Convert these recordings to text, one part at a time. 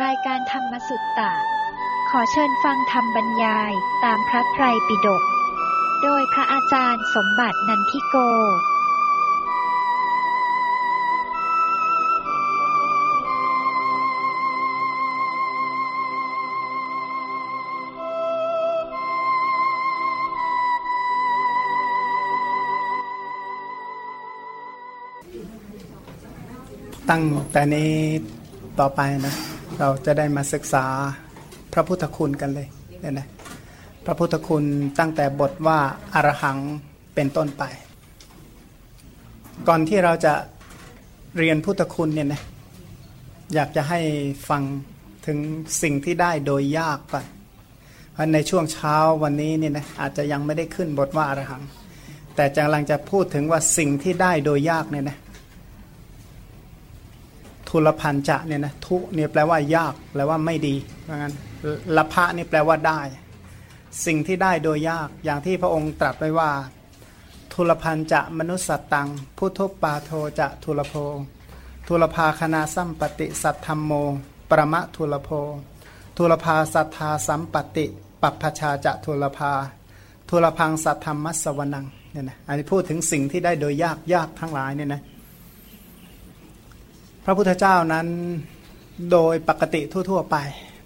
รายการธรรมสุตตะ ขอเชิญฟังธรรมบรรยายตามพระไตรปิฎก โดยพระอาจารย์สมบัตินันทิโก ตั้งแต่นี้ต่อไปนะ เราจะได้มาศึกษาพระพุทธคุณกันเลยเนี่ยนะพระพุทธคุณตั้งแต่บทว่าอารหังเป็นต้นไป ก่อนที่เราจะเรียนพุทธคุณเนี่ยนะอยากจะให้ฟังถึงสิ่งที่ได้โดยยากก่อนเพราะในช่วงเช้าวันนี้เนี่ยนะอาจจะยังไม่ได้ขึ้นบทว่าอารหัง แต่กำลังจะพูดถึงว่าสิ่งที่ได้โดยยากเนี่ยนะ ทุลพันจะเนี่ยนะทุเนี่ยแปลว่ายากแปลว่าไม่ดีเพราะงั้นละพะนี่แปลว่าได้ สิ่งที่ได้โดยยากอย่างที่พระองค์ตรัสไว้ว่า ทุลพันจะมนุสสตังพุทธปาโทจะทุลโพทุลภาคณาสัมปติสัทธรรมโม ประมะทุลโพทุลภาสัทธาสัมปติปัปพชาจะทุลภา ทุลพังสัทธรรมัสสวนังเนี่ยนะอันนี้พูดถึงสิ่งที่ได้โดยยากยากทั้งหลายเนี่ยนะ พระพุทธเจ้านั้นโดยปกติทั่ว ๆ ไป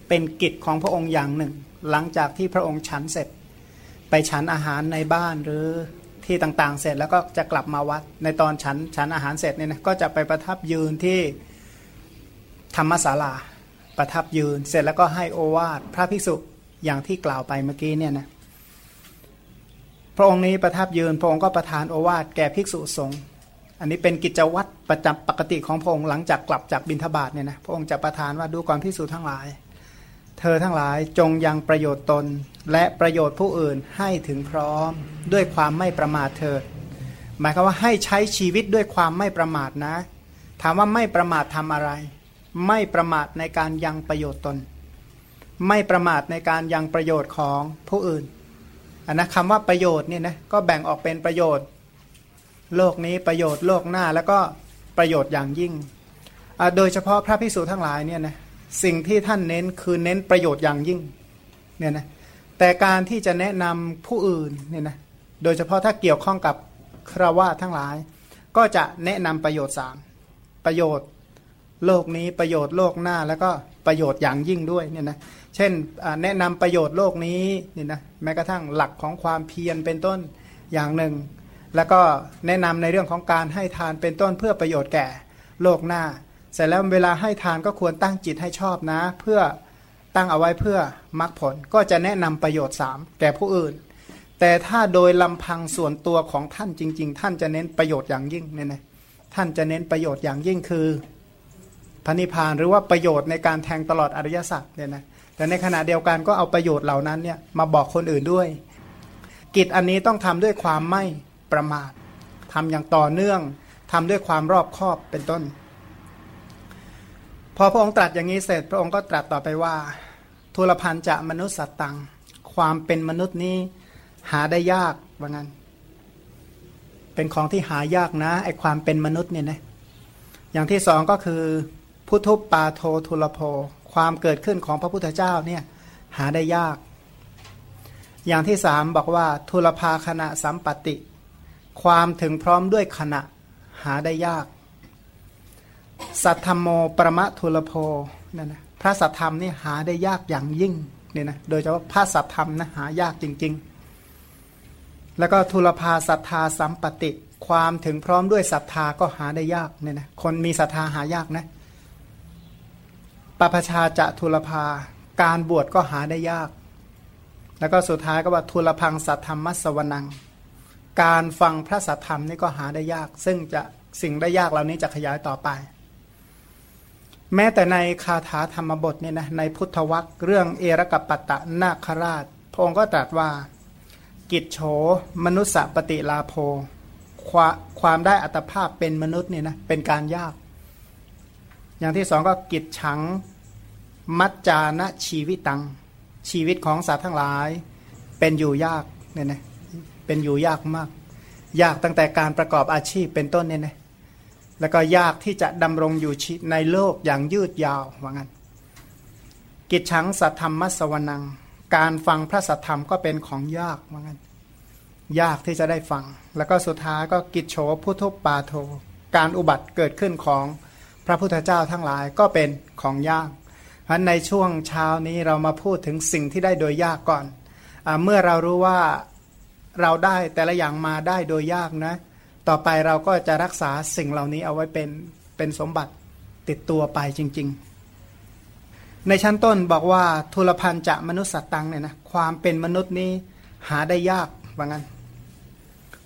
เป็นกิจของพระองค์อย่างหนึ่ง หลังจากที่พระองค์ฉันเสร็จ ไปฉันอาหารในบ้านหรือที่ต่างๆ เสร็จแล้วก็จะกลับมาวัดในตอนฉันฉันอาหารเสร็จเนี่ยนะก็จะไปประทับยืนที่ธรรมศาลาประทับยืน เสร็จแล้วก็ให้โอวาทพระภิกษุอย่างที่กล่าวไปเมื่อกี้เนี่ยนะพระองค์นี้ประทับยืนพระองค์ก็ประทานโอวาทแก่ภิกษุสงฆ์ อันนี้เป็นกิจวัตรประจำปกติของพระองค์หลังจากกลับจากบิณฑบาตเนี่ยนะพระองค์จะประทานว่าดูก่อนพิสูจทั้งหลาย เธอทั้งหลายจงยังประโยชน์ตนและประโยชน์ผู้อื่นให้ถึงพร้อมด้วยความไม่ประมาทเถิดหมายความว่าให้ใช้ชีวิตด้วยความไม่ประมาทนะ ถามว่าไม่ประมาททำอะไร ไม่ประมาทในการยังประโยชน์ตน ไม่ประมาทในการยังประโยชน์ของผู้อื่นอันนะคำว่าประโยชน์เนี่ยนะก็แบ่งออกเป็นประโยชน์ โลกนี้ประโยชน์โลกหน้าแล้วก็ประโยชน์อย่างยิ่ง โดยเฉพาะพระพิสุทั้งหลายเนี่ยนะสิ่งที่ท่านเน้นคือเน้นประโยชน์อย่างยิ่งเนี่ยนะแต่การที่จะแนะนำผู้อื่นเนี่ยนะโดยเฉพาะถ้าเกี่ยวข้องกับคราวาทั้งหลาย ก็จะแนะนำประโยชน์สามประโยชน์โลกนี้ประโยชน์โลกหน้าแล้วก็ประโยชน์อย่างยิ่งด้วยเนี่ยนะเช่นแนะนำประโยชน์โลกนี้นี่นะแม้กระทั่งหลักของความเพียรเป็นต้นอย่างหนึ่ง แล้วก็แนะนำในเรื่องของการให้ทานเป็นต้นเพื่อประโยชน์แก่โลกหน้า เสร็จแล้วเวลาให้ทานก็ควรตั้งจิตให้ชอบนะ เพื่อตั้งเอาไว้เพื่อมรรคผลก็จะแนะนำประโยชน์ 3 แก่ผู้อื่น แต่ถ้าโดยลำพังส่วนตัวของท่านจริง ๆ ท่านจะเน้นประโยชน์อย่างยิ่งเนี่ยนะท่านจะเน้นประโยชน์อย่างยิ่งคือพระนิพพานหรือว่าประโยชน์ในการแทงตลอดอริยสัจเนี่ยนะแต่ในขณะเดียวกันก็เอาประโยชน์เหล่านั้นเนี่ยมาบอกคนอื่นด้วย กิจอันนี้ต้องทำด้วยความไม่ ประมาททำอย่างต่อเนื่องทำด้วยความรอบคอบเป็นต้น พอพระองค์ตรัสอย่างนี้เสร็จ พระองค์ก็ตรัสต่อไปว่าทุลพันจะมนุษย์สัตตัง ความเป็นมนุษย์นี้หาได้ยากว่างั้น เป็นของที่หายากนะไอความเป็นมนุษย์เนี่ยนะอย่างที่สองก็คือพุทุปาโททุลโพความเกิดขึ้นของพระพุทธเจ้าเนี่ยหาได้ยาก อย่างที่สามบอกว่าทุลภาขณะสัมปติ ความถึงพร้อมด้วยขณะหาได้ยาก สัทธโมประมะทุลโพนั่นนะพระสัทธรรมนี่หาได้ยากอย่างยิ่งเนี่ยนะโดยเฉพาะพระสัทธรรมนะหายากจริง ๆ แล้วก็ทุลภาศรัทธาสัมปติ ความถึงพร้อมด้วยศรัทธาก็หาได้ยากเนี่ยนะคนมีศรัทธาหายากนะปปชาจะทุลภาการบวชก็หาได้ยาก แล้วก็สุดท้ายก็ว่าทุลพังสัทธรรมมัสวนัง การฟังพระสัทธรรมนี่ก็หาได้ยาก ซึ่งจะสิ่งได้ยากเหล่านี้จะขยายต่อไป แม้แต่ในคาถาธรรมบทเนี่ยนะในพุทธวัคเรื่องเอรกัปปตะนาคราชพระองค์ก็ตรัสว่า กิจโฉมนุสสปฏิลาโภความได้อัตภาพเป็นมนุษย์เนี่ยนะเป็นการยาก อย่างที่สองก็กิจฉังมัจจานะชีวิตตัง ชีวิตของสัตว์ทั้งหลายเป็นอยู่ยากเนี่ยนะ เป็นอยู่ยากมาก ยากตั้งแต่การประกอบอาชีพเป็นต้นเนี่ยนะแล้วก็ยากที่จะดำรงอยู่ในโลกอย่างยืดยาวว่างั้น กิจฉังสัทธรรมมัสวนัง การฟังพระสัทธรรมก็เป็นของยากว่างั้น ยากที่จะได้ฟัง แล้วก็สุดท้ายก็กิจโฉพุทธปาโท การอุบัติเกิดขึ้นของพระพุทธเจ้าทั้งหลายก็เป็นของยากเพราะในช่วงเช้านี้เรามาพูดถึงสิ่งที่ได้โดยยากก่อนอเมื่อเรารู้ว่า เราได้แต่ละอย่างมาได้โดยยากนะ ต่อไปเราก็จะรักษาสิ่งเหล่านี้เอาไว้เป็นเป็นสมบัติติดตัวไปจริง ๆ ในชั้นต้นบอกว่าทุลพันจะมนุษย์สัตตังเนี่ยนะความเป็นมนุษย์นี้หาได้ยากว่างั้น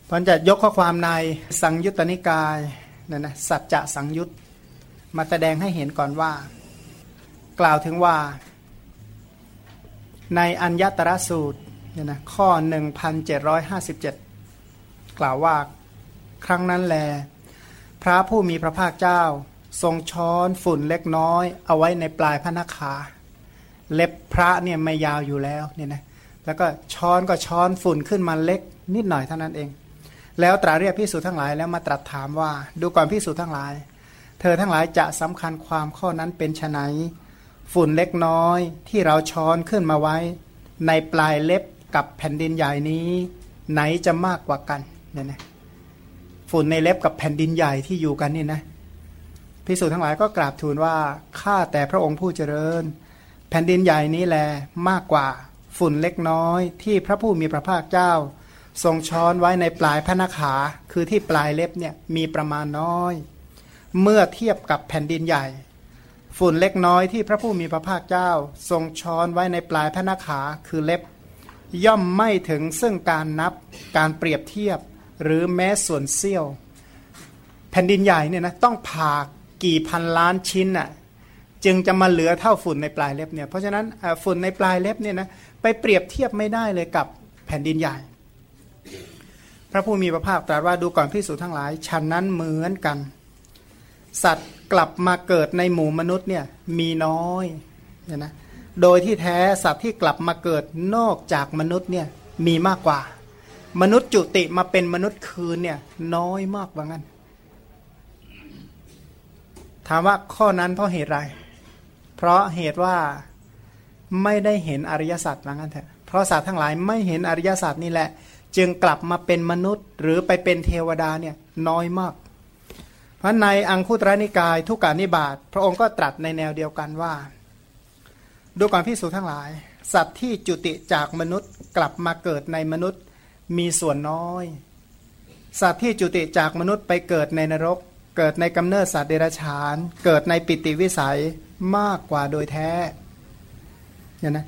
พันจะยกข้อความในสังยุตตนิกายเนี่ยนะสัจจะสังยุตมาแสดงให้เห็นก่อนว่า กล่าวถึงว่า ในอัญญตรสูตร เนี่ยนะข้อ 1757 กล่าวว่าครั้งนั้นแล พระผู้มีพระภาคเจ้า ทรงช้อนฝุ่นเล็กน้อย เอาไว้ในปลายพระนักขาเล็บพระเนี่ยไม่ยาวอยู่แล้วเนี่ยนะแล้วก็ช้อนก็ช้อนฝุ่นขึ้นมาเล็กนิดหน่อยเท่านั้นเอง แล้วตราเรียกพิสูจทั้งหลายแล้วมาตรัสถามว่า ดูก่อนพิสูจทั้งหลาย เธอทั้งหลายจะสำคัญความข้อนั้นเป็นไนฝุ่นเล็กน้อยที่เราช้อนขึ้นมาไว้ ในปลายเล็บ กับแผ่นดินใหญ่นี้ ไหนจะมากกว่ากันเนี่ยนะฝุ่นในเล็บกับแผ่นดินใหญ่ที่อยู่กันนี่นะพิสูจน์ทั้งหลายก็กราบทูลว่าข้าแต่พระองค์ผู้เจริญ แผ่นดินใหญ่นี้แลมากกว่าฝุ่นเล็กน้อย ที่พระผู้มีพระภาคเจ้า ทรงช้อนไว้ในปลายพระนาขา คือที่ปลายเล็บเนี่ยมีประมาณน้อย เมื่อเทียบกับแผ่นดินใหญ่ ฝุ่นเล็กน้อยที่พระผู้มีพระภาคเจ้า ทรงช้อนไว้ในปลายพระนาขาคือเล็บ ย่อมไม่ถึงซึ่งการนับการเปรียบเทียบหรือแม้ส่วนเสี้ยว แผ่นดินใหญ่เนี่ยนะต้องผ่ากี่พันล้านชิ้นอะจึงจะมาเหลือเท่าฝุ่นในปลายเล็บเนี่ยเพราะฉะนั้นฝุ่นในปลายเล็บเนี่ยนะไปเปรียบเทียบไม่ได้เลยกับแผ่นดินใหญ่ พระผู้มีพระภาคตรัสว่าดูก่อนพิสูจทั้งหลายฉันนั้นเหมือนกัน สัตว์กลับมาเกิดในหมู่มนุษย์เนี่ยมีน้อยเนี่ยนะ โดยที่แท้สัตว์ที่กลับมาเกิดนอกจากมนุษย์เนี่ยมีมากกว่า มนุษย์จุติมาเป็นมนุษย์คืนเนี่ยน้อยมากว่างั้น ถามว่าข้อนั้นเพราะเหตุไร เพราะเหตุว่าไม่ได้เห็นอริยสัจว่างั้นเถอะเพราะสัตว์ทั้งหลายไม่เห็นอริยสัจนี่แหละ จึงกลับมาเป็นมนุษย์ หรือไปเป็นเทวดาเนี่ยน้อยมาก เพราะในอังคุตรนิกายทุกการนิบาตพระองค์ก็ตรัสในแนวเดียวกันว่า ดูก่อนพิสูจทั้งหลาย สัตว์ที่จุติจากมนุษย์กลับมาเกิดในมนุษย์มีส่วนน้อย สัตว์ที่จุติจากมนุษย์ไปเกิดในนรก เกิดในกำเนิดสัตว์เดรัจฉาน เกิดในปิติวิสัยมากกว่าโดยแท้เนี่ยนะ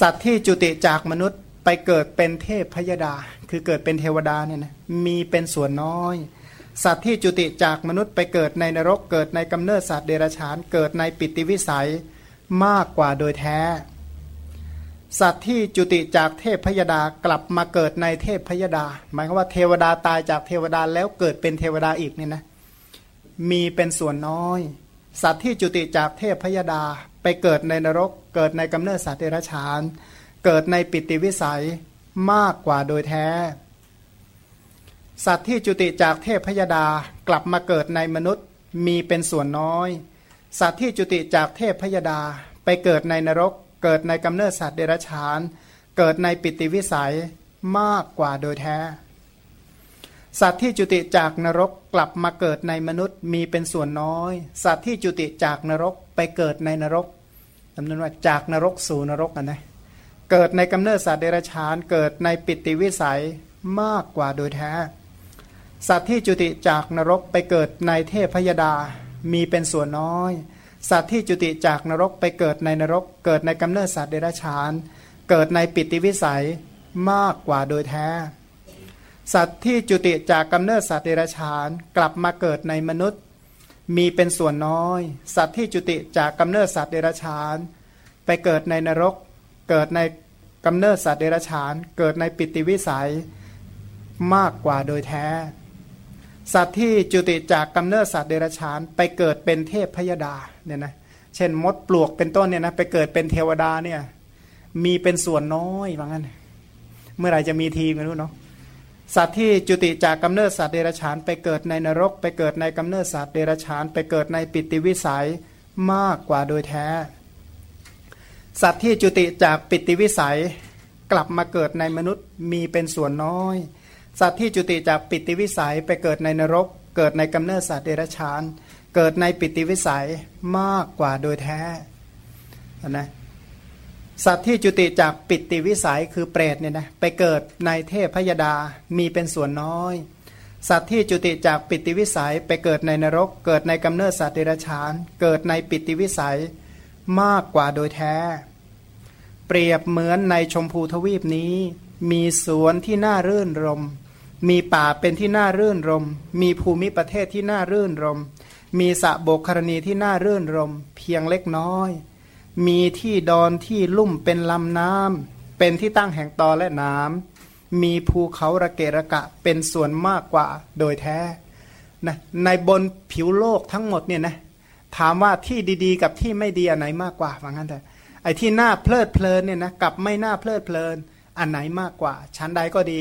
สัตว์ที่จุติจากมนุษย์ไปเกิดเป็นเทพพยดา คือเกิดเป็นเทวดาเนี่ยนะมีเป็นส่วนน้อย สัตว์ที่จุติจากมนุษย์ไปเกิดในนรก เกิดในกำเนิดสัตว์เดรัจฉาน เกิดในปิติวิสัย มากกว่าโดยแท้ สัตว์ที่จุติจากเทพพยดากลับมาเกิดในเทพพยดา หมายความว่าเทวดาตายจากเทวดาแล้วเกิดเป็นเทวดาอีกเนี่ยนะมีเป็นส่วนน้อย สัตว์ที่จุติจากเทพพยดาไปเกิดในนรก เกิดในกำเนิดสัตว์เดรัจฉาน เกิดในปิติวิสัยมากกว่าโดยแท้ สัตว์ที่จุติจากเทพพยดากลับมาเกิดในมนุษย์มีเป็นส่วนน้อย สัตว์ที่จุติจากเทพพยดา ไปเกิดในนรก เกิดในกำเนิดสัตว์เดรัจฉาน เกิดในปิติวิสัยมากกว่าโดยแท้ สัตว์ที่จุติจากนรกกลับมาเกิดในมนุษย์มีเป็นส่วนน้อย สัตว์ที่จุติจากนรกไปเกิดในนรกจำนวนว่าจากนรกสู่นรกนะนะเกิดในกำเนิดสัตว์เดรัจฉาน เกิดในปิติวิสัยมากกว่าโดยแท้ สัตว์ที่จุติจากนรกไปเกิดในเทพพยดา มีเป็นส่วนน้อย สัตว์ที่จุติจากนรกไปเกิดในนรก เกิดในกำเนิดสัตว์เดรัจฉาน เกิดในปิติวิสัยมากกว่าโดยแท้ สัตว์ที่จุติจากกำเนิดสัตว์เดรัจฉาน กลับมาเกิดในมนุษย์ มีเป็นส่วนน้อย สัตว์ที่จุติจากกำเนิดสัตว์เดรัจฉาน ไปเกิดในนรก เกิดในกำเนิดสัตว์เดรัจฉาน เกิดในปิติวิสัยมากกว่าโดยแท้ สัตว์ที่จุติจากกำเนิดสัตว์เดรัจฉานไปเกิดเป็นเทพพยดาเนี่ยนะเช่นมดปลวกเป็นต้นเนี่ยนะไปเกิดเป็นเทวดาเนี่ยมีเป็นส่วนน้อยว่างั้น เมื่อไหร่จะมีทีกันรู้เนาะสัตว์ที่จุติจากกำเนิดสัตว์เดรัจฉานไปเกิดในนรก ไปเกิดในกำเนิดสัตว์เดรัจฉาน ไปเกิดในปิติวิสัยมากกว่าโดยแท้ สัตว์ที่จุติจากปิติวิสัยกลับมาเกิดในมนุษย์มีเป็นส่วนน้อย สัตว์ที่จุติจากปิติวิสัยไปเกิดในนรก เกิดในกำเนิดสัตว์เดรัจฉาน เกิดในปิติวิสัยมากกว่าโดยแท้นะสัตว์ที่จุติจากปิติวิสัยคือเปรตเนี่ยนะไปเกิดในเทพพยดามีเป็นส่วนน้อย สัตว์ที่จุติจากปิติวิสัยไปเกิดในนรก เกิดในกำเนิดสัตว์เดรัจฉาน เกิดในปิติวิสัยมากกว่าโดยแท้ เปรียบเหมือนในชมพูทวีปนี้ มีสวนที่น่ารื่นรม มีป่าเป็นที่น่ารื่นรม มีภูมิประเทศที่น่ารื่นรม มีสระโบกครณีที่น่ารื่นรม เพียงเล็กน้อย มีที่ดอนที่ลุ่มเป็นลำน้ำเป็นที่ตั้งแห่งตอและน้ำมีภูเขาระเกะระกะเป็นส่วนมากกว่าโดยแท้นะในบนผิวโลกทั้งหมดเนี่ยนะถามว่าที่ดีๆ กับที่ไม่ดีอันไหนมากกว่าฟังกันเถอะไอ้ที่น่าเพลิดเพลินเนี่ยนะกับไม่น่าเพลิดเพลิน อันไหนมากกว่า ชั้นใดก็ดี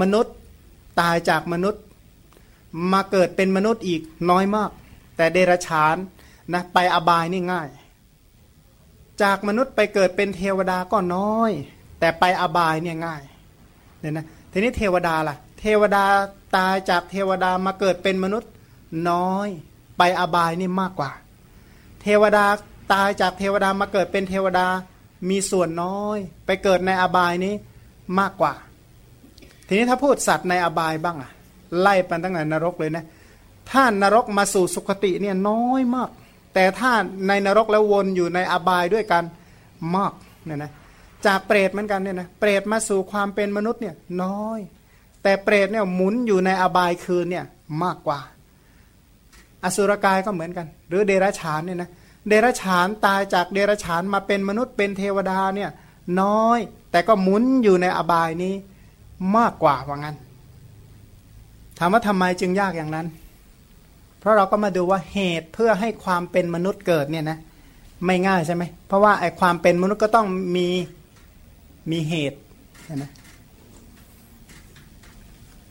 มนุษย์ ตายจากมนุษย์ มาเกิดเป็นมนุษย์อีกน้อยมาก แต่เดรัจฉานนะไปอบายนี่ง่าย จากมนุษย์ไปเกิดเป็นเทวดาก็น้อย แต่ไปอบายเนี่ยง่ายเนี่ยนะทีนี้เทวดาล่ะ เทวดาตายจากเทวดามาเกิดเป็นมนุษย์น้อย ไปอบายนี่มากกว่า เทวดาตายจากเทวดามาเกิดเป็นเทวดามีส่วนน้อย ไปเกิดในอบายนี้มากกว่า ทีนี้ถ้าพูดสัตว์ในอบายบ้างอะไล่ไปตั้งแต่นรกเลยนะถ้านรกมาสู่สุคติเนี่ยน้อยมาก แต่ถ้าในนรกแล้ววนอยู่ในอบายด้วยกันมากเนี่ยนะจากเปรตเหมือนกันเนี่ยนะเปรตมาสู่ความเป็นมนุษย์เนี่ยน้อย แต่เปรตเนี่ยหมุนอยู่ในอบายคืนเนี่ยมากกว่า อสุรกายก็เหมือนกัน หรือเดรัจฉานเนี่ยนะเดรัจฉานตายจากเดรัจฉานมาเป็นมนุษย์เป็นเทวดาเนี่ยน้อย แต่ก็หมุนอยู่ในอบายนี้ มากกว่าว่างั้น ถามว่าทำไมจึงยากอย่างนั้น เพราะเราก็มาดูว่าเหตุเพื่อให้ความเป็นมนุษย์เกิดเนี่ยนะไม่ง่ายใช่ไหมเพราะว่าไอ้ความเป็นมนุษย์ก็ต้องมีมีเหตุนะ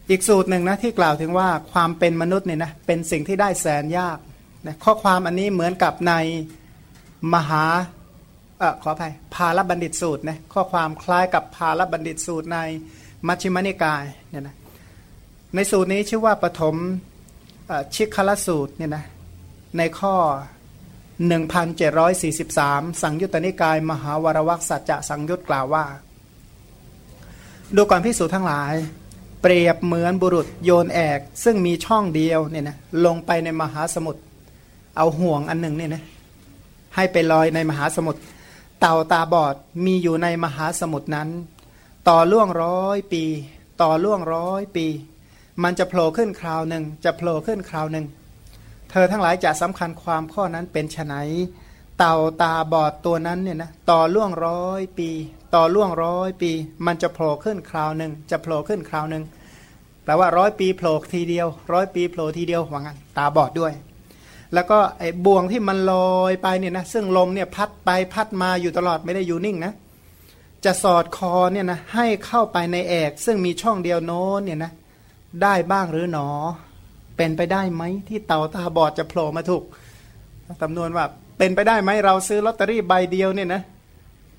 อีกสูตรหนึ่งนะที่กล่าวถึงว่าความเป็นมนุษย์เนี่ยนะเป็นสิ่งที่ได้แสนยากนะข้อความอันนี้เหมือนกับในมหาเออขออภัยพาลบัณฑิตสูตรนะข้อความคล้ายกับพาลบัณฑิตสูตรใน มัชฌิมนิกายเนี่ยนะในสูตรนี้ชื่อว่าปฐมชิคลสูตรเนี่ยนะในข้อ 1743 สังยุตตนิกาย มหาวรวักสัจจะสังยุตกล่าวว่า ดูก่อนพิสูจทั้งหลาย เปรียบเหมือนบุรุษโยนแอก ซึ่งมีช่องเดียวเนี่ยนะลงไปในมหาสมุทรเอาห่วงอันหนึ่งเนี่ยนะให้ไปลอยในมหาสมุทรเต่าตาบอดมีอยู่ในมหาสมุทรนั้น ต่อล่วงร้อยปี ต่อล่วงร้อยปี มันจะโผล่ขึ้นคราวหนึ่งจะโผล่ขึ้นคราวหนึ่ง เธอทั้งหลายจะสำคัญความข้อนั้นเป็นไฉนเต่าตาบอดตัวนั้นเนี่ยนะต่อล่วงร้อยปี ต่อล่วงร้อยปี มันจะโผล่ขึ้นคราวหนึ่งจะโผล่ขึ้นคราวหนึ่งแปลว่าร้อยปีโผล่ทีเดียวร้อยปีโผล่ทีเดียวหว่างั้นตาบอดด้วย แล้วก็ไอ้บ่วงที่มันลอยไปเนี่ยนะซึ่งลมเนี่ยพัดไปพัดมาอยู่ตลอดไม่ได้อยู่นิ่งนะ จะสอดคอเนี่ยนะให้เข้าไปในแอก ซึ่งมีช่องเดียวโน้นเนี่ยนะได้บ้างหรือหนอ เป็นไปได้ไหมที่เต่าตาบอดจะโผล่มาถูกจำนวนว่า เป็นไปได้ไหมเราซื้อลอตเตอรี่ใบเดียวเนี่ยนะ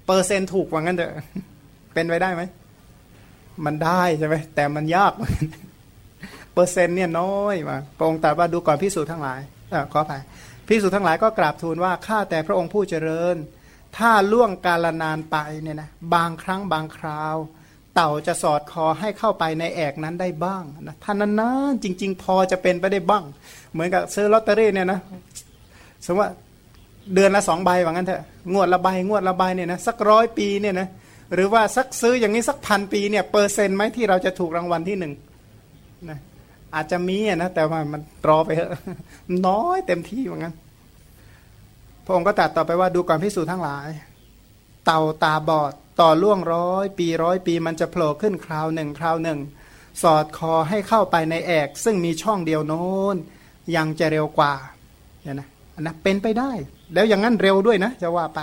เปอร์เซ็นต์ถูกว่างั้นเถอะเป็นไปได้ไหมมันได้ใช่ไหมแต่มันยากเปอร์เซ็นต์เนี่ยน้อยมาพระองค์ตรัสว่าดูก่อนพิสูจน์ทั้งหลายอขออภัยพิสูจน์ทั้งหลายก็กราบทูลว่าข้าแต่พระองค์ผู้เจริญ ถ้าล่วงกาลนานไปเนี่ยนะบางครั้งบางคราว เต่าจะสอดคอให้เข้าไปในแอกนั้นได้บ้างนะท่านนั้นจริง ๆ พอจะเป็นไปได้บ้าง เหมือนกับซื้อลอตเตอรี่เนี่ยนะสมมติว่าเดือนละสองใบว่างั้นเถอะงวดละใบงวดละใบเนี่ยนะสักร้อยปีเนี่ยนะหรือว่าสักซื้ออย่างนี้สักพันปีเนี่ยเปอร์เซ็นต์ไหมที่เราจะถูกรางวัลที่หนึ่งนะอาจจะมีนะแต่ว่ามันรอไปเถอะน้อยเต็มที่ว่างั้น พระองค์ก็ตัดต่อไปว่าดูก่อนพิสูจน์ทั้งหลาย เต่าตาบอดต่อล่วงร้อย ปีร้อยปีมันจะโผล่ขึ้นคราวหนึ่งคราวหนึ่ง สอดคอให้เข้าไปในแอก ซึ่งมีช่องเดียวโน้น ยังจะเร็วกว่าเนี่ยนะนะเป็นไปได้ แล้วอย่างนั้นเร็วด้วยนะจะว่าไป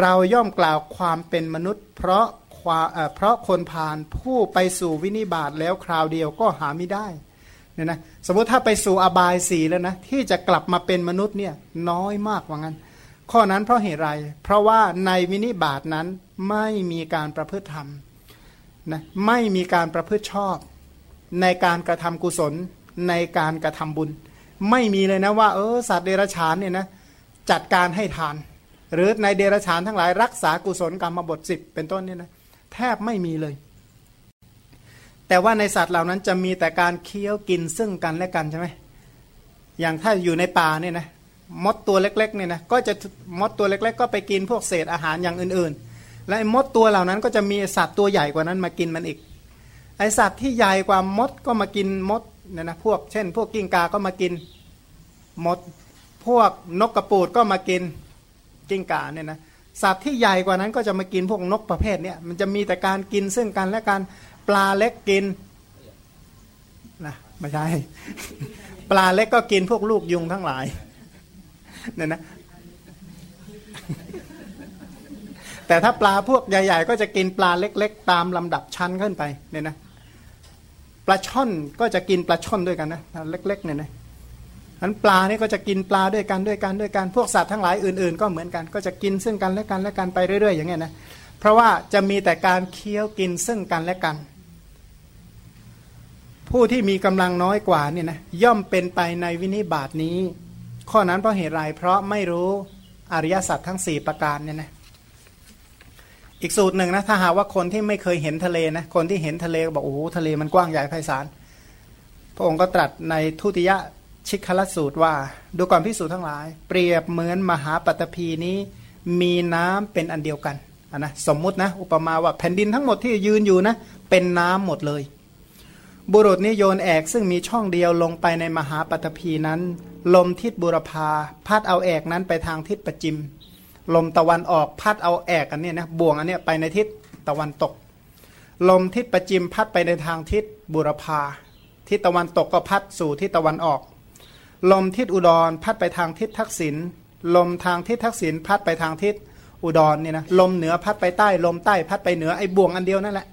เราย่อมกล่าวความเป็นมนุษย์ เพราะความเพราะคนผ่านผู้ไปสู่วินิบาตแล้วคราวเดียวก็หาไม่ได้ เนี่ยนะสมมติถ้าไปสู่อบายสีแล้วนะที่จะกลับมาเป็นมนุษย์เนี่ยน้อยมากว่างั้น ข้อนั้นเพราะเหตุไร เพราะว่าในวินิบาตนั้นไม่มีการประพฤติธรรมนะไม่มีการประพฤติชอบ ในการกระทำกุศลในการกระทำบุญ ไม่มีเลยนะว่าเออสัตว์เดรัจฉานเนี่ยนะจัดการให้ทาน หรือในเดรัจฉานทั้งหลายรักษากุศลกรรมบทสิบเป็นต้นเนี่ยนะแทบไม่มีเลย แต่ว่าในสัตว์เหล่านั้นจะมีแต่การเคี้ยวกินซึ่งกันและกันใช่ไหมอย่างถ้าอยู่ในป่าเนี่ยนะมดตัวเล็กๆเนี่ยนะก็จะมดตัวเล็ก ๆ ก็ไปกินพวกเศษอาหารอย่างอื่น ๆ และมดตัวเหล่านั้นก็จะมีสัตว์ตัวใหญ่กว่านั้นมากินมันอีก ไอสัตว์ที่ใหญ่กว่ามดก็มากินมดเนี่ยนะพวกเช่น พวกกิ้งกา ก็มากินมด พวกนกกระปูดก็มากินกิ้งกาเนี่ยนะสัตว์ที่ใหญ่กว่านั้นก็จะมากินพวกนกประเภทเนี้ยมันจะมีแต่การกินซึ่งกันและการ ปลาเล็กกินนะไม่ใช่ ปลาเล็กก็กินพวกลูกยุงทั้งหลายเนี่ยนะ แต่ถ้าปลาพวกใหญ่ ๆ ก็จะกินปลาเล็ก ๆ ตามลำดับชั้นขึ้นไปเนี่ยนะปลาช่อนก็จะกินปลาช่อนด้วยกันนะเล็กๆเนี่ยนะนั้นปลานี่ก็จะกินปลาด้วยกันด้วยกันด้วยกันพวกสัตว์ทั้งหลายอื่นๆ ก็เหมือนกันก็จะกินซึ่งกันและกันและกันไปเรื่อยๆ อย่างเงี้ยนะเพราะว่าจะมีแต่การเคี้ยวกินซึ่งกันและกัน ผู้ที่มีกำลังน้อยกว่าเนี่ยนะย่อมเป็นไปในวินิบาตนี้ ข้อนั้นเพราะเหตุไรเพราะไม่รู้อริยสัจทั้ง 4 ประการเนี่ยนะอีกสูตรหนึ่งนะถ้าหากว่าคนที่ไม่เคยเห็นทะเลนะคนที่เห็นทะเลบอกโอ้โหทะเลมันกว้างใหญ่ไพศาลพระองค์ก็ตรัสในทุติยชิคลสูตรว่า ดูก่อนพิสูจน์ทั้งหลาย เปรียบเหมือนมหาปฐพีนี้มีน้ำเป็นอันเดียวกันนะสมมุตินะ อุปมาว่าแผ่นดินทั้งหมดที่ยืนอยู่นะ เป็นน้ำหมดเลย บุรุษนิโยนแอกซึ่งมีช่องเดียวลงไปในมหาปฐพีนั้น ลมทิศบุรพาพัดเอาแอกนั้นไปทางทิศประจิม ลมตะวันออกพัดเอาแอกอันนี้นะบ่วงอันนี้ไปในทิศตะวันตก ลมทิศประจิมพัดไปในทางทิศบุรพาทิศตะวันตกก็พัดสู่ทิศตะวันออก ลมทิศอุดรพัดไปทางทิศทักษิณลมทางทิศทักษิณพัดไปทางทิศอุดรเนี่ยนะลมเหนือพัดไปใต้ลมใต้พัดไปเหนือไอ้บ่วงอันเดียวนั่นแหละ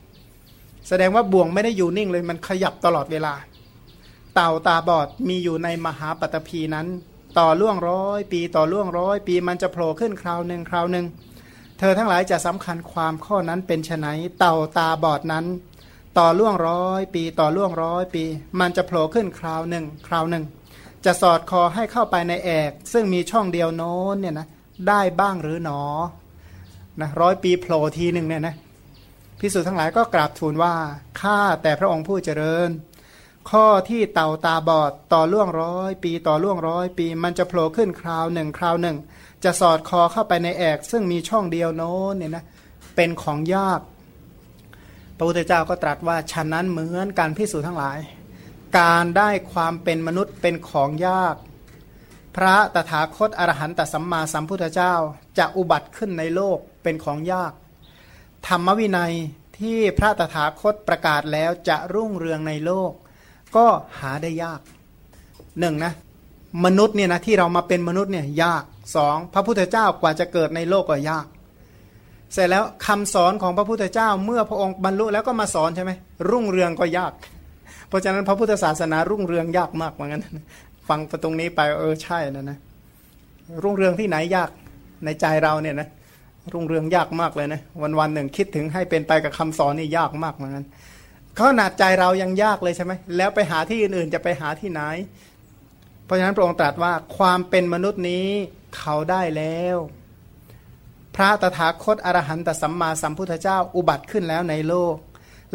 แสดงว่าบ่วงไม่ได้อยู่นิ่งเลยมันขยับตลอดเวลา เต่าตาบอดมีอยู่ในมหาปฐพีนั้น ต่อล่วงร้อยปีต่อล่วงร้อยปีมันจะโผล่ขึ้นคราวหนึ่งคราวหนึ่งเธอทั้งหลายจะสำคัญความข้อนั้นเป็นไฉนเต่าตาบอดนั้น ต่อล่วงร้อยปีต่อล่วงร้อยปี มันจะโผล่ขึ้นคราวหนึ่งคราวหนึ่ง จะสอดคอให้เข้าไปในแอก ซึ่งมีช่องเดียวโน้นเนี่ยนะได้บ้างหรือหนอนะร้อยปีโผล่ทีหนึ่งเนี่ยนะ พิสุทั้งหลายก็กราบทูลว่าข้าแต่พระองค์ผู้เจริญ ข้อที่เต่าตาบอดต่อล่วงร้อยปีต่อล่วงร้อยปี มันจะโผล่ขึ้นคราวหนึ่งคราวหนึ่ง จะสอดคอเข้าไปในแอก ซึ่งมีช่องเดียวโน้นเนี่ยนะเป็นของยาก พระพุทธเจ้าก็ตรัสว่าฉะนั้นเหมือนการพิสูจน์ทั้งหลาย การได้ความเป็นมนุษย์เป็นของยาก พระตถาคตอรหันตสัมมาสัมพุทธเจ้าจะอุบัติขึ้นในโลกเป็นของยาก ธรรมวินัยที่พระตถาคตประกาศแล้วจะรุ่งเรืองในโลก ก็หาได้ยากหนึ่งนะมนุษย์เนี่ยนะที่เรามาเป็นมนุษย์เนี่ยยากสองพระพุทธเจ้ากว่าจะเกิดในโลกก็ยาก เสร็จแล้วคำสอนของพระพุทธเจ้าเมื่อพระองค์บรรลุแล้วก็มาสอนใช่ไหมรุ่งเรืองก็ยาก เพราะฉะนั้นพระพุทธศาสนารุ่งเรืองยากมากเหมือนกันฟังปตรงนี้ไปเออใช่นะนะรุ่งเรืองที่ไหนยากในใจเราเนี่ยนะ รุ่งเรืองยากมากเลยนะวันวันหนึ่งคิดถึงให้เป็นไปกับคำสอนนี่ยากมากเหมือนกันขนาดใจเรายังยากเลยใช่ไหมแล้วไปหาที่อื่นๆจะไปหาที่ไหน เพราะฉะนั้นพระองค์ตรัสว่าความเป็นมนุษย์นี้เขาได้แล้ว พระตถาคตอรหันตสัมมาสัมพุทธเจ้าอุบัติขึ้นแล้วในโลก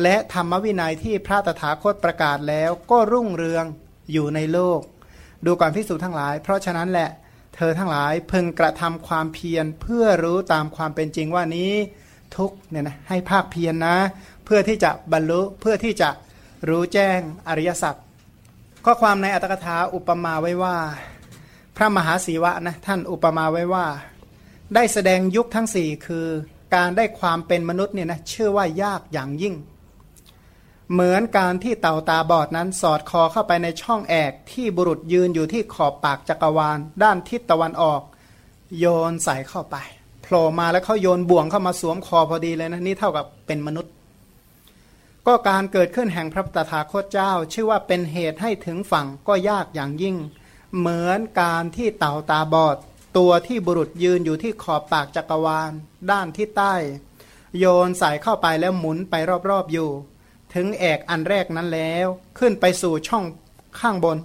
และธรรมวินัยที่พระตถาคตประกาศแล้วก็รุ่งเรืองอยู่ในโลก ดูก่อนพิสูจน์ทั้งหลาย เพราะฉะนั้นแหละ เธอทั้งหลายพึงกระทำความเพียรเพื่อรู้ตามความเป็นจริงว่านี้ทุกเนี่ยนะให้ภาคเพียรนนะ เพื่อที่จะบรรลุเพื่อที่จะรู้แจ้งอริยสัจข้อความในอัตถกถาอุปมาไว้ว่า พระมหาศีวะนะท่านอุปมาไว้ว่า ได้แสดงยุคทั้งสี่คือ การได้ความเป็นมนุษย์เนี่ยนะเชื่อว่ายากอย่างยิ่ง เหมือนการที่เต่าตาบอดนั้นสอดคอเข้าไปในช่องแอกที่บุรุษยืนอยู่ที่ขอบปากจักรวาล ด้านทิศตะวันออก โยนใส่เข้าไปโผล่มาแล้วเขาโยนบ่วงเข้ามาสวมคอพอดีเลยนะนี่เท่ากับเป็นมนุษย์ ก็การเกิดขึ้นแห่งพระตถาคตเจ้า ชื่อว่าเป็นเหตุให้ถึงฝั่งก็ยากอย่างยิ่ง เหมือนการที่เต่าตาบอด ตัวที่บุรุษยืนอยู่ที่ขอบปากจักรวาล ด้านที่ใต้ โยนใส่เข้าไปแล้วหมุนไปรอบๆอยู่ ถึงแอกอันแรกนั้นแล้ว ขึ้นไปสู่ช่องข้างบน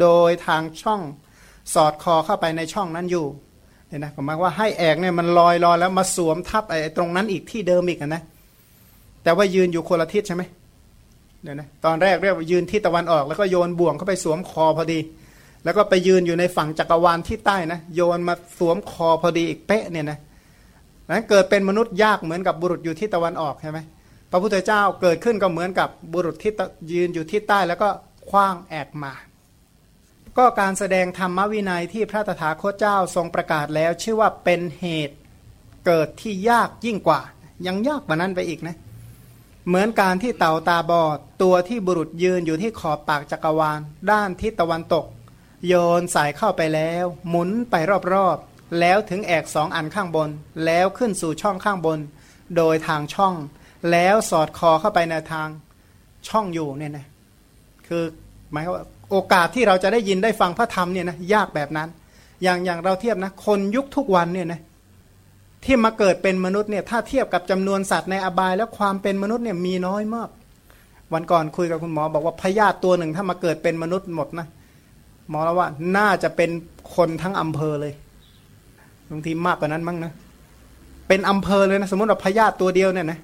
โดยทางช่องสอดคอเข้าไปในช่องนั้นอยู่เนี่ยนะผมหมายว่าให้แอกเนี่ยมันลอยลอยแล้วมาสวมทับไอ้ตรงนั้นอีกที่เดิมอีกนะแต่ว่ายืนอยู่คนละทิศใช่ไหมเนี่ยนะตอนแรกเรียกว่ายืนที่ตะวันออกแล้วก็โยนบ่วงเข้าไปสวมคอพอดี แล้วก็ไปยืนอยู่ในฝั่งจักรวาลที่ใต้นะโยนมาสวมคอพอดีอีกเป๊ะเนี่ยนะนั้นเกิดเป็นมนุษย์ยากเหมือนกับบุรุษอยู่ที่ตะวันออกใช่ไหม พระพุทธเจ้าเกิดขึ้นก็เหมือนกับบุรุษที่ยืนอยู่ที่ใต้แล้วก็คว้างแอกมา ก็การแสดงธรรมวินัยที่พระตถาคตเจ้าทรงประกาศแล้ว ชื่อว่าเป็นเหตุเกิดที่ยากยิ่งกว่า ยังยากกว่านั้นไปอีกนะเหมือนการที่เต่าตาบอดตัวที่บุรุษยืนอยู่ที่ขอบปากจักรวาล ด้านทิศตะวันตก โยนสายเข้าไปแล้ว หมุนไปรอบๆ แล้วถึงแอกสองอันข้างบน แล้วขึ้นสู่ช่องข้างบน โดยทางช่อง แล้วสอดคอเข้าไปในทางช่องอยู่เนี่ยนะคือหมายว่าโอกาสที่เราจะได้ยินได้ฟังพระธรรมเนี่ยนะยากแบบนั้น อย่างอย่างเราเทียบนะคนยุคทุกวันเนี่ยนะที่มาเกิดเป็นมนุษย์เนี่ยถ้าเทียบกับจำนวนสัตว์ในอบาย แล้วความเป็นมนุษย์เนี่ยมีน้อยมาก วันก่อนคุยกับคุณหมอบอกว่าพยาธิตัวหนึ่งถ้ามาเกิดเป็นมนุษย์หมดนะหมอแล้วว่าน่าจะเป็นคนทั้งอำเภอเลยบางทีมากกว่านั้นมั้งนะเป็นอำเภอเลยนะสมมติว่าพยาธิตัวเดียวเนี่ยนะ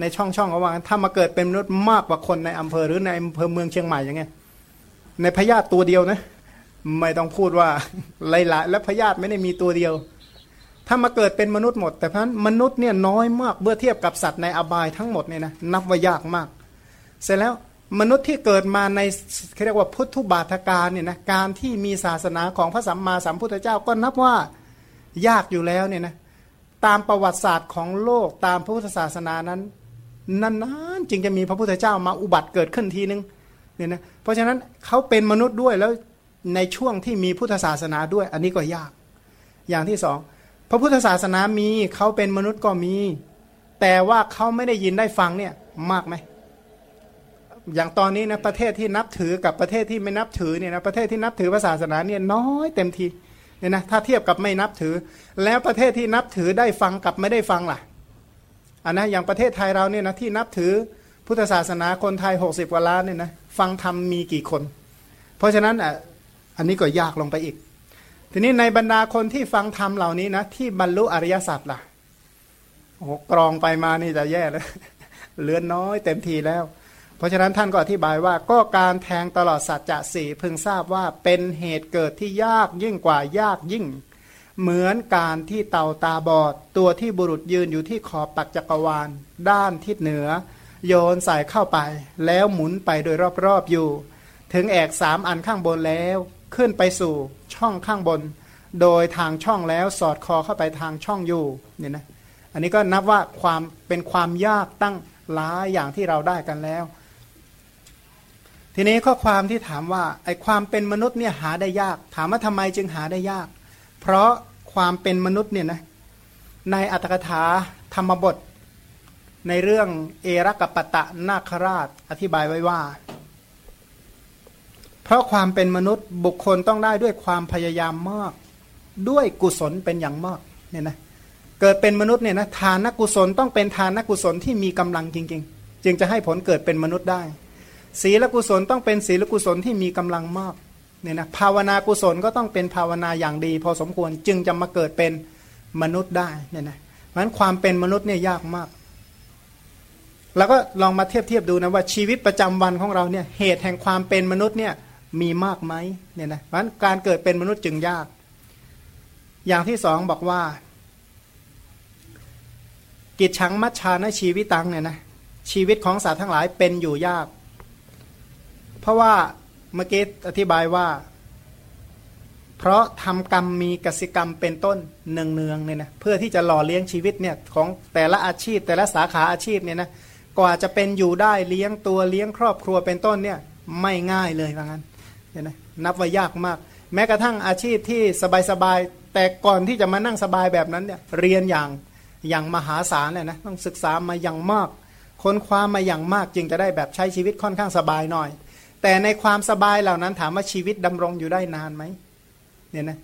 ในช่องช่องเขาว่าถ้ามาเกิดเป็นมนุษย์มากกว่าคนในอำเภอหรือในอำเภอเมืองเชียงใหม่อย่างเงี้ยในพยาธิตัวเดียวนะไม่ต้องพูดว่าหลายๆและพยาธิไม่ได้มีตัวเดียว ถ้ามาเกิดเป็นมนุษย์หมด แต่เพราะนั้นมนุษย์เนี่ยน้อยมากเมื่อเทียบกับสัตว์ในอบายทั้งหมดเนี่ยนะนับว่ายากมาก เสร็จแล้วมนุษย์ที่เกิดมาในเรียกว่าพุทธบาทการเนี่ยนะการที่มีศาสนาของพระสัมมาสัมพุทธเจ้าก็นับว่ายากอยู่แล้วเนี่ยนะตามประวัติศาสตร์ของโลกตามพระพุทธศาสนานั้น นานๆจึงจะมีพระพุทธเจ้ามาอุบัติเกิดขึ้นทีนึงเนี่ยนะเพราะฉะนั้นเขาเป็นมนุษย์ด้วยแล้วในช่วงที่มีพุทธศาสนาด้วย อันนี้ก็ยาก อย่างที่สองพระพุทธศาสนามีเขาเป็นมนุษย์ก็มี แต่ว่าเขาไม่ได้ยินได้ฟังเนี่ยมากไหมอย่างตอนนี้นะประเทศที่นับถือกับประเทศที่ไม่นับถือเนี่ยนะประเทศที่นับถือศาสนาเนี่ยน้อยเต็มทีเนี่ยนะถ้าเทียบกับไม่นับถือ แล้วประเทศที่นับถือได้ฟังกับไม่ได้ฟังล่ะ อันนะอย่างประเทศไทยเราเนี่ยนะที่นับถือพุทธศาสนาคนไทย 60 กว่าล้านเนี่ยนะฟังธรรมมีกี่คน เพราะฉะนั้นอะอันนี้ก็ยากลงไปอีก ทีนี้ในบรรดาคนที่ฟังธรรมเหล่านี้นะที่บรรลุอริยสัจล่ะโอ้กรองไปมานี่จะแย่แล้วเลือนน้อยเต็มทีแล้ว เพราะฉะนั้นท่านก็อธิบายว่าก็การแทงตลอดสัจจะสี่พึงทราบว่าเป็นเหตุเกิดที่ยากยิ่งกว่ายากยิ่ง เหมือนการที่เต่าตาบอด ตัวที่บุรุษยืนอยู่ที่ขอบปักจักรวาล ด้านทิศเหนือ โยนใส่เข้าไป แล้วหมุนไปโดยรอบๆอยู่ ถึงแอกสามอันข้างบนแล้ว ขึ้นไปสู่ช่องข้างบน โดยทางช่องแล้วสอดคอเข้าไปทางช่องอยู่เนี่ยนะอันนี้ก็นับว่าความเป็นความยากตั้งหลายอย่างที่เราได้กันแล้ว ทีนี้ข้อความที่ถามว่าไอ้ความเป็นมนุษย์เนี่ยหาได้ยาก ถามว่าทำไมจึงหาได้ยาก เพราะความเป็นมนุษย์เนี่ยนะในอัตถกถาธรรมบท ในเรื่องเอรักปตะนาคราชอธิบายไว้ว่า เพราะความเป็นมนุษย์บุคคลต้องได้ด้วยความพยายามมาก ด้วยกุศลเป็นอย่างมากเนี่ยนะเกิดเป็นมนุษย์เนี่ยนะทานนักกุศลต้องเป็นทานนักกุศลที่มีกำลังจริง ๆ จึงจะให้ผลเกิดเป็นมนุษย์ได้ ศีลกุศลต้องเป็นศีลกุศลที่มีกำลังมาก เนี่ยนะภาวนากุศลก็ต้องเป็นภาวนาอย่างดี พอสมควรจึงจะมาเกิดเป็นมนุษย์ได้เนี่ยนะเพราะฉะนั้นความเป็นมนุษย์เนี่ยยากมาก แล้วก็ลองมาเทียบเทียบดูนะว่าชีวิตประจำวันของเราเนี่ยเหตุแห่งความเป็นมนุษย์เนี่ยมีมากไหมเนี่ยนะเพราะฉะนั้นการเกิดเป็นมนุษย์จึงยาก อย่างที่สองบอกว่า กิจชังมัชชาในชีวิตตังเนี่ยนะชีวิตของสัตว์ทั้งหลายเป็นอยู่ยาก เพราะว่า เมื่อกี้อธิบายว่า เพราะทำกรรมมีกสิกรรมเป็นต้นเนืองๆเนี่ยนะเพื่อที่จะหล่อเลี้ยงชีวิตเนี่ยของแต่ละอาชีพ แต่ละสาขาอาชีพเนี่ยนะกว่าจะเป็นอยู่ได้เลี้ยงตัวเลี้ยงครอบครัวเป็นต้นเนี่ยไม่ง่ายเลยว่างั้นเห็นไหมนับว่ายากมาก แม้กระทั่งอาชีพที่สบายๆแต่ก่อนที่จะมานั่งสบายแบบนั้นเนี่ยเรียนอย่างอย่างมหาศาลเลยนะต้องศึกษามาอย่างมากค้นคว้ามาอย่างมากจึงจะได้แบบใช้ชีวิตค่อนข้างสบายหน่อย แต่ในความสบายเหล่านั้นถามว่าชีวิตดำรงอยู่ได้นานไหมเนี่ยนะ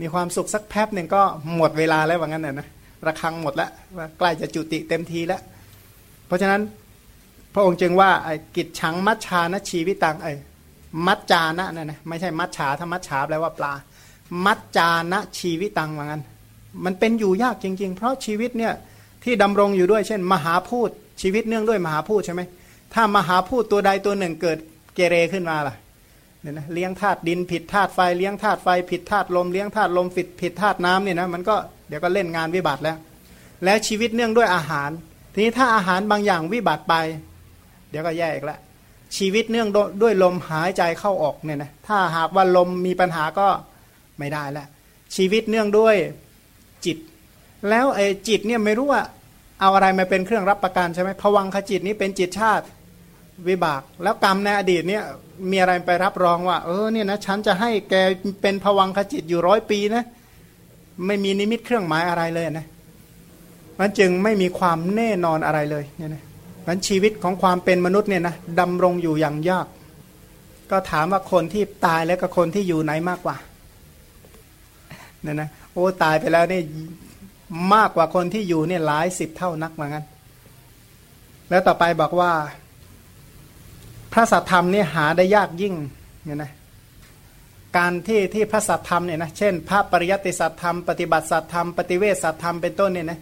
มีความสุขสักแป๊บหนึ่งก็หมดเวลาแล้วว่างั้นนะระคังหมดแล้วว่าใกล้จะจุติเต็มทีแล้ว เพราะฉะนั้นพระองค์จึงว่าไอ้กิจฉังมัชชานะชีวิตังไอ้มัจจานะนั่นนะไม่ใช่มัชฉาถ้ามัชฉาแปลว่าปลา มัจจานะชีวิตังว่างั้น มันเป็นอยู่ยากจริง ๆ เพราะชีวิตเนี่ยที่ดำรงอยู่ด้วยเช่น มหาพูดชีวิตเนื่องด้วยมหาพูดใช่ไหมถ้ามหาพูดตัวใดตัวหนึ่งเกิด เกเรขึ้นมาล่ะเนี่ยนะเลี้ยงธาตุดินผิดธาตุไฟเลี้ยงธาตุไฟผิดธาตุลมเลี้ยงธาตุลมผิดผิดธาตุน้ำเนี่ยนะมันก็เดี๋ยวก็เล่นงานวิบัติแล้ว แล้วชีวิตเนื่องด้วยอาหาร ทีนี้ถ้าอาหารบางอย่างวิบัติไป เดี๋ยวก็แย่อีกแล้วชีวิตเนื่องด้วยลมหายใจเข้าออกเนี่ยนะถ้าหากว่าลมมีปัญหาก็ไม่ได้แล้วชีวิตเนื่องด้วยจิต แล้วไอ้จิตเนี่ยไม่รู้ว่าเอาอะไรมาเป็นเครื่องรับประกันใช่ไหมผวังขจิตนี้เป็นจิตชาติ วิบาก แล้วกรรมในอดีตเนี่ยมีอะไรไปรับรองว่า เออเนี่ยนะฉันจะให้แกเป็นผวังขจิตอยู่ร้อยปีนะไม่มีนิมิตเครื่องหมายอะไรเลยนะมันจึงไม่มีความแน่นอนอะไรเลยเนี่ยนะมันชีวิตของความเป็นมนุษย์เนี่ยนะดำรงอยู่อย่างยาก ก็ถามว่าคนที่ตายแล้วกับคนที่อยู่ไหนมากกว่าเนี่ยนะโอ้ตายไปแล้วนี่มากกว่าคนที่อยู่เนี่ยหลายสิบเท่านักเหมือนกันแล้วต่อไปบอกว่า พระสัทธรรมเนี่ยหาได้ยากยิ่งเนี่ยนะการที่ที่พระสัทธรรมเนี่ยนะเช่น พระปริยัติสัทธรรมปฏิบัติสัทธรรมปฏิเวสสัทธรรมเป็นต้นเนี่ยนะ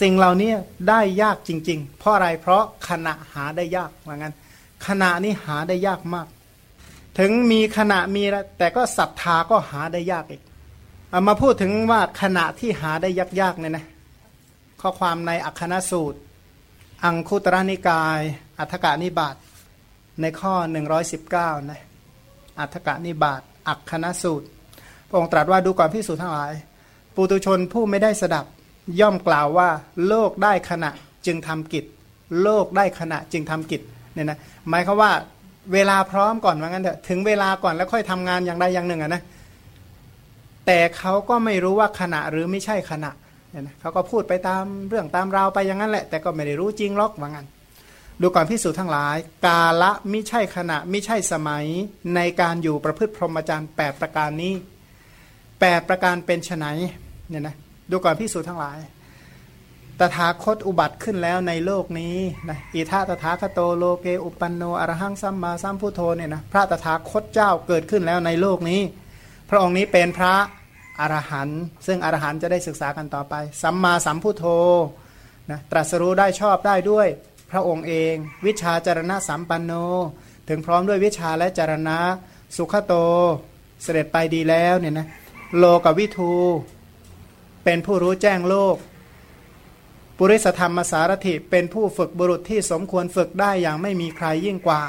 สิ่งเหล่านี้ได้ยากจริง ๆ เพราะอะไรเพราะขณะหาได้ยากเหมือนกันขณะนี้หาได้ยากมาก ถึงมีขณะมีแต่ก็ศรัทธาก็หาได้ยากอีกเอามาพูดถึงว่าขณะที่หาได้ยากๆเนี่ยนะข้อความในอัคคณสูตร อังคุตระนิกาย อัฏฐกานิบาต ในข้อ 119นะอัฏฐกานิบาตอัคคณสูตร พระองค์ตรัสว่าดูก่อนพิสูจน์ทั้งหลาย ปุตุชนผู้ไม่ได้สดับ ย่อมกล่าวว่า โลกได้ขณะจึงทำกิจ โลกได้ขณะจึงทำกิจเนี่ยนะหมายคือว่าเวลาพร้อมก่อนว่างั้นเถอะถึงเวลาก่อนแล้วค่อยทำงานอย่างใดอย่างหนึ่งอะนะแต่เขาก็ไม่รู้ว่าขณะหรือไม่ใช่ขณะเนี่ยนะเขาก็พูดไปตามเรื่องตามราวไปอย่างนั้นแหละ แต่ก็ไม่ได้รู้จริงหรอกว่างั้น ดูก่อนพิสูจน์ทั้งหลาย กาละไม่ใช่ขณะไม่ใช่สมัยในการอยู่ประพฤติพรหมจรรย์แปดประการนี้แปดประการเป็นไนเนี่ยนะดูก่อนพิสูจน์ทั้งหลาย ตถาคตอุบัติขึ้นแล้วในโลกนี้นะอิทาตถาคโตโลเกอุปันโนอรหังสัมมาสัมพุทโธเนี่ยนะพระตถาคตเจ้าเกิดขึ้นแล้วในโลกนี้ พระองค์นี้เป็นพระอรหันต์ซึ่งอรหันต์จะได้ศึกษากันต่อไป สัมมาสัมพุทโธนะตรัสรู้ได้ชอบได้ด้วย ระองค์เอง วิชาจารณะสัมปันโน ถึงพร้อมด้วยวิชาและจารณะ สุขโต เสด็จไปดีแล้วเนี่ยนะโลกวิทู เป็นผู้รู้แจ้งโลก ปุริสธรรมสารถิเป็นผู้ฝึกบุรุษที่สมควรฝึกได้อย่างไม่มีใครยิ่งกว่า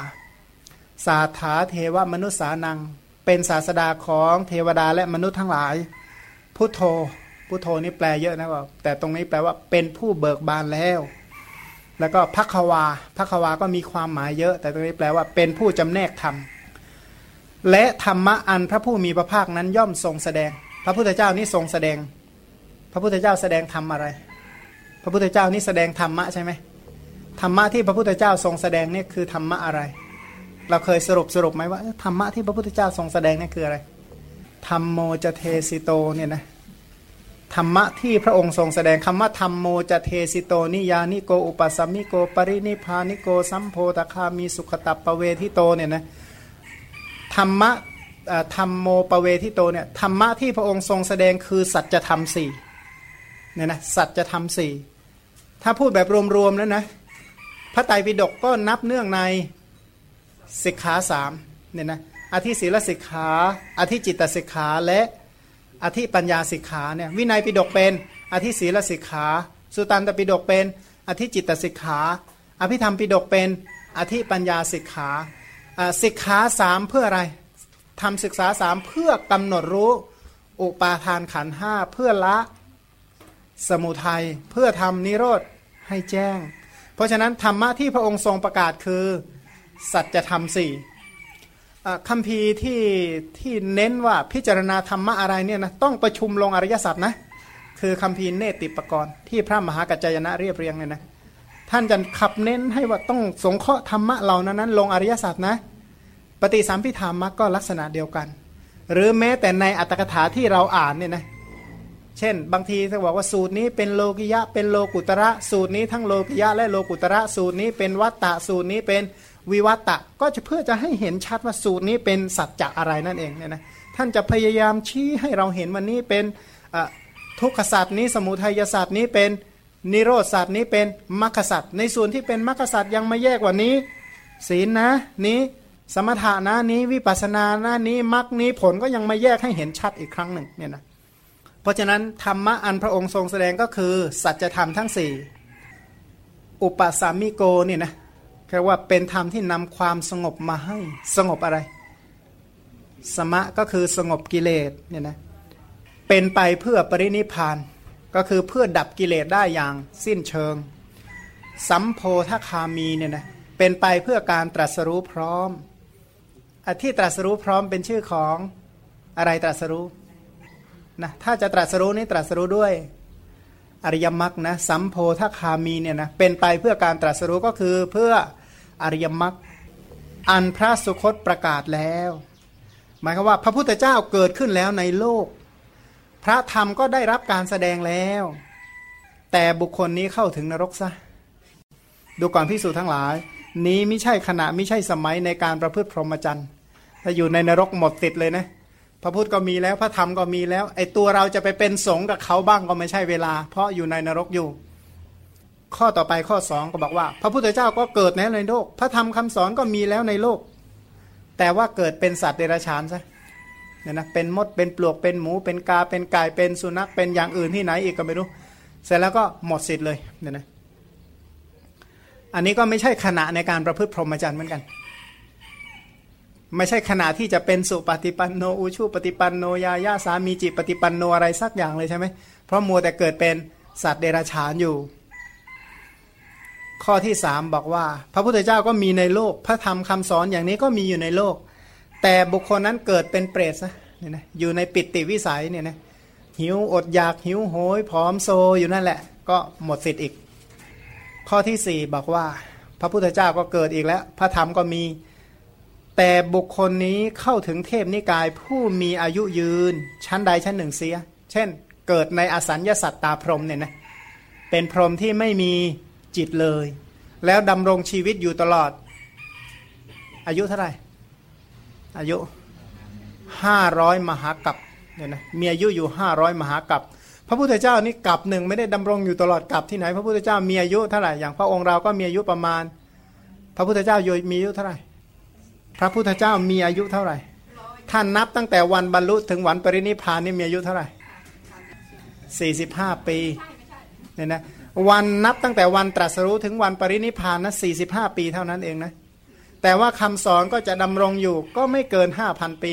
สาถาเทวมนุษสานัง เป็นศาสดาของเทวดาและมนุษย์ทั้งหลาย พุทโธพุทโธนี่แปลเยอะนะว่าแต่ตรงนี้แปลว่าเป็นผู้เบิกบานแล้ว แล้วก็พักวาภควาก็มีความหมายเยอะ แต่ตรงนี้แปลว่าเป็นผู้จำแนกธรรม และธรรมะอันพระผู้มีพระภาคนั้นย่อมทรงแสดง พระพุทธเจ้านี่ทรงแสดง พระพุทธเจ้าแสดงธรรมอะไร พระพุทธเจ้านี่แสดงธรรมะใช่ไหมธรรมะที่พระพุทธเจ้าทรงแสดงนี่คือธรรมะอะไร เราเคยสรุปสรุปไหมว่าธรรมะที่พระพุทธเจ้าทรงแสดงนี่คืออะไรธัมโมจเทสิโตเนี่ยนะ ธรรมะที่พระองค์ทรงแสดงคำว่าธัมโมจเทสิโตนิยยานิโกอุปสมิโกปรินิพพานิโกสัมโพธคามีสุคตัปปเวทิโตเนี่ยนะธรรมะธรรมโมปเวทิโตเนี่ยธรรมะที่พระองค์ทรงแสดงคือสัจธรรมสี่เนี่ยนะสัจจะทำสี่ถ้าพูดแบบรวมๆแล้วนะพระไตรปิฎกก็นับเนื่องในสิกขาสามเนี่ยนะอธิศีลสิกขาอธิจิตตสิกขาและ อธิปัญญาสิกขาเนี่ยวินัยปิฎกเป็น อธิศีลสิกขาสุตันตปิฎกเป็น อธิจิตตสิกขา อภิธรรมปิฎกเป็น อธิปัญญาสิกขาสิกขาสามเพื่ออะไรทำศึกษาสามเพื่อกำหนดรู้อุปาทานขันห้าเพื่อละสมุทัยเพื่อทำนิโรธให้แจ้ง เพราะฉะนั้นธรรมะที่พระองค์ทรงประกาศคือ สัจธรรมสี่ คำพีที่ที่เน้นว่าพิจารณาธรรมะอะไรเนี่ยนะต้องประชุมลงอริยสัจนะคือคำพีเนติปกรณ์ที่พระมหากัจจยนะเรียบเรียงเนี่ยนะท่านจะขับเน้นให้ว่าต้องสงเคราะห์ธรรมะเหล่านั้นนั้นลงอริยสัจนะปฏิสัมพิธามักก็ลักษณะเดียวกัน หรือแม้แต่ในอัตถกถาที่เราอ่านเนี่ยนะเช่น บางทีเขาบอกว่าสูตรนี้เป็นโลกิยะเป็นโลกุตระ สูตรนี้ทั้งโลกิยะและโลกุตระ สูตรนี้เป็นวัตตะสูตรนี้เป็น วิวัตตะก็จะเพื่อจะให้เห็นชัดว่าสูตรนี้เป็นสัจจะอะไรนั่นเองเนี่ยนะท่านจะพยายามชี้ให้เราเห็นวันนี้เป็นทุกขศาสตร์นี้สมุทัยศาสตร์นี้เป็นนิโรธศาสตร์นี้เป็นมรรคศาสตร์ในส่วนที่เป็นมรรคศาสตร์ยังไม่แยกว่านี้ ศีลนะนี้สมถานะนี้วิปัสสนานะนี้มรรคนี้ผลก็ยังไม่แยกให้เห็นชัดอีกครั้งหนึ่งเนี่ยนะเพราะฉะนั้นธรรมะอันพระองค์ทรงแสดงก็คือ สัจธรรมทั้งสี่อุปสามิโกเนี่ยนะ แค่ว่าเป็นธรรมที่นำความสงบมาให้สงบอะไร สมะก็คือสงบกิเลสเนี่ยนะเป็นไปเพื่อปรินิพาน ก็คือเพื่อดับกิเลสได้อย่างสิ้นเชิง สัมโพธคามีเนี่ยนะเป็นไปเพื่อการตรัสรู้พร้อมอที่ตรัสรู้พร้อมเป็นชื่อของอะไรตรัสรู้นะถ้าจะตรัสรู้นี่ตรัสรู้ด้วยอริยมรรคนะสัมโพธคามีเนี่ยนะเป็นไปเพื่อการตรัสรู้ก็คือเพื่อ อริยมรรคอันพระสุคตประกาศแล้ว หมายความว่าพระพุทธเจ้าเกิดขึ้นแล้วในโลก พระธรรมก็ได้รับการแสดงแล้ว แต่บุคคลนี้เข้าถึงนรกซะ ดูก่อนพิสูจน์ทั้งหลาย นี้ไม่ใช่ขณะไม่ใช่สมัยในการประพฤติพรหมจรรย์ถ้าอยู่ในนรกหมดติดเลยนะพระพุทธก็มีแล้วพระธรรมก็มีแล้วไอตัวเราจะไปเป็นสงกับเขาบ้างก็ไม่ใช่เวลา เพราะอยู่ในนรกอยู่ ข้อต่อไปข้อสองก็บอกว่า พระพุทธเจ้าก็เกิดในโลก พระธรรมคำสอนก็มีแล้วในโลก แต่ว่าเกิดเป็นสัตว์เดรัจฉานซะเนี่ยนะเป็นมดเป็นปลวกเป็นหมู เป็นกาเป็นไก่เป็นสุนัขเป็นอย่างอื่นที่ไหนอีกก็ไม่รู้ เสร็จแล้วก็หมดสิทธิ์เลยเนี่ยนะอันนี้ก็ไม่ใช่ขณะในการประพฤติพรหมจรรย์เหมือนกัน ไม่ใช่ขณะที่จะเป็นสุปฏิปันโนอุชูปฏิปันโนยาญาสามีจิปฏิปันโนอะไรสักอย่างเลยใช่ไหมเพราะมัวแต่เกิดเป็นสัตว์เดรัจฉานอยู่ ข้อที่สามบอกว่า พระพุทธเจ้าก็มีในโลก พระธรรมคำสอนอย่างนี้ก็มีอยู่ในโลก แต่บุคคลนั้นเกิดเป็นเปรตนะเนี่ยนะอยู่ในปิติวิสัยเนี่ยนะหิวอดอยากหิวโหยผอมโซอยู่นั่นแหละ ก็หมดสิทธิ์อีก ข้อที่สี่บอกว่า พระพุทธเจ้าก็เกิดอีกแล้ว พระธรรมก็มี แต่บุคคลนี้เข้าถึงเทพนิกายผู้มีอายุยืน ชั้นใดชั้นหนึ่งเสีย เช่น เกิดในอสัญญาสัตตาพรมเนี่ยนะเป็นพรมที่ไม่มี จิตเลย แล้วดำรงชีวิตอยู่ตลอด อายุเท่าไหร่ อายุห้าร้อยมหากัปเนี่ยนะมีอายุอยู่ห้าร้อยมหากัปพระพุทธเจ้านี่กับหนึ่งไม่ได้ดำรงอยู่ตลอดกับที่ไหน พระพุทธเจ้ามีอายุเท่าไหร่อย่างพระองค์เราก็มีอายุประมาณ พระพุทธเจ้าอยู่มีอายุเท่าไหร่ พระพุทธเจ้ามีอายุเท่าไหร่ท่านนับตั้งแต่วันบรรลุถึงวันปรินิพานนี่มีอายุเท่าไหร่สี่สิบห้าปีเนี่ยนะ วันนับตั้งแต่วันตรัสรู้ถึงวันปรินิพานนะสี่สิบห้าปีเท่านั้นเองนะ แต่ว่าคำสอนก็จะดำรงอยู่ก็ไม่เกินห้าพันปี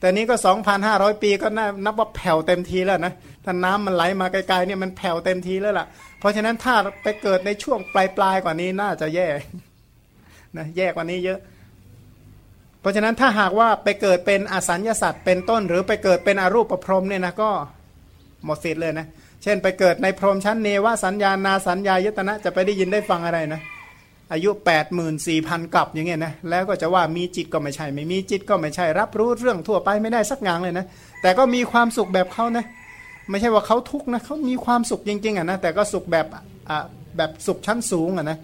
แต่นี้ก็สองพันห้าร้อยปีก็นับว่าแผ่วเต็มทีแล้วนะถ้าน้ำมันไหลมาไกลๆเนี่ยมันแผ่วเต็มทีแล้วล่ะ เพราะฉะนั้นถ้าไปเกิดในช่วงปลายๆกว่านี้น่าจะแย่นะแย่กว่านี้เยอะ เพราะฉะนั้นถ้าหากว่าไปเกิดเป็นอสัญญาสัตว์เป็นต้น หรือไปเกิดเป็นอรูปประพรมเนี่ยนะก็หมดสิทธิ์เลยนะเช่นไปเกิดในพรมชั้นเนวสัญญานาสัญญายตนะจะไปได้ยินได้ฟังอะไรนะอายุ 8 4 0 0 0กับอย่างเงี้ยนะแล้วก็จะว่ามีจิตก็ไม่ใช่ ไม่มีจิตก็ไม่ใช่รับรู้เรื่องทั่วไปไม่ได้สักอย่างเลยนะ แต่ก็มีความสุขแบบเขานะไม่ใช่ว่าเขาทุกข์นะเขามีความสุขจริงๆอะนะแต่ก็สุขแบบอะแบบสุขชั้นสูงอะนะ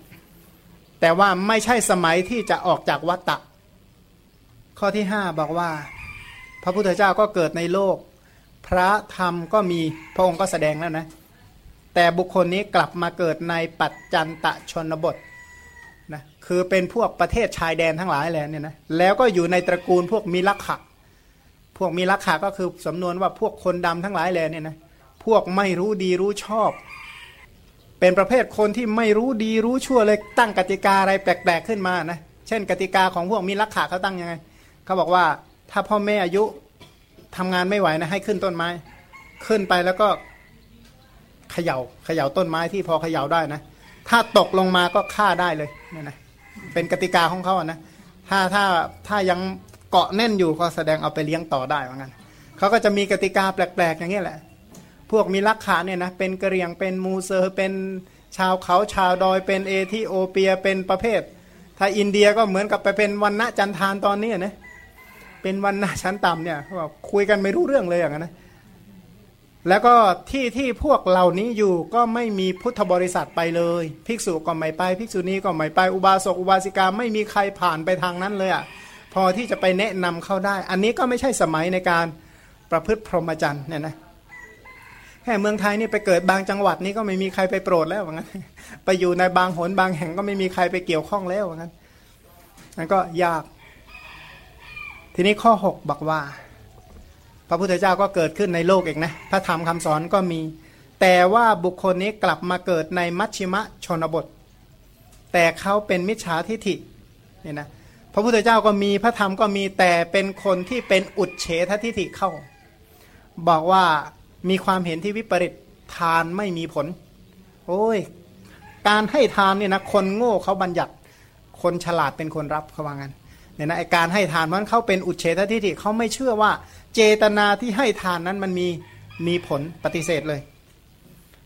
แต่ว่าไม่ใช่สมัยที่จะออกจากวัฏฏะข้อที่ห้าบอกว่า พระพุทธเจ้าก็เกิดในโลก พระธรรมก็มีพระองค์ก็แสดงแล้วนะ แต่บุคคลนี้กลับมาเกิดในปัจจันตะชนบทนะคือเป็นพวกประเทศชายแดนทั้งหลายแหละเนี่ยนะแล้วก็อยู่ในตระกูลพวกมีลักขะพวกมีลักขะก็คือสำนวนว่าพวกคนดำทั้งหลายแหละเนี่ยนะพวกไม่รู้ดีรู้ชอบ เป็นประเภทคนที่ไม่รู้ดีรู้ชั่วเลยตั้งกติกาอะไรแปลกๆขึ้นมานะเช่น กติกาของพวกมีลักขะเขาตั้งยังไงเขาบอกว่าถ้าพ่อแม่อายุ ทำงานไม่ไหวนะให้ขึ้นต้นไม้ ขึ้นไปแล้วก็เขยา่าเขย่าต้นไม้ที่พอเขย่าได้นะ ถ้าตกลงมาก็ฆ่าได้เลยเนี่ยนะเป็นกติกาของเขาอะนะถ้าถ้าถ้ายังเกาะแน่นอยู่ก็แสดงเอาไปเลี้ยงต่อได้เหมือนกันเขาก็จะมีกติกาแปลกๆ อย่างนี้แหละ พวกมีลักขาเนี่ยนะเป็นกระเรียงเป็นมูเซอร์เป็นชาวเขาชาวดอยเป็นเอธิโอเปียเป็นประเภท ถ้าอินเดียก็เหมือนกับไปเป็นวันณะจันทานตอนนี้นะ เป็นวันนาชั้นต่ำเนี่ยว่าบอกคุยกันไม่รู้เรื่องเลยอย่างนั้นนะแล้วก็ที่ที่พวกเหล่านี้อยู่ก็ไม่มีพุทธบริษัทไปเลย ภิกษุก็ไม่ไป ภิกษุณีก็ไม่ไปอุบาสกอุบาสิกาไม่มีใครผ่านไปทางนั้นเลยอะ่ะพอที่จะไปแนะนำเข้าได้ อันนี้ก็ไม่ใช่สมัยในการประพฤติพรหมจรรย์เนี่ยนะแค่เมืองไทยนี่ไปเกิดบางจังหวัดนี้ก็ไม่มีใครไปโปรดแล้วว่างั้นไปอยู่ในบางหนบางแห่งก็ไม่มีใครไปเกี่ยวข้องแล้วว่างั้นนั่นก็ยาก ทีนี้ข้อ 6 บอกว่า พระพุทธเจ้าก็เกิดขึ้นในโลกเองนะพระธรรมคำสอนก็มี แต่ว่าบุคคลนี้กลับมาเกิดในมัชชิมะชนบท แต่เขาเป็นมิจฉาทิฐิเนี่ยนะพระพุทธเจ้าก็มีพระธรรมก็มีแต่เป็นคนที่เป็นอุดเฉททิฐิเข้า บอกว่ามีความเห็นที่วิปริตทานไม่มีผล โอ้ย การให้ทานเนี่ยนะคนโง่เขาบัญญัติ คนฉลาดเป็นคนรับเขาว่างั้น เนี่ยนะการให้ทานมันเขาเป็นอุเฉททิฏฐิเขาไม่เชื่อว่า เจตนาที่ให้ทานนั้นมันมีมีผลปฏิเสธเลย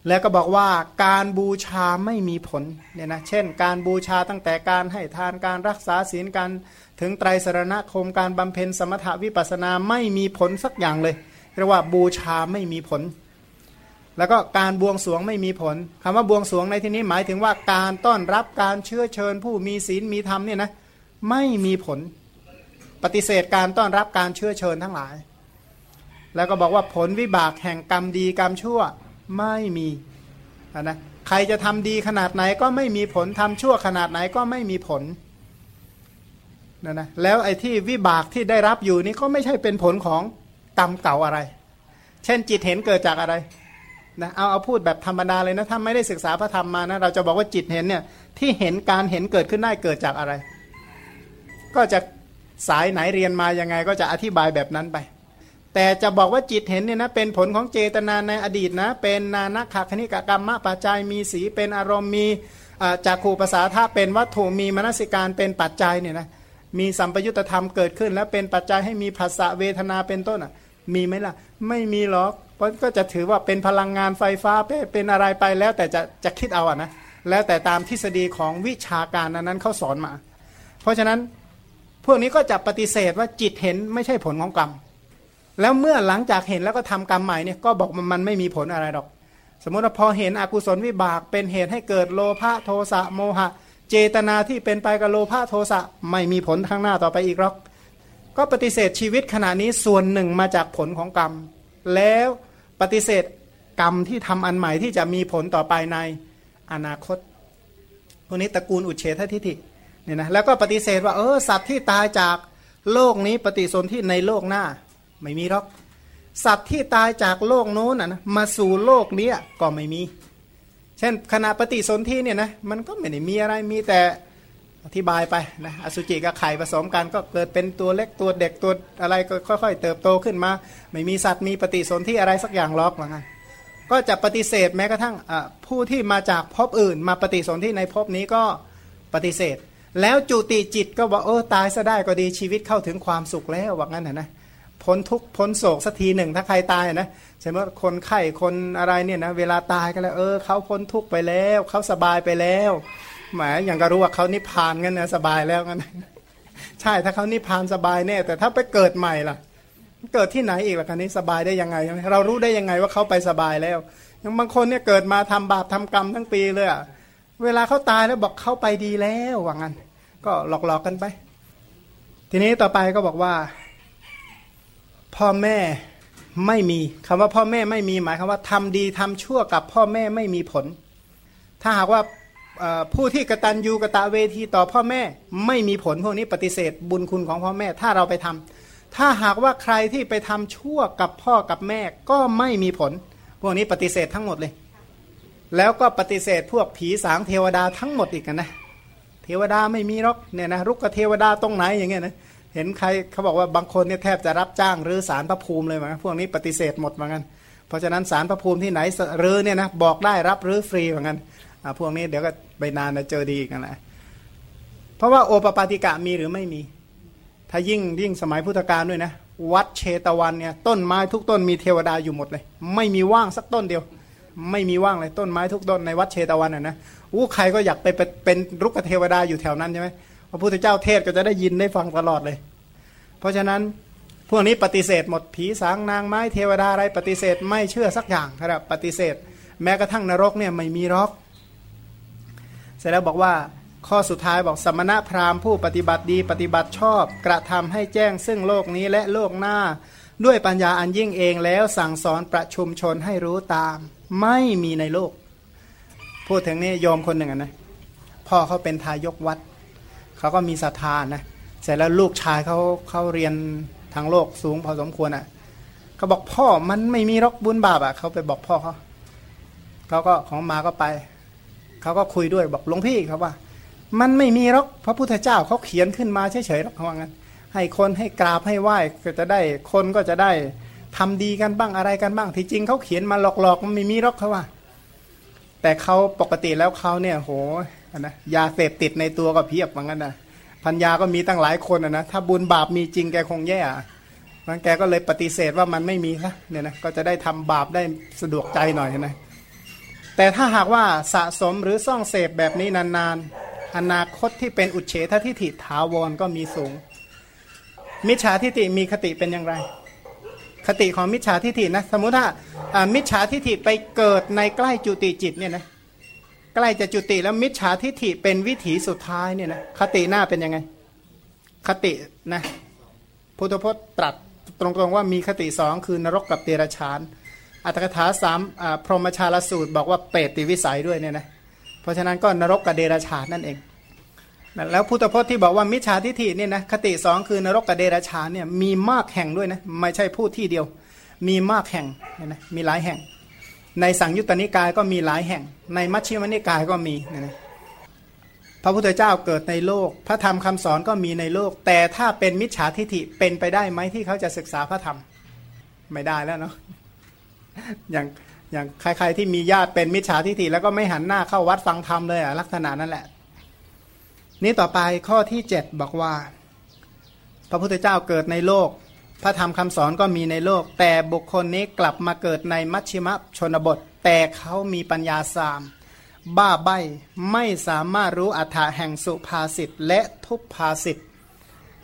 แล้วก็บอกว่าการบูชาไม่มีผลเนี่ยนะเช่น การบูชาตั้งแต่การให้ทานการรักษาศีลการถึงไตรสรณคมการบำเพ็ญสมถวิปัสนาไม่มีผลสักอย่างเลยเรียกว่าบูชาไม่มีผล แล้วก็การบวงสรวงไม่มีผลคำว่าบวงสรวงในที่นี้หมายถึงว่าการต้อนรับการเชื้อเชิญผู้มีศีลมีธรรมเนี่ยนะ ไม่มีผล ปฏิเสธการต้อนรับการเชื้อเชิญทั้งหลาย แล้วก็บอกว่าผลวิบากแห่งกรรมดีกรรมชั่วไม่มีนะใครจะทำดีขนาดไหนก็ไม่มีผลทำชั่วขนาดไหนก็ไม่มีผลนะนะแล้วไอ้ที่วิบากที่ได้รับอยู่นี่ก็ไม่ใช่เป็นผลของกรรมเก่าอะไร เช่นจิตเห็นเกิดจากอะไรนะเอาเอาพูดแบบธรรมดาเลยนะถ้าไม่ได้ศึกษาพระธรรมมานะเราจะบอกว่าจิตเห็นเนี่ยที่เห็นการเห็นเกิดขึ้นได้เกิดจากอะไร ก็จะสายไหนเรียนมายังไง ก็จะอธิบายแบบนั้นไป แต่จะบอกว่าจิตเห็นเนี่ยนะเป็นผลของเจตนาในอดีตนะ เป็นนานักขคณิกกรรมมะปัจจัยมีสีเป็นอารมณ์มีจากขู่ภาษาท่าเป็นวัตถุมีมนสิการเป็นปัจจัยเนี่ยนะมีสัมปยุตธรรมเกิดขึ้น แล้วเป็นปัจจัยให้มีภาษาเวทนาเป็นต้นอะ มีไหมล่ะ ไม่มีหรอกเพราะก็จะถือว่าเป็นพลังงานไฟฟ้าเป็นอะไรไปแล้วแต่จะจะคิดเอาอะนะแล้วแต่ตามทฤษฎีของวิชาการนั้นเขาสอนมา เพราะฉะนั้น พวกนี้ก็จะปฏิเสธว่าจิตเห็นไม่ใช่ผลของกรรม แล้วเมื่อหลังจากเห็นแล้วก็ทำกรรมใหม่เนี่ยก็บอกมันมันไม่มีผลอะไรหรอก สมมติว่าพอเห็นอกุศลวิบากเป็นเหตุให้เกิดโลภะโทสะโมหะ เจตนาที่เป็นไปกับโลภะโทสะไม่มีผลข้างหน้าต่อไปอีกหรอก ก็ปฏิเสธชีวิตขณะนี้ส่วนหนึ่งมาจากผลของกรรม แล้วปฏิเสธกรรมที่ทำอันใหม่ที่จะมีผลต่อไปในอนาคตพวกนี้ตระกูลอุเฉททิฏฐิ เนี่ยนะแล้วก็ปฏิเสธว่าเออสัตว์ที่ตายจากโลกนี้ปฏิสนธิในโลกหน้า ไม่มีหรอก สัตว์ที่ตายจากโลกโน้นนะมาสู่โลกนี้ก็ไม่มี เช่นขณะปฏิสนธิเนี่ยนะมันก็ไม่ได้มีอะไรมีแต่อธิบายไปนะอสุจิกับไข่ผสมกันก็เกิดเป็นตัวเล็กตัวเด็กตัวอะไรก็ค่อย ๆ เติบโตขึ้นมา ไม่มีสัตว์มีปฏิสนธิอะไรสักอย่างล็อกหรือไงก็จะปฏิเสธแม้กระทั่งผู้ที่มาจากภพอื่น มาปฏิสนธิในภพนี้ก็ปฏิเสธ แล้วจุติจิตก็บอกเออตายซะได้ก็ดีชีวิตเข้าถึงความสุขแล้วว่างั้นนะนะพ้นทุกพ้นโศกสักทีหนึ่งถ้าใครตายนะใช่ไหมคนไข้คนอะไรเนี่ยนะเวลาตายก็แล้ว เออเขาพ้นทุกไปแล้วเขาสบายไปแล้วหมายอย่างก็รู้ว่าเขานิพพานกันนะสบายแล้วกันใช่ถ้าเขานิพพานสบายแน่แต่ถ้าไปเกิดใหม่ล่ะ เกิดที่ไหนอีกล่ะคันนี้สบายได้ยังไง เรารู้ได้ยังไงว่าเขาไปสบายแล้วยังบางคนเนี่ยเกิดมาทำบาปทำกรรมทั้งปีเลยอะ เวลาเขาตายแล้วบอกเขาไปดีแล้วว่างั้น ก็หลอกๆกกันไป ทีนี้ต่อไปก็บอกว่า พ่อแม่ไม่มีคำว่าพ่อแม่ไม่มีหมายคำว่าทำดีทำชั่วกับพ่อแม่ไม่มีผล ถ้าหากว่าผู้ที่กระตันยูกระตะเวทีต่อพ่อแม่ไม่มีผลพวกนี้ปฏิเสธบุญคุณของพ่อแม่ถ้าเราไปทำถ้าหากว่าใครที่ไปทำชั่วกับพ่อกับแม่ก็ไม่มีผล พวกนี้ปฏิเสธทั้งหมดเลย แล้วก็ปฏิเสธพวกผีสางเทวดาทั้งหมดอีกนะเทวดาไม่มีหรอกเนี่ยนะรุกเทวดาตรงไหนอย่างเงี้ยนะเห็นใครเขาบอกว่าบางคนเนี่ยแทบจะรับจ้างหรือสารพระภูมิเลยมั้งพวกนี้ปฏิเสธหมดเหมือนกันเพราะฉะนั้นสารพระภูมิที่ไหนหรือเนี่ยนะบอกได้รับหรือฟรีเหมือนกันพวกนี้เดี๋ยวก็ไปนานจะเจอดีกันแหละเพราะว่าโอปปาติกะมีหรือไม่มี ถ้ายิ่งยิ่งสมัยพุทธกาลด้วยนะ วัดเชตวันเนี่ยต้นไม้ทุกต้นมีเทวดาอยู่หมดเลย ไม่มีว่างสักต้นเดียว ไม่มีว่างเลยต้นไม้ทุกต้นในวัดเชตวันอะนะอู้ใครก็อยากไปเป็นรุกเทวดาอยู่แถวนั้นใช่ไหมพระพุทธเจ้าเทศก็จะได้ยินได้ฟังตลอดเลย เพราะฉะนั้นพวกนี้ปฏิเสธหมดผีสางนางไม้เทวดาอะไรปฏิเสธไม่เชื่อสักอย่างครับปฏิเสธ แม้กระทั่งนรกเนี่ยไม่มีรอก เสร็จแล้วบอกว่าข้อสุดท้ายบอกสมณะพราหมณ์ผู้ปฏิบัติดีปฏิบัติชอบ กระทำให้แจ้งซึ่งโลกนี้และโลกหน้า ด้วยปัญญาอันยิ่งเองแล้วสั่งสอนประชุมชนให้รู้ตาม ไม่มีในโลก พูดถึงนี่โยมคนหนึ่งนะพ่อเขาเป็นทายกวัดเขาก็มีศรัทธานะเสร็จแล้วลูกชายเขาเขาเรียนทางโลกสูงพอสมควรอะเขาบอกพ่อมันไม่มีรกบุญบาปอะเขาไปบอกพ่อเขาเขาก็ของมาก็ไปเขาก็คุยด้วยบอกหลวงพี่เขาว่า มันไม่มีรกพระพุทธเจ้าเขาเขียนขึ้นมาเฉยๆหรอกเขาว่างั้นให้คนให้กราบให้ไหว้ก็จะได้คนก็จะได้ ทำดีกันบ้างอะไรกันบ้าง ที่จริงเขาเขียนมาหลอกๆมันไม่มีหรอกเขาว่า แต่เขาปกติแล้วเขาเนี่ยโหนะยาเสพติดในตัวก็เพียบเหมือนกันนะพัญญาก็มีตั้งหลายคนนะถ้าบุญบาปมีจริงแกคงแย่มันแกก็เลยปฏิเสธว่ามันไม่มีนะเนี่ยนะก็จะได้ทำบาปได้สะดวกใจหน่อยนะแต่ถ้าหากว่าสะสมหรือซ่องเสพแบบนี้นานๆ อนาคตที่เป็นอุเฉททิฏฐิถาวรก็มีสูง มิจฉาทิฏฐิมีคติเป็นอย่างไร คติของมิจฉาทิฏฐินะสมมุติถ้ามิจฉาทิฏฐิไปเกิดในใกล้จุติจิตเนี่ยนะใกล้จะจุติแล้วมิจฉาทิฏฐิเป็นวิถีสุดท้ายเนี่ยนะคติหน้าเป็นยังไง คตินะพุทธพจน์ตรัสตรงๆว่ามีคติสองคือนรกกับเตระชาน อัตถกถาสามพรหมชาลสูตรบอกว่าเปรตติวิสัยด้วยเนี่ยนะเพราะฉะนั้นก็นรกกับเดรัจฉานนั่นเอง แล้วพุทธพจน์ที่บอกว่ามิจฉาทิฏฐิเนี่ยนะคติสองคือนรกกับเดรัจฉานเนี่ยมีมากแห่งด้วยนะไม่ใช่พูดที่เดียว มีมากแห่งเนะมีหลายแห่ง ในสังยุตตนิกายก็มีหลายแห่ง ในมัชฌิมนิกายก็มีนะพระพุทธเจ้าเกิดในโลก พระธรรมคำสอนก็มีในโลก แต่ถ้าเป็นมิจฉาทิฏฐิเป็นไปได้ไหมที่เขาจะศึกษาพระธรรมไม่ได้แล้วเนาะอย่างอย่างใครๆที่มีญาติเป็นมิจฉาทิฏฐิแล้วก็ไม่หันหน้าเข้าวัดฟังธรรมเลยอะลักษณะนั่นแหละ นี่ต่อไปข้อที่เจ็ดบอกว่า พระพุทธเจ้าเกิดในโลก พระธรรมคำสอนก็มีในโลก แต่บุคคลนี้กลับมาเกิดในมัชชิมชนบท แต่เขามีปัญญาสาม บ้าใบไม่สามารถรู้อัฏฐะแห่งสุภาษิตและทุพภาษิต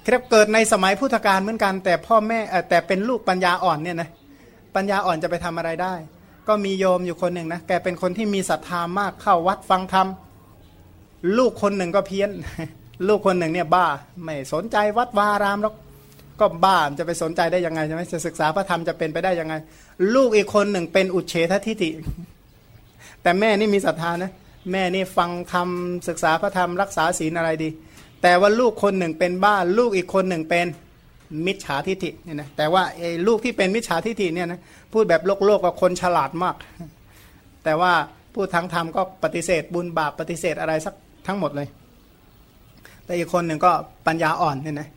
ครับเกิดในสมัยพุทธกาลเหมือนกัน แต่พ่อแม่แต่เป็นลูกปัญญาอ่อนเนี่ยนะปัญญาอ่อนจะไปทำอะไรได้ ก็มีโยมอยู่คนหนึ่งนะแกเป็นคนที่มีศรัทธามากเข้าวัดฟังธรรม ลูกคนหนึ่งก็เพี้ยน ลูกคนหนึ่งเนี่ยบ้าไม่สนใจวัดวารามหรอกก็บ้าจะไปสนใจได้ยังไงใช่ไหมจะศึกษาพระธรรมจะเป็นไปได้ยังไง ลูกอีกคนหนึ่งเป็นอุเฉททิฏฐิแต่แม่นี่มีศรัทธานะแม่นี่ฟังธรรมศึกษาพระธรรมรักษาศีลอะไรดี แต่ว่าลูกคนหนึ่งเป็นบ้า ลูกอีกคนหนึ่งเป็นมิจฉาทิฏฐิเนี่ยนะแต่ว่าไอ้ลูกที่เป็นมิจฉาทิฏฐิเนี่ยนะพูดแบบโลกโลกกับคนฉลาดมาก แต่ว่าพูดทางธรรมก็ปฏิเสธบุญบาปปฏิเสธอะไรสัก ทั้งหมดเลย แต่อีกคนหนึ่งก็ปัญญาอ่อนเนี่ยนะ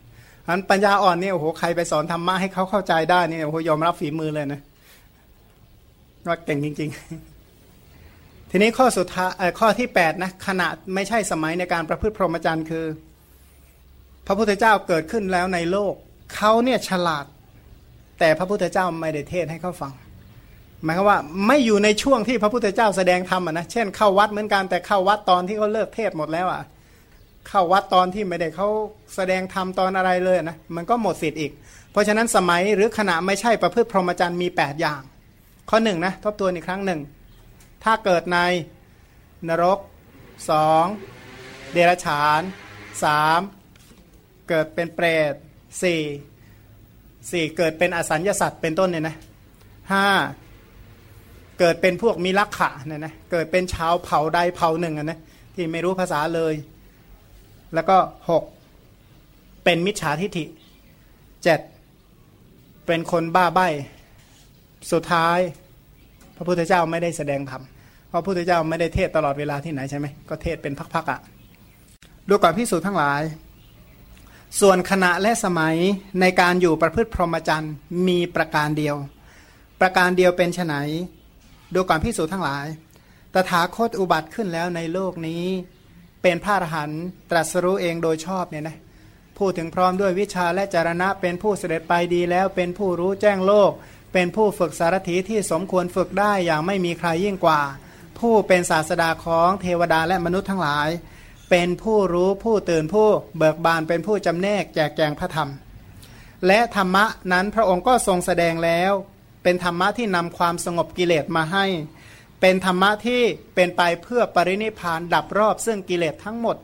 อันปัญญาอ่อนเนี่ยโอ้โหใครไปสอนธรรมะให้เขาเข้าใจได้เนี่ยโอ้โหยอมรับฝีมือเลยนะว่าเก่งจริง ๆ ทีนี้ข้อสุดท้ายข้อที่8นะขณะไม่ใช่สมัยในการประพฤติพรหมจรรย์คือ พระพุทธเจ้าเกิดขึ้นแล้วในโลกเขาเนี่ยฉลาด แต่พระพุทธเจ้าไม่ได้เทศให้เขาฟัง หมายความว่าไม่อยู่ในช่วงที่พระพุทธเจ้าแสดงธรรมนะเช่นเข้าวัดเหมือนกันแต่เข้าวัดตอนที่เขาเลิกเทศหมดแล้วอะเข้าวัดตอนที่ไม่ได้เขาแสดงธรรมตอนอะไรเลยนะมันก็หมดสิทธิ์อีก เพราะฉะนั้นสมัยหรือขณะไม่ใช่ประพฤติพรหมจรรย์มี 8 อย่าง ข้อหนึ่งนะทบทวนอีกครั้งหนึ่งถ้าเกิดในนรกสองเดรัจฉานสามเกิดเป็นเปรตสี่สี่เกิดเป็นอสัญญาสัตว์เป็นต้นเนี่ยนะห้า เกิดเป็นพวกมีลักขะเนี่ยนะเกิดเป็นชาวเผ่าใดเผ่าหนึ่งนะที่ไม่รู้ภาษาเลย แล้วก็หกเป็นมิจฉาทิฐิเจ็ดเป็นคนบ้าใบ้สุดท้าย พระพุทธเจ้าไม่ได้แสดงธรรมพระพุทธเจ้าไม่ได้เทศตลอดเวลาที่ไหนใช่ไหมก็เทศเป็นพักๆอะ่ะดูก่อนพิสูจน์ทั้งหลาย ส่วนขณะและสมัยในการอยู่ประพฤติพรหมจรรย์มีประการเดียว ประการเดียวเป็นไน ดูก่อนพิสูจน์ทั้งหลาย ตถาคตอุบัติขึ้นแล้วในโลกนี้ เป็นพระอรหันต์ตรัสรู้เองโดยชอบเนี่ยนะพูดถึงพร้อมด้วยวิชาและจารณะเป็นผู้เสด็จไปดีแล้วเป็นผู้รู้แจ้งโลก เป็นผู้ฝึกสารถีที่สมควรฝึกได้อย่างไม่มีใครยิ่งกว่า ผู้เป็นศาสดาของเทวดาและมนุษย์ทั้งหลาย เป็นผู้รู้ผู้ตื่นผู้เบิกบานเป็นผู้จำแนกแจกแจงพระธรรม และธรรมะนั้นพระองค์ก็ทรงแสดงแล้ว เป็นธรรมะที่นำความสงบกิเลสมาให้ เป็นธรรมะที่เป็นไปเพื่อปรินิพานดับรอบซึ่งกิเลสทั้งหมด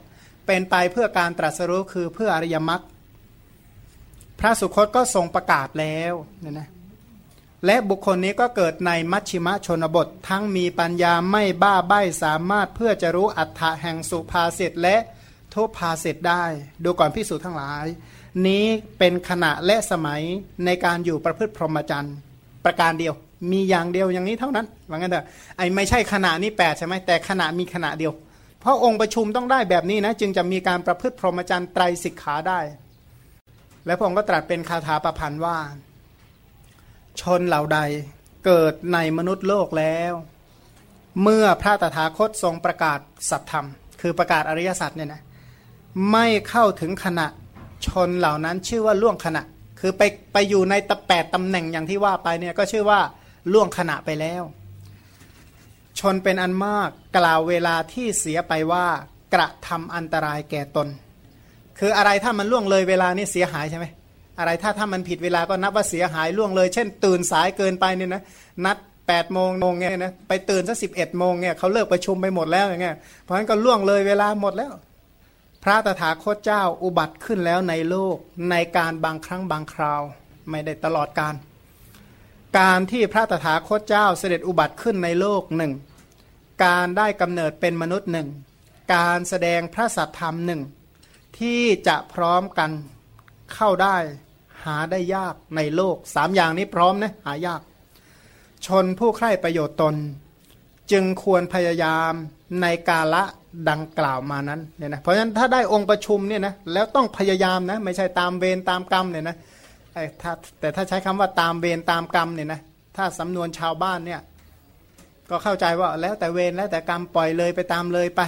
เป็นไปเพื่อการตรัสรู้คือเพื่ออริยมรรคพระสุคตก็ทรงประกาศแล้วเนี่ยนะและบุคคลนี้ก็เกิดในมัชชิมชนบท ทั้งมีปัญญาไม่บ้าใบ้สามารถเพื่อจะรู้อัฏฐะแห่งสุภาษิตและทุพภาษิตได้ ดูก่อนพิสูจน์ทั้งหลาย นี้เป็นขณะและสมัยในการอยู่ประพฤติพรหมจรรย์ ประการเดียว มีอย่างเดียวอย่างนี้เท่านั้นว่างั้นเถอะไอ้ไม่ใช่ขณะนี้แปดใช่ไหมแต่ขณะมีขณะเดียว เพราะองค์ประชุมต้องได้แบบนี้นะจึงจะมีการประพฤติพรหมจรรย์ไตรสิกขาได้ และพระองค์ก็ตรัสเป็นคาถาประพันธ์ว่า ชนเหล่าใดเกิดในมนุษย์โลกแล้ว เมื่อพระตถาคตทรงประกาศสัตธรรม คือประกาศอริยสัจเนี่ยนะไม่เข้าถึงขณะชนเหล่านั้นชื่อว่าล่วงขณะ คือไปไปอยู่ในตะแปดตำแหน่งอย่างที่ว่าไปเนี่ยก็ชื่อว่าล่วงขณะไปแล้ว ชนเป็นอันมากกล่าวเวลาที่เสียไปว่ากระทำอันตรายแก่ตน คืออะไรถ้ามันล่วงเลยเวลานี่เสียหายใช่ไหมอะไรถ้าถ้ามันผิดเวลาก็นับว่าเสียหายล่วงเลย เช่น ตื่นสายเกินไปเนี่ยนะนัด8ปดโมงโมงเนี่ยนะไปตื่นสักสิบเอ็ดโมงเนี่ยเขาเลิกประชุมไปหมดแล้วอย่างเงี้ยเพราะฉะนั้นก็ล่วงเลยเวลาหมดแล้ว ระตถาคตเจ้าอุบัติขึ้นแล้วในโลกในการบางครั้งบางคราว ไม่ได้ตลอดการ การที่พระตถาคตเจ้าเสด็จอุบัติขึ้นในโลกหนึ่งการได้กำเนิดเป็นมนุษย์หนึ่งการแสดงพระสัทธรรมหนึ่งที่จะพร้อมกันเข้าได้หาได้ยากในโลกสามอย่างนี้พร้อมนะหายาก ชนผู้ใคร่ประโยชน์ตน จึงควรพยายามในกาละดังกล่าวมานั้นเนี่ยนะเพราะฉะนั้นถ้าได้องค์ประชุมเนี่ยนะแล้วต้องพยายามนะไม่ใช่ตามเวรตามกรรมเนี่ยนะไอ้ถ้าแต่ถ้าใช้คำว่าตามเวรตามกรรมเนี่ยนะถ้าสำนวนชาวบ้านเนี่ยก็เข้าใจว่าแล้วแต่เวรแล้วแต่กรรมปล่อยเลยไปตามเลยไป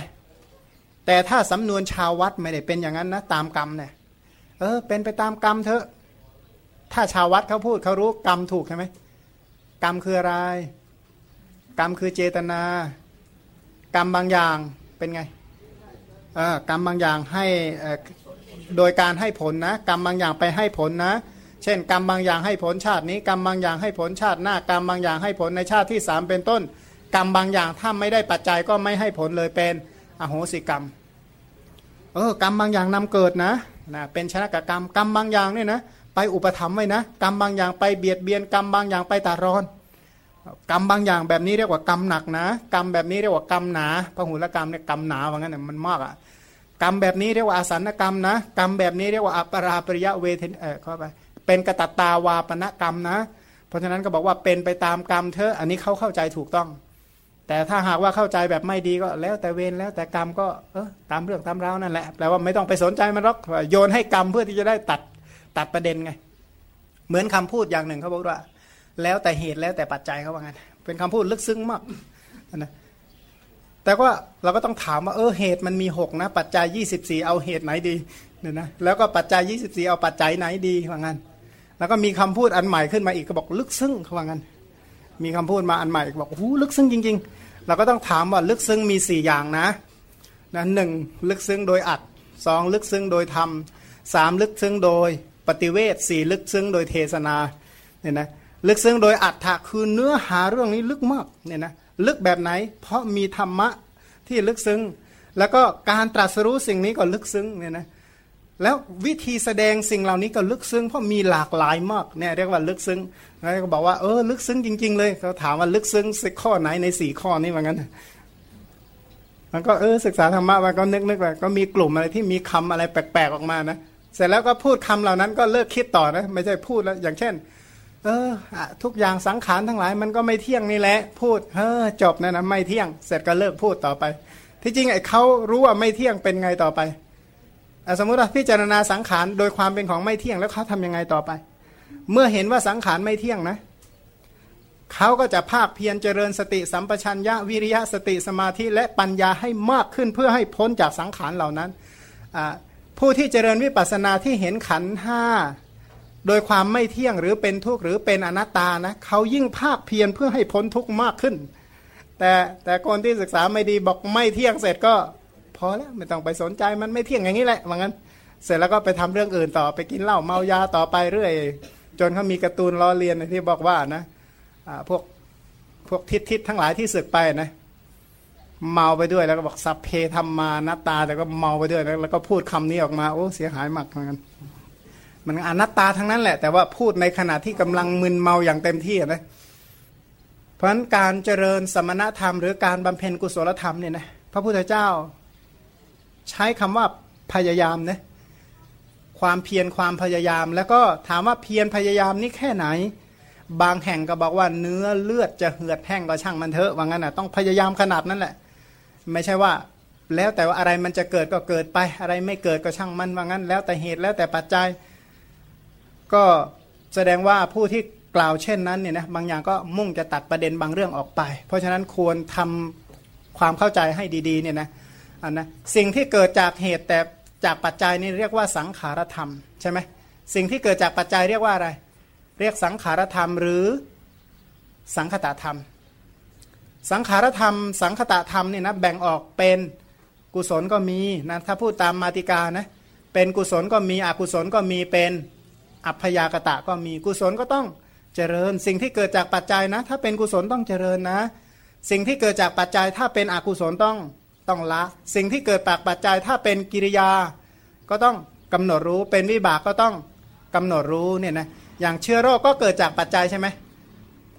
แต่ถ้าสำนวนชาววัดไม่ได้เป็นอย่างนั้นนะตามกรรมเนี่ยเออเป็นไปตามกรรมเถอะ ถ้าชาววัดเขาพูดเขารู้กรรมถูกใช่ไหมกรรมคืออะไร กรรมคือเจตนา กรรมบางอย่างเป็นไงกรรมบางอย่างให้โดยการให้ผลนะ กรรมบางอย่างไปให้ผลนะ เช่น กรรมบางอย่างให้ผลชาตินี้ กรรมบางอย่างให้ผลชาติหน้ากรรมบางอย่างให้ผลในชาติที่สามเป็นต้น กรรมบางอย่างถ้าไม่ได้ปัจจัยก็ไม่ให้ผลเลยเป็นอโหสิกรรมเออกรรมบางอย่างนำเกิดนะนะเป็นชนะกกรรมกรรมบางอย่างเนี่ยนะ ไปอุปธรรมไว้นะ กรรมบางอย่างไปเบียดเบียนกรรมบางอย่างไปตารอน กรรมบางอย่างแบบนี้เรียกว่ากรรมหนักนะ กรรมแบบนี้เรียกว่ากรรมหนาพหุลกรรมเนี่ยกรรมหนาว่างั้นเนี่ยมันมากอะกรรมแบบนี้เรียกว่าอาสันกรรมนะ กรรมแบบนี้เรียกว่าอัปราปริยะเวทเออเข้าไปเป็นกตตาวาปณกรรมนะ เพราะฉะนั้นก็บอกว่าเป็นไปตามกรรมเธออันนี้เขาเข้าใจถูกต้อง แต่ถ้าหากว่าเข้าใจแบบไม่ดีก็แล้วแต่เวรแล้วแต่กรรมก็เออตามเรื่องตามราวนั่นแหละแปลว่าไม่ต้องไปสนใจมันหรอกโยนให้กรรมเพื่อที่จะได้ตัดตัดประเด็นไง เหมือนคำพูดอย่างหนึ่งเขาบอกว่า แล้วแต่เหตุแล้วแต่ปัจจัยเขาว่างั้นเป็นคำพูดลึกซึ้งมากนะแต่ว่าเราก็ต้องถามว่าเออเหตุมันมีหกนะ ปัจจัยยี่สิบสี่เอาเหตุไหนดีเนี่ยนะแล้วก็ปัจจัยยี่สิบสี่เอาปัจจัยไหนดีว่างั้นแล้วก็มีคำพูดอันใหม่ขึ้นมาอีกก็บอกลึกซึ้งเขาว่างั้นมีคำพูดมาอันใหม่บอกโอ้โหลึกซึ้งจริง ๆ เราก็ต้องถามว่าลึกซึ้งมีสี่อย่างนะนะหนึ่งลึกซึ้งโดยอัดสองลึกซึ้งโดยธรรมสามลึกซึ้งโดยปฏิเวทสี่ลึกซึ้งโดยเทศนาเนี่ยนะ ลึกซึ้งโดยอัตถะคือเนื้อหาเรื่องนี้ลึกมากเนี่ยนะลึกแบบไหน เพราะมีธรรมะที่ลึกซึ้ง แล้วก็การตรัสรู้สิ่งนี้ก็ลึกซึ้งเนี่ยนะแล้ววิธีแสดงสิ่งเหล่านี้ก็ลึกซึ้งเพราะมีหลากหลายมากเนี่ยเรียกว่าลึกซึ้งแล้วก็บอกว่าเออลึกซึ้งจริง ๆ เลยเขาถามว่าลึกซึ้งสิข้อไหนในสี่ข้อนี้เหมือนกันมันก็เออศึกษาธรรมะมันก็นึกนึกไปก็มีกลุ่มอะไรที่มีคำอะไรแปลกๆออกมานะเสร็จแล้วก็พูดคำเหล่านั้นก็เลิกคิดต่อนะไม่ใช่พูดแล้วอย่างเช่น เออทุกอย่างสังขารทั้งหลายมันก็ไม่เที่ยงนี่แหละ พูดเออจบนะนะไม่เที่ยง เสร็จก็เลิกพูดต่อไป ที่จริงไอ้เขารู้ว่าไม่เที่ยงเป็นไงต่อไปสมมติว่าพิจารณาสังขารโดยความเป็นของไม่เที่ยงแล้วเขาทำยังไงต่อไป เมื่อเห็นว่าสังขารไม่เที่ยงนะเขาก็จะภาคเพียรเจริญสติสัมปชัญญะวิริยะสติสมาธิและปัญญาให้มากขึ้นเพื่อให้พ้นจากสังขารเหล่านั้น ผู้ที่เจริญวิปัสสนาที่เห็นขันห้า โดยความไม่เที่ยงหรือเป็นทุกข์หรือเป็นอนัตตานะเขายิ่งภาคเพียรเพื่อให้พ้นทุกข์มากขึ้น แต่แต่คนที่ศึกษาไม่ดีบอกไม่เที่ยงเสร็จก็พอแล้วไม่ต้องไปสนใจมันไม่เที่ยงอย่างนี้แหละว่างั้น เสร็จแล้วก็ไปทำเรื่องอื่นต่อไปกินเหล้าเมายาต่อไปเรื่อย จนเขามีการ์ตูนล้อเลียนที่บอกว่านะพวกพวกทิศทิศทั้งหลายที่สึกไปนะเมาไปด้วยแล้วก็บอกสัพเพธรรมานัตตา แต่ก็เมาไปด้วยแล้วก็พูดคำนี้ออกมาโอ้เสียหายมากเหมือนกัน มันอนัตตาทั้งนั้นแหละ แต่ว่าพูดในขณะที่กำลังมึนเมาอย่างเต็มที่นะเพราะฉะนั้นการเจริญสมณธรรม หรือการบำเพ็ญกุศลธรรมเนี่ยนะพระพุทธเจ้า ใช้คำว่าพยายามนะความเพียรความพยายาม แล้วก็ถามว่าเพียรพยายามนี่แค่ไหน บางแห่งก็บอกว่าเนื้อเลือดจะเหือดแห้งก็ช่างมันเถอะว่างั้นนะต้องพยายามขนาดนั้นแหละ ไม่ใช่ว่าแล้วแต่ว่าอะไรมันจะเกิดก็เกิดไป อะไรไม่เกิดก็ช่างมันว่างั้น แล้วแต่เหตุแล้วแต่ปัจจัย ก็แสดงว่าผู้ที่กล่าวเช่นนั้นเนี่ยนะบางอย่างก็มุ่งจะตัดประเด็นบางเรื่องออกไป เพราะฉะนั้นควรทำความเข้าใจให้ดีๆเนี่ยนะอันนะสิ่งที่เกิดจากเหตุแต่จากปัจจัยนี่เรียกว่าสังขารธรรมใช่ไหมสิ่งที่เกิดจากปัจจัยเรียกว่าอะไร เรียกสังขารธรรมหรือสังคตธรรม สังขารธรรม สังคตธรรมเนี่ยนะแบ่งออกเป็นกุศลก็มีนะถ้าพูดตามมาติกานะเป็นกุศลก็มีอกุศลก็มีเป็น อัพยากตะก็มีกุศลก็ต้องเจริญ สิ่งที่เกิดจากปัจจัยนะ ถ้าเป็นกุศลต้องเจริญนะ สิ่งที่เกิดจากปัจจัยถ้าเป็นอกุศลต้องต้องละ สิ่งที่เกิดปากปัจจัยถ้าเป็นกิริยา ก็ต้องกำหนดรู้เป็นวิบากก็ต้องกำหนดรู้เนี่ยนะอย่างเชื้อโรคก็เกิดจากปัจจัยใช่ไหม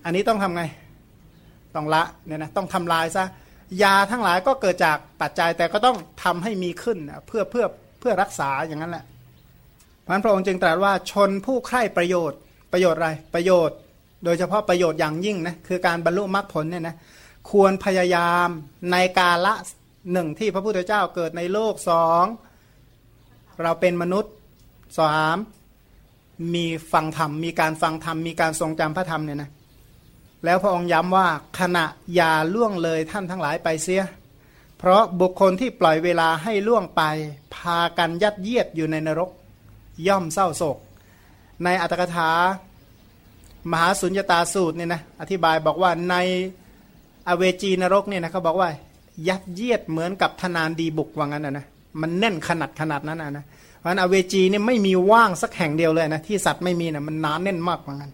อันนี้ต้องทำไงต้องละเนี่ยนะต้องทำลายซะยาทั้งหลายก็เกิดจากปัจจัยแต่ก็ต้องทำให้มีขึ้นเพื่อเพื่อเพื่อรักษาอย่างนั้นแหละ พราะนั้นพระองค์จึงตรัสว่าชนผู้ใคร่ประโยชน์ ประโยชน์อะไรประโยชน์ โดยเฉพาะประโยชน์อย่างยิ่งนะคือการบรรลุมรรคผลเนี่ยนะควรพยายามในกาละหนึ่งที่พระพุทธเจ้าเกิดในโลกสองเราเป็นมนุษย์สามมีฟังธรรม มีการฟังธรรม มีการทรงจำพระธรรมเนี่ยนะแล้วพระองค์ย้ำว่าขณะอย่าล่วงเลยท่านทั้งหลายไปเสีย เพราะบุคคลที่ปล่อยเวลาให้ล่วงไป พากันยัดเยียดอยู่ในนรก ย่อมเศร้าโศก ในอัตถกถามหาสุญญตาสูตรเนี่ยนะอธิบายบอกว่าในอเวจีนรกเนี่ยนะเขาบอกว่า ยัดเยียดเหมือนกับธนานดีบุกว่างั้นนะนะมันแน่นขนาดขนาดนั้นนะนะเพราะนั้นอเวจีเนี่ยไม่มีว่างสักแห่งเดียวเลยนะที่สัตว์ไม่มีนะมันนานแน่นมากว่างั้น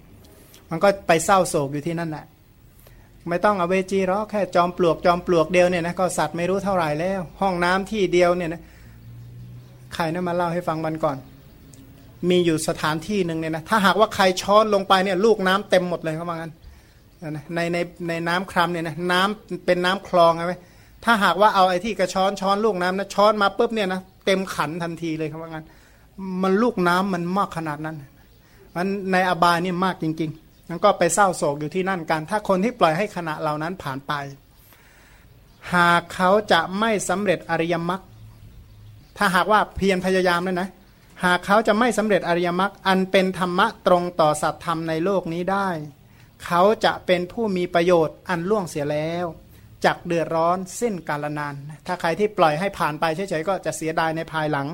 มันก็ไปเศร้าโศกอยู่ที่นั่นแหละไม่ต้องอเวจีหรอกแค่จอมปลวกจอมปลวกเดียวเนี่ยนะก็สัตว์ไม่รู้เท่าไหร่แล้ว ห้องน้ำที่เดียวเนี่ยนะใครนะมาเล่าให้ฟังวันก่อน มีอยู่สถานที่หนึ่งเนี่ยนะถ้าหากว่าใครช้อนลงไปเนี่ยลูกน้ำเต็มหมดเลยเขาบอกงั้นในในในน้ำครามเนี่ยนะน้ำเป็นน้ำคลองไงถ้าหากว่าเอาไอ้ที่กระช้อนช้อนลูกน้ำนะช้อนมาปุ๊บเนี่ยนะเต็มขันทันทีเลยครับว่างั้น มันลูกน้ำมันมากขนาดนั้นมันในอบายเนี่ยมากจริงๆนั่นก็ไปเศร้าโศกอยู่ที่นั่นกัน ถ้าคนที่ปล่อยให้ขณะเหล่านั้นผ่านไป หากเขาจะไม่สำเร็จอริยมรรคถ้าหากว่าเพียรพยายามแล้วนะ หากเขาจะไม่สำเร็จอริยมรรคอันเป็นธรรมะตรงต่อสัตธรรมในโลกนี้ได้ เขาจะเป็นผู้มีประโยชน์อันล่วงเสียแล้วจักเดือดร้อนสิ้นกาลนาน ถ้าใครที่ปล่อยให้ผ่านไปเฉยๆก็จะเสียดายในภายหลัง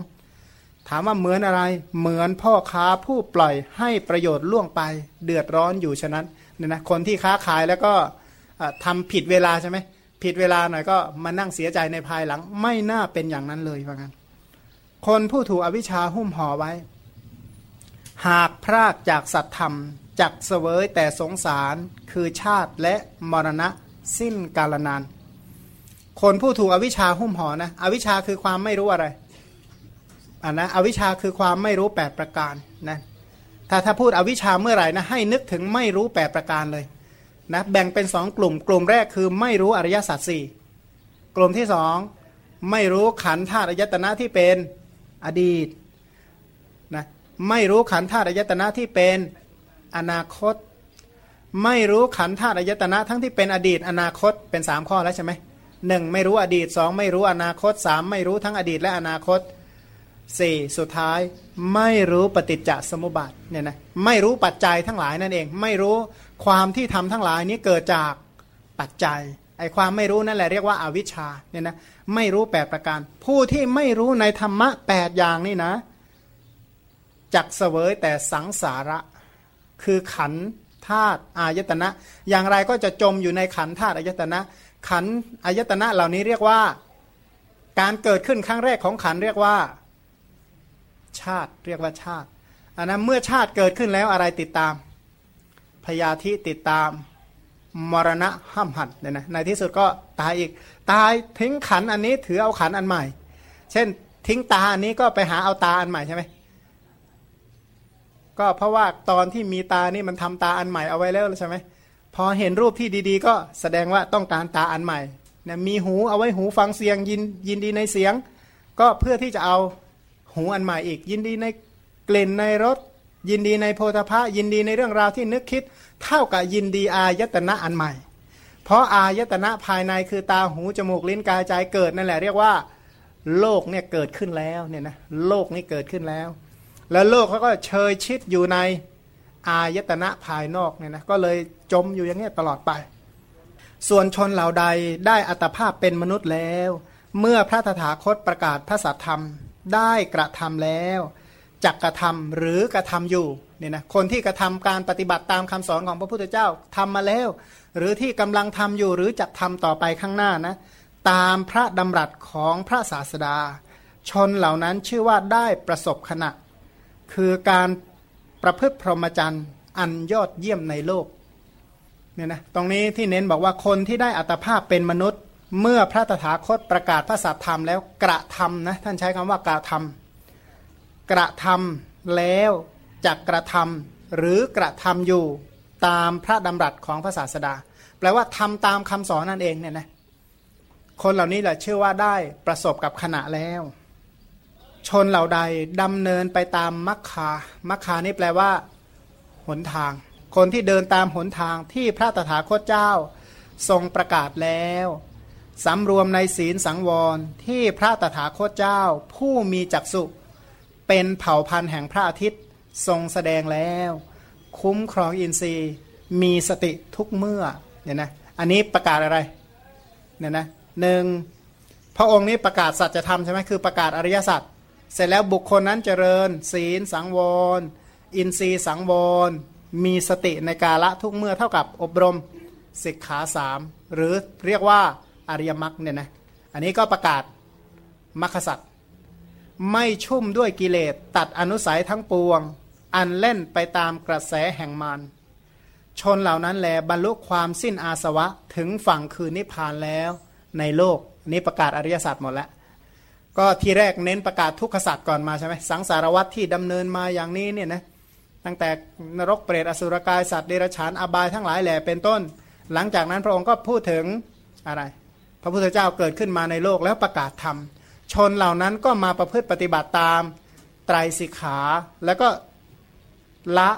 ถามว่าเหมือนอะไร เหมือนพ่อค้าผู้ปล่อยให้ประโยชน์ล่วงไป เดือดร้อนอยู่ฉะนั้นเนี่ยนะคนที่ค้าขายแล้วก็ทำผิดเวลาใช่ไหมผิดเวลาหน่อยก็มานั่งเสียใจในภายหลัง ไม่น่าเป็นอย่างนั้นเลยว่างั้น คนผู้ถูกอวิชชาหุ้มห่อไว้ หากพรากจากสัตธรรมจักเสวยแต่สงสารคือชาติและมรณะสิ้นกาลนาน คนผู้ถูกอวิชชาหุ้มห่อนะ อวิชชาคือความไม่รู้อะไรอันนะอวิชชาคือความไม่รู้แปดประการนะถ้าถ้าพูดอวิชชาเมื่อไหร่นะให้นึกถึงไม่รู้แปดประการเลยนะแบ่งเป็นสองกลุ่ม กลุ่มแรกคือไม่รู้อริยสัจสี่กลุ่มที่สองไม่รู้ขันธาตุอายตนะที่เป็น อดีตนะไม่รู้ขันธาตุอายตนะที่เป็นอนาคต ไม่รู้ขันธาตุอายตนะทั้งที่เป็นอดีต อนาคตเป็นสามข้อแล้วใช่ไหมหนึ่งไม่รู้อดีตสองไม่รู้อนาคตสามไม่รู้ทั้งอดีตและอนาคตสี่สุดท้ายไม่รู้ปฏิจจสมุปบาทเนี่ยนะไม่รู้ปัจจัยทั้งหลายนั่นเอง ไม่รู้ความที่ทำทั้งหลายนี้เกิดจากปัจจัย อความไม่รู้นั่นแหละเรียกว่าอาวิชชาเนี่ยนะไม่รู้แปดประการ ผู้ที่ไม่รู้ในธรรมะแปดอย่างนี่นะจักเสวยแต่สังสาระ คือขันธาตุอายตนะ อย่างไรก็จะจมอยู่ในขันธาตุอายตนะ ขันอายตนะเหล่านี้เรียกว่าการเกิดขึ้นครั้งแรกของขันเรียกว่า ชาติเรียกว่าชาติอันนั้นเมื่อชาติเกิดขึ้นแล้วอะไรติดตามพยาธิติดตาม มรณะห้ามหัดเนี่ยนะในที่สุดก็ตายอีก ตายทิ้งขันอันนี้ถือเอาขันอันใหม่ เช่น ทิ้งตาอันนี้ก็ไปหาเอาตาอันใหม่ใช่ไหมก็เพราะว่าตอนที่มีตานี่มันทำตาอันใหม่เอาไว้แล้วใช่ไหมพอเห็นรูปที่ดีๆ ก็แสดงว่าต้องการตาอันใหม่เนี่ยมีหูเอาไว้หูฟังเสียงยินยินดีในเสียง ก็เพื่อที่จะเอาหูอันใหม่อีก ยินดีในกลิ่นในรส ยินดีในโพธาภะยินดีในเรื่องราวที่นึกคิด เท่ากับยินดีอายตนะอันใหม่ เพราะอายตนะภายในคือตาหูจมูกลิ้นกายใจเกิดนั่นแหละเรียกว่าโลกเนี่ยเกิดขึ้นแล้วเนี่ยนะโลกนี้เกิดขึ้นแล้ว แล้วโลกเขาก็เชยชิดอยู่ในอายตนะภายนอกเนี่ยนะก็เลยจมอยู่อย่างนี้ตลอดไป ส่วนชนเหล่าใดได้อัตภาพเป็นมนุษย์แล้ว เมื่อพระตถาคตประกาศพระสัทธรรมได้กระทำแล้ว จักกระทำหรือกระทำอยู่เนี่ยนะคนที่กระทำการปฏิบัติตามคำสอนของพระพุทธเจ้าทำมาแล้ว หรือที่กำลังทำอยู่หรือจะทำต่อไปข้างหน้านะตามพระดำรัสของพระศาสดา ชนเหล่านั้นชื่อว่าได้ประสบขณะ คือการประพฤติพรหมจรรย์อันยอดเยี่ยมในโลกเนี่ยนะตรงนี้ที่เน้นบอกว่าคนที่ได้อัตภาพเป็นมนุษย์ เมื่อพระตถาคตประกาศพระสัทธรรมแล้วกระทำนะท่านใช้คำว่ากระทำ กระทำแล้วจะกกระทำหรือกระทำอยู่ตามพระดำรัสของพระศาสดา แปลว่าทำตามคำสอนนั่นเองเนี่ยนะคนเหล่านี้แหละเชื่อว่าได้ประสบกับขณะแล้ว ชนเหล่าใดดำเนินไปตามมัคคามัคคานี่แปลว่า หนทาง คนที่เดินตามหนทางที่พระตถาคตเจ้าทรงประกาศแล้วสำรวมในศีลสังวรที่พระตถาคตเจ้า ผู้มีจักสุ เป็นเผ่าพันธุ์แห่งพระอาทิตย์ทรงแสดงแล้ว คุ้มครองอินทรีย์มีสติทุกเมื่อเนี่ยนะอันนี้ประกาศอะไรเนี่ยนะหนึ่งพระองค์นี้ประกาศสัจธรรมใช่ไหมคือประกาศอริยสัจเสร็จแล้วบุคคลนั้นเจริญ ศีลสังวร อินทรีย์สังวร มีสติในกาละทุกเมื่อเท่ากับอบรมสิกขาสามหรือเรียกว่าอริยมรรคเนี่ยนะอันนี้ก็ประกาศมรรคสัจ ไม่ชุ่มด้วยกิเลสตัดอนุสัยทั้งปวง อันเล่นไปตามกระแสแห่งมารชนเหล่านั้นแลบรรลุความสิ้นอาสวะถึงฝั่งคือนิพพานแล้ว ในโลกนี้ประกาศอริยสัจหมดแล้ว ก็ทีแรกเน้นประกาศทุกขสัจก่อนมาใช่ไหมสังสารวัตที่ดำเนินมาอย่างนี้เนี่ยนะตั้งแต่นรกเปรตอสุรกายสัตว์เดรัจฉานอบายทั้งหลายแหล่เป็นต้น หลังจากนั้นพระองค์ก็พูดถึงอะไร พระพุทธเจ้าเกิดขึ้นมาในโลกแล้วประกาศธรรม ชนเหล่านั้นก็มาประพฤติปฏิบัติตามไตรสิกขา แล้วก็ละ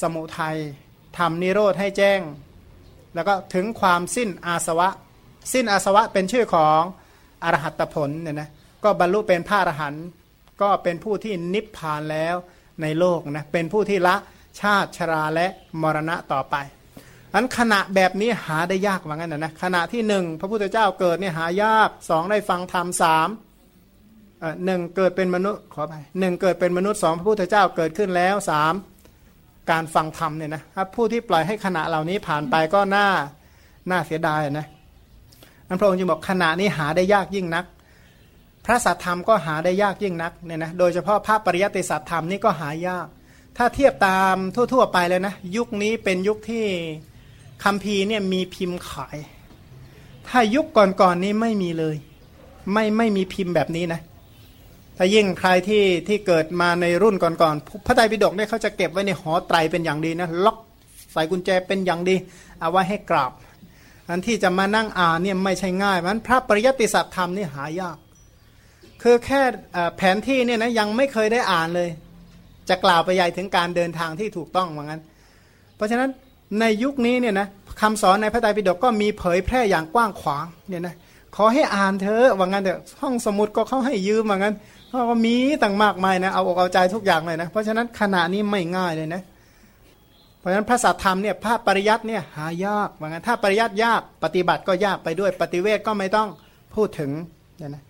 สมุทัยทำนิโรธให้แจ้ง แล้วก็ถึงความสิ้นอาสวะ สิ้นอาสวะเป็นชื่อของอรหัตผลเนี่ยนะก็บรรลุเป็นพระอรหันต์ก็เป็นผู้ที่นิพพานแล้วในโลกนะเป็นผู้ที่ละชาติชราและมรณะต่อไปอันขณะแบบนี้หาได้ยากว่างั้นนะนะขณะที่หนึ่งพระพุทธเจ้าเกิดเนี่ยหายากสองได้ฟังธรรมสาม หนึ่งเกิดเป็นมนุษย์ขอไปหนึ่งเกิดเป็นมนุษย์สองพระพุทธเจ้าเกิดขึ้นแล้วสามการฟังธรรมเนี่ยนะผู้ที่ปล่อยให้ขณะเหล่านี้ผ่านไปก็น่าน่าเสียดายนะอันพระองค์จึงบอกขณะนี้หาได้ยากยิ่งนัก พระสัทธรรมก็หาได้ยากยิ่งนักเนี่ยนะโดยเฉพาะพระปริยัติสัทธรรมนี่ก็หายาก ถ้าเทียบตามทั่ว ๆ ไปเลยนะ ยุคนี้เป็นยุคที่คำพีเนี่ยมีพิมพ์ขาย ถ้ายุคก่อนๆนนี้ไม่มีเลย ไม่ไม่มีพิมพ์แบบนี้นะ ถ้ายิ่งใครที่ที่เกิดมาในรุ่นก่อนๆพระไตรปิฎกเนี่ยเขาจะเก็บไว้ในหอไตรเป็นอย่างดีนะล็อกใส่กุญแจเป็นอย่างดี เอาไว้ให้กราบอันที่จะมานั่งอ่านเนี่ยไม่ใช่ง่ายมันพระปริยัติสัตธรรมนี่หายาก คือแค่แผนที่เนี่ยนะยังไม่เคยได้อ่านเลย จะกล่าวไปใหญ่ถึงการเดินทางที่ถูกต้องเหมือนกันเพราะฉะนั้นในยุคนี้เนี่ยนะคำสอนในพระไตรปิฎกก็มีเผยแพร่อย่างกว้างขวางเนี่ยนะขอให้อ่านเถอะว่างั้นเถอะห้องสมุดก็เขาให้ยืมว่างั้น พราะว่ามีต่างมากมายนะเอาอกเอาใจทุกอย่างเลยนะ เพราะฉะนั้นขณะนี้ไม่ง่ายเลยนะ เพราะฉะนั้นพระสัทธรรมเนี่ยภาพปริยัติเนี่ยหายากว่างั้นถ้าปริยัติยากปฏิบัติก็ยากไปด้วยปฏิเวทก็ไม่ต้องพูดถึงเนี่ยนะ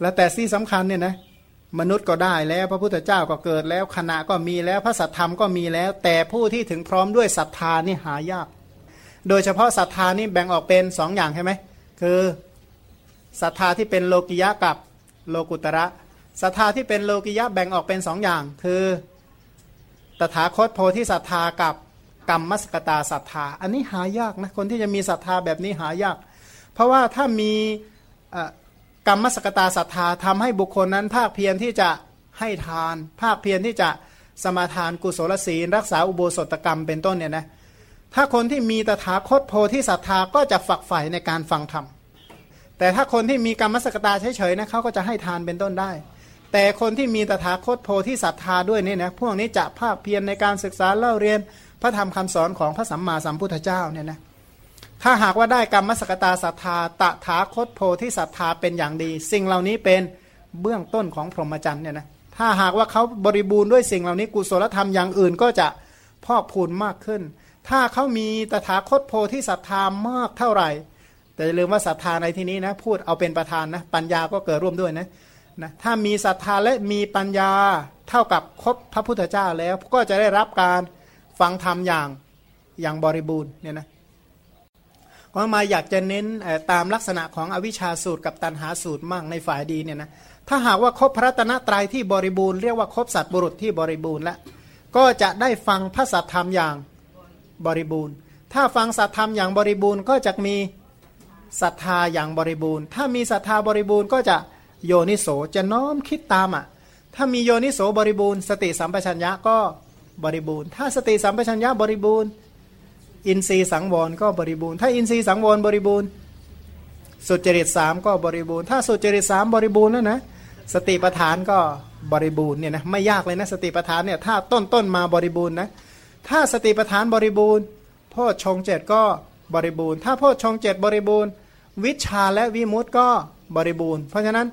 แล้วแต่ที่สำคัญเนี่ยนะมนุษย์ก็ได้แล้วพระพุทธเจ้าก็เกิดแล้วคณะก็มีแล้วพระสัทธรรมก็มีแล้ว แต่ผู้ที่ถึงพร้อมด้วยศรัทธานี่หายาก โดยเฉพาะศรัทธานี่แบ่งออกเป็นสองอย่างใช่ไหมคือศรัทธาที่เป็นโลกิยะกับโลกุตระ ศรัทธาที่เป็นโลกิยะแบ่งออกเป็นสองอย่าง คือตถาคตโพธิศรัทธากับกรรมมสกตาศรัทธา อันนี้หายากนะคนที่จะมีศรัทธาแบบนี้หายาก เพราะว่าถ้ามีกรรมมสกตาศรัทธาทำให้บุคคลนั้น ภาคเพียรที่จะให้ทาน ภาคเพียรที่จะสมาทานกุศลศีล รักษาอุโบสถกรรมเป็นต้นเนี่ยนะถ้าคนที่มีตถาคตโพธิศรัทธาก็จะฝักใฝ่ในการฟังธรรมแต่ถ้าคนที่มีกรรมสกตาเฉยๆนะเขาก็จะให้ทานเป็นต้นได้ แต่คนที่มีตถาคตโพธิศรัทธาด้วยเนี่ยนะพวกนี้จะภาคเพียรในการศึกษาเล่าเรียนพระธรรมคำสอนของพระสัมมาสัมพุทธเจ้าเนี่ยนะถ้าหากว่าได้กรรมสกตาศรัทธาตถาคตโพธิศรัทธาเป็นอย่างดี สิ่งเหล่านี้เป็นเบื้องต้นของพรหมจรรย์เนี่ยนะถ้าหากว่าเขาบริบูรณ์ด้วยสิ่งเหล่านี้กุศลธรรมอย่างอื่นก็จะพอกพูนมากขึ้น ถ้าเขามีตถาคตโพธิศรัทธามากเท่าไหร่ แต่อย่าลืมว่าศรัทธาในที่นี้นะพูดเอาเป็นประธานนะปัญญาก็เกิดร่วมด้วยนะ นะถ้ามีศรัทธาและมีปัญญาเท่ากับคบพระพุทธเจ้าแล้ว ก็จะได้รับการฟังธรรมอย่างอย่างบริบูรณ์เนี่ยนะก็มาอยากจะเน้นตามลักษณะของอวิชชาสูตรกับตันหาสูตรมั่งในฝ่ายดีเนี่ยนะถ้าหากว่าครบพระตนะตรัยที่บริบูรณ์เรียกว่าครบสัตบุรุษที่บริบูรณ์แล้วก็จะได้ฟังพระสัทธรรมอย่างบริบูรณ์ ถ้าฟังสัทธรรมอย่างบริบูรณ์ ก็จะมีศรัทธาอย่างบริบูรณ์ ถ้ามีศรัทธาบริบูรณ์ก็จะ โยนิโสจะน้อมคิดตามอะ ถ้ามีโยนิโสบริบูรณ์สติสัมปชัญญะก็บริบูรณ์ ถ้าสติสัมปชัญญะบริบูรณ์ อินทรีย์สังวรก็บริบูรณ์ ถ้าอินทรีย์สังวรบริบูรณ์ สุจริตสามก็บริบูรณ์ ถ้าสุจริตสามบริบูรณ์แล้วนะ สติปทานก็บริบูรณ์เนี่ยนะไม่ยากเลยนะสติปทานเนี่ยถ้าต้นต้นมาบริบูรณ์นะ ถ้าสติปทานบริบูรณ์พ่อชงเจ็ดก็บริบูรณ์ ถ้าพ่อชงเจ็ดบริบูรณ์ วิชาและวิมุตต์ก็บริบูรณ์ เพราะฉะนั้น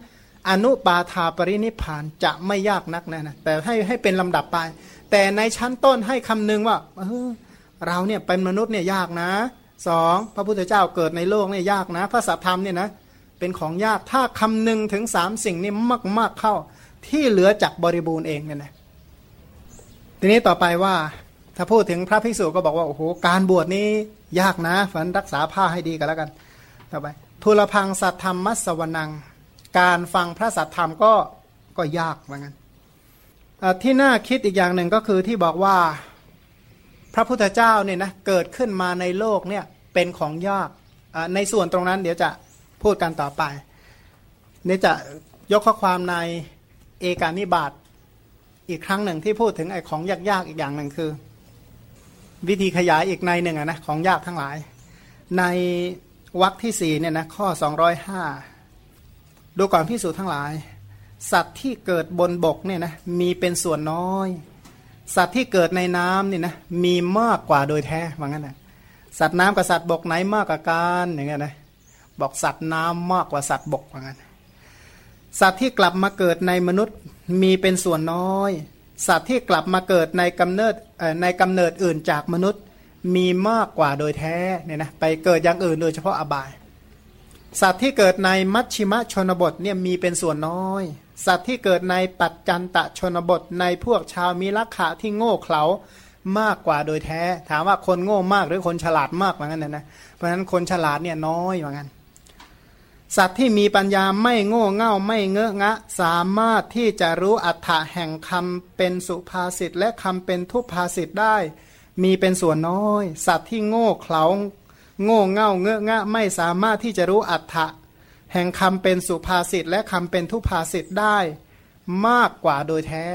อนุปาทาปรินิพานจะไม่ยากนักนะนะแต่ให้ให้เป็นลำดับไป แต่ในชั้นต้นให้คำนึงว่าเออเราเนี่ยเป็นมนุษย์เนี่ยยากนะสองพระพุทธเจ้าเกิดในโลกเนี่ยยากนะ พระสัทธรรมเนี่ยนะเป็นของยากถ้าคำนึงถึงสามสิ่งนี้มากๆเข้า ที่เหลือจากบริบูรณ์เองเนี่ยนะทีนี้ต่อไปว่า ถ้าพูดถึงพระภิกษุก็บอกว่าโอ้โหการบวชนี้ยากนะฝันรักษาผ้าให้ดีกันแล้วกัน ต่อไปทุลพังสัตธรรมมัสวนัง การฟังพระสัตธรรมก็ก็ยากเหมือนกันที่น่าคิดอีกอย่างหนึ่งก็คือที่บอกว่าพระพุทธเจ้าเนี่ยนะเกิดขึ้นมาในโลกเนี่ยเป็นของยากในส่วนตรงนั้นเดี๋ยวจะพูดกันต่อไปนี่จะยกข้อความในเอกานิบาตอีกครั้งหนึ่งที่พูดถึงไอ้ของยากๆอีกอย่างหนึ่งคือ วิธีขยายอีกในหนึ่งอะนะของยากทั้งหลาย ในวรรคที่สี่เนี่ยนะข้อสองร้อยห้า ดูก่อนพิสูจน์ทั้งหลาย สัตว์ที่เกิดบนบกเนี่ยนะมีเป็นส่วนน้อย สัตว์ที่เกิดในน้ำเนี่ยนะมีมากกว่าโดยแท้ว่างั้นนะสัตว์น้ำกับสัตว์บกไหนมากกว่ากันอย่างเงี้ยนะบอกสัตว์น้ำมากกว่าสัตว์บกเหมือนกันสัตว์ที่กลับมาเกิดในมนุษย์มีเป็นส่วนน้อย สัตว์ที่กลับมาเกิดในกำเนิดในกำเนิดอื่นจากมนุษย์มีมากกว่าโดยแท้เนี่ยนะไปเกิดอย่างอื่นโดยเฉพาะอบาย สัตว์ที่เกิดในมัชชิมชนบทเนี่ยมีเป็นส่วนน้อย สัตว์ที่เกิดในปัจจันตะชนบทในพวกชาวมีลักขะที่โง่เขลามากกว่าโดยแท้ ถามว่าคนโง่มากหรือคนฉลาดมากเหมือนกันนะเพราะฉะนั้นคนฉลาดเนี่ยน้อยเหมือนกันสัตว์ที่มีปัญญาไม่โง่เง่าไม่เงอะงะ สามารถที่จะรู้อัฏฐะแห่งคำเป็นสุภาษิตและคำเป็นทุพภาษิตได้ มีเป็นส่วนน้อย สัตว์ที่โง่เขลา โง่เง่าเงอะงะไม่สามารถที่จะรู้อัฏฐะแห่งคำเป็นสุภาษิตและคำเป็นทุพภาษิตได้มากกว่าโดยแท้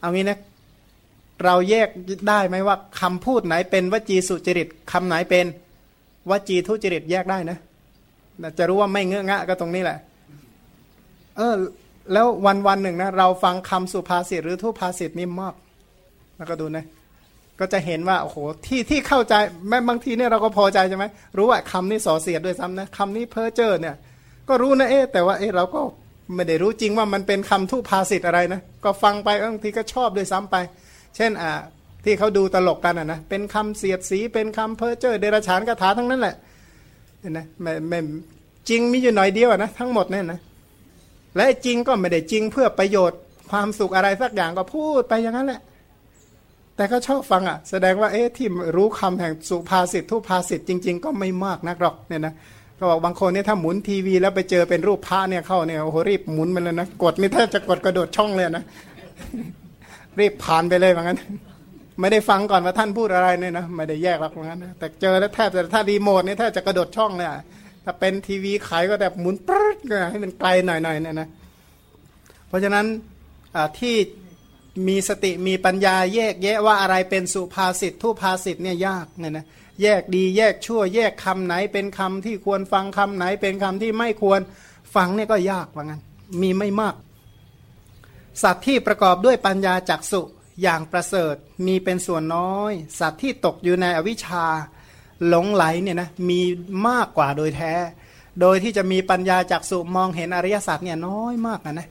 เอางี้นะเราแยกได้ไหมว่าคำพูดไหนเป็นวจีสุจริตคำไหนเป็นวจีทุจริตแยกได้นะจะรู้ว่าไม่เงื้องะก็ตรงนี้แหละ เออ แล้ววันวันหนึ่งนะเราฟังคำสุภาษิตหรือทุพาษิตนี่มากแล้วก็ดูนะ ก็จะเห็นว่าโอ้โหที่ที่เข้าใจแม้บางทีเนี่ยเราก็พอใจใช่ไหมรู้ว่าคำนี้ส่อเสียดด้วยซ้ำนะคำนี้เพ้อเจ้อเนี่ย ก็รู้นะเอ๊แต่ว่าเอ๊เราก็ไม่ได้รู้จริงว่ามันเป็นคำทุพาษิตอะไรนะก็ฟังไปบางทีก็ชอบด้วยซ้ำไป เช่นอ่าที่เขาดูตลกกันอะนะเป็นคำเสียดสีเป็นคำเพ้อเจ้อเดรัจฉานคาถาทั้งนั้นแหละเห็นไหมไม่ไม่จริงมีอยู่หน่อยเดียวนะทั้งหมดเนี่ยนะและจริงก็ไม่ได้จริงเพื่อประโยชน์ความสุขอะไรสักอย่างก็พูดไปอย่างนั้นแหละ แต่ก็ชอบฟังอะ แสดงว่าเอ๊ะที่รู้คำแห่งสุภาษิตทุภาษิตจริง ๆ ก็ไม่มากนักหรอกเนี่ยนะก็บอกบางคนเนี่ยถ้าหมุนทีวีแล้วไปเจอเป็นรูปพระเนี่ยเข้าเนี่ยโอ้โหรีบหมุนมันเลยนะกดไม่แทบจะกดกระโดดช่องเลยนะรีบผ่านไปเลยเหมือนกันไม่ได้ฟังก่อนว่าท่านพูดอะไรเนี่ยนะไม่ได้แยกหรอกเหมือนกันแต่เจอแล้วแทบจะถ้ารีโมทเนี่ยแทบจะกระโดดช่องเลยถ้าเป็นทีวีขายก็แบบหมุนปึ๊ดให้มันไกลหน่อยๆเนี่ยนะเพราะฉะนั้นที่ มีสติมีปัญญาแยกแยะว่าอะไรเป็นสุภาษิตทุภาษิตเนี่ยยากเนี่ยนะแยกดีแยกชั่วแยกคำไหนเป็นคำที่ควรฟังคำไหนเป็นคำที่ไม่ควรฟังเนี่ยก็ยากว่างั้น มีไม่มาก สัตว์ที่ประกอบด้วยปัญญาจักสุอย่างประเสริฐมีเป็นส่วนน้อย สัตว์ที่ตกอยู่ในอวิชชาหลงไหลเนี่ยนะมีมากกว่าโดยแท้ โดยที่จะมีปัญญาจักสุมองเห็นอริยสัจเนี่ยน้อยมากนะนะ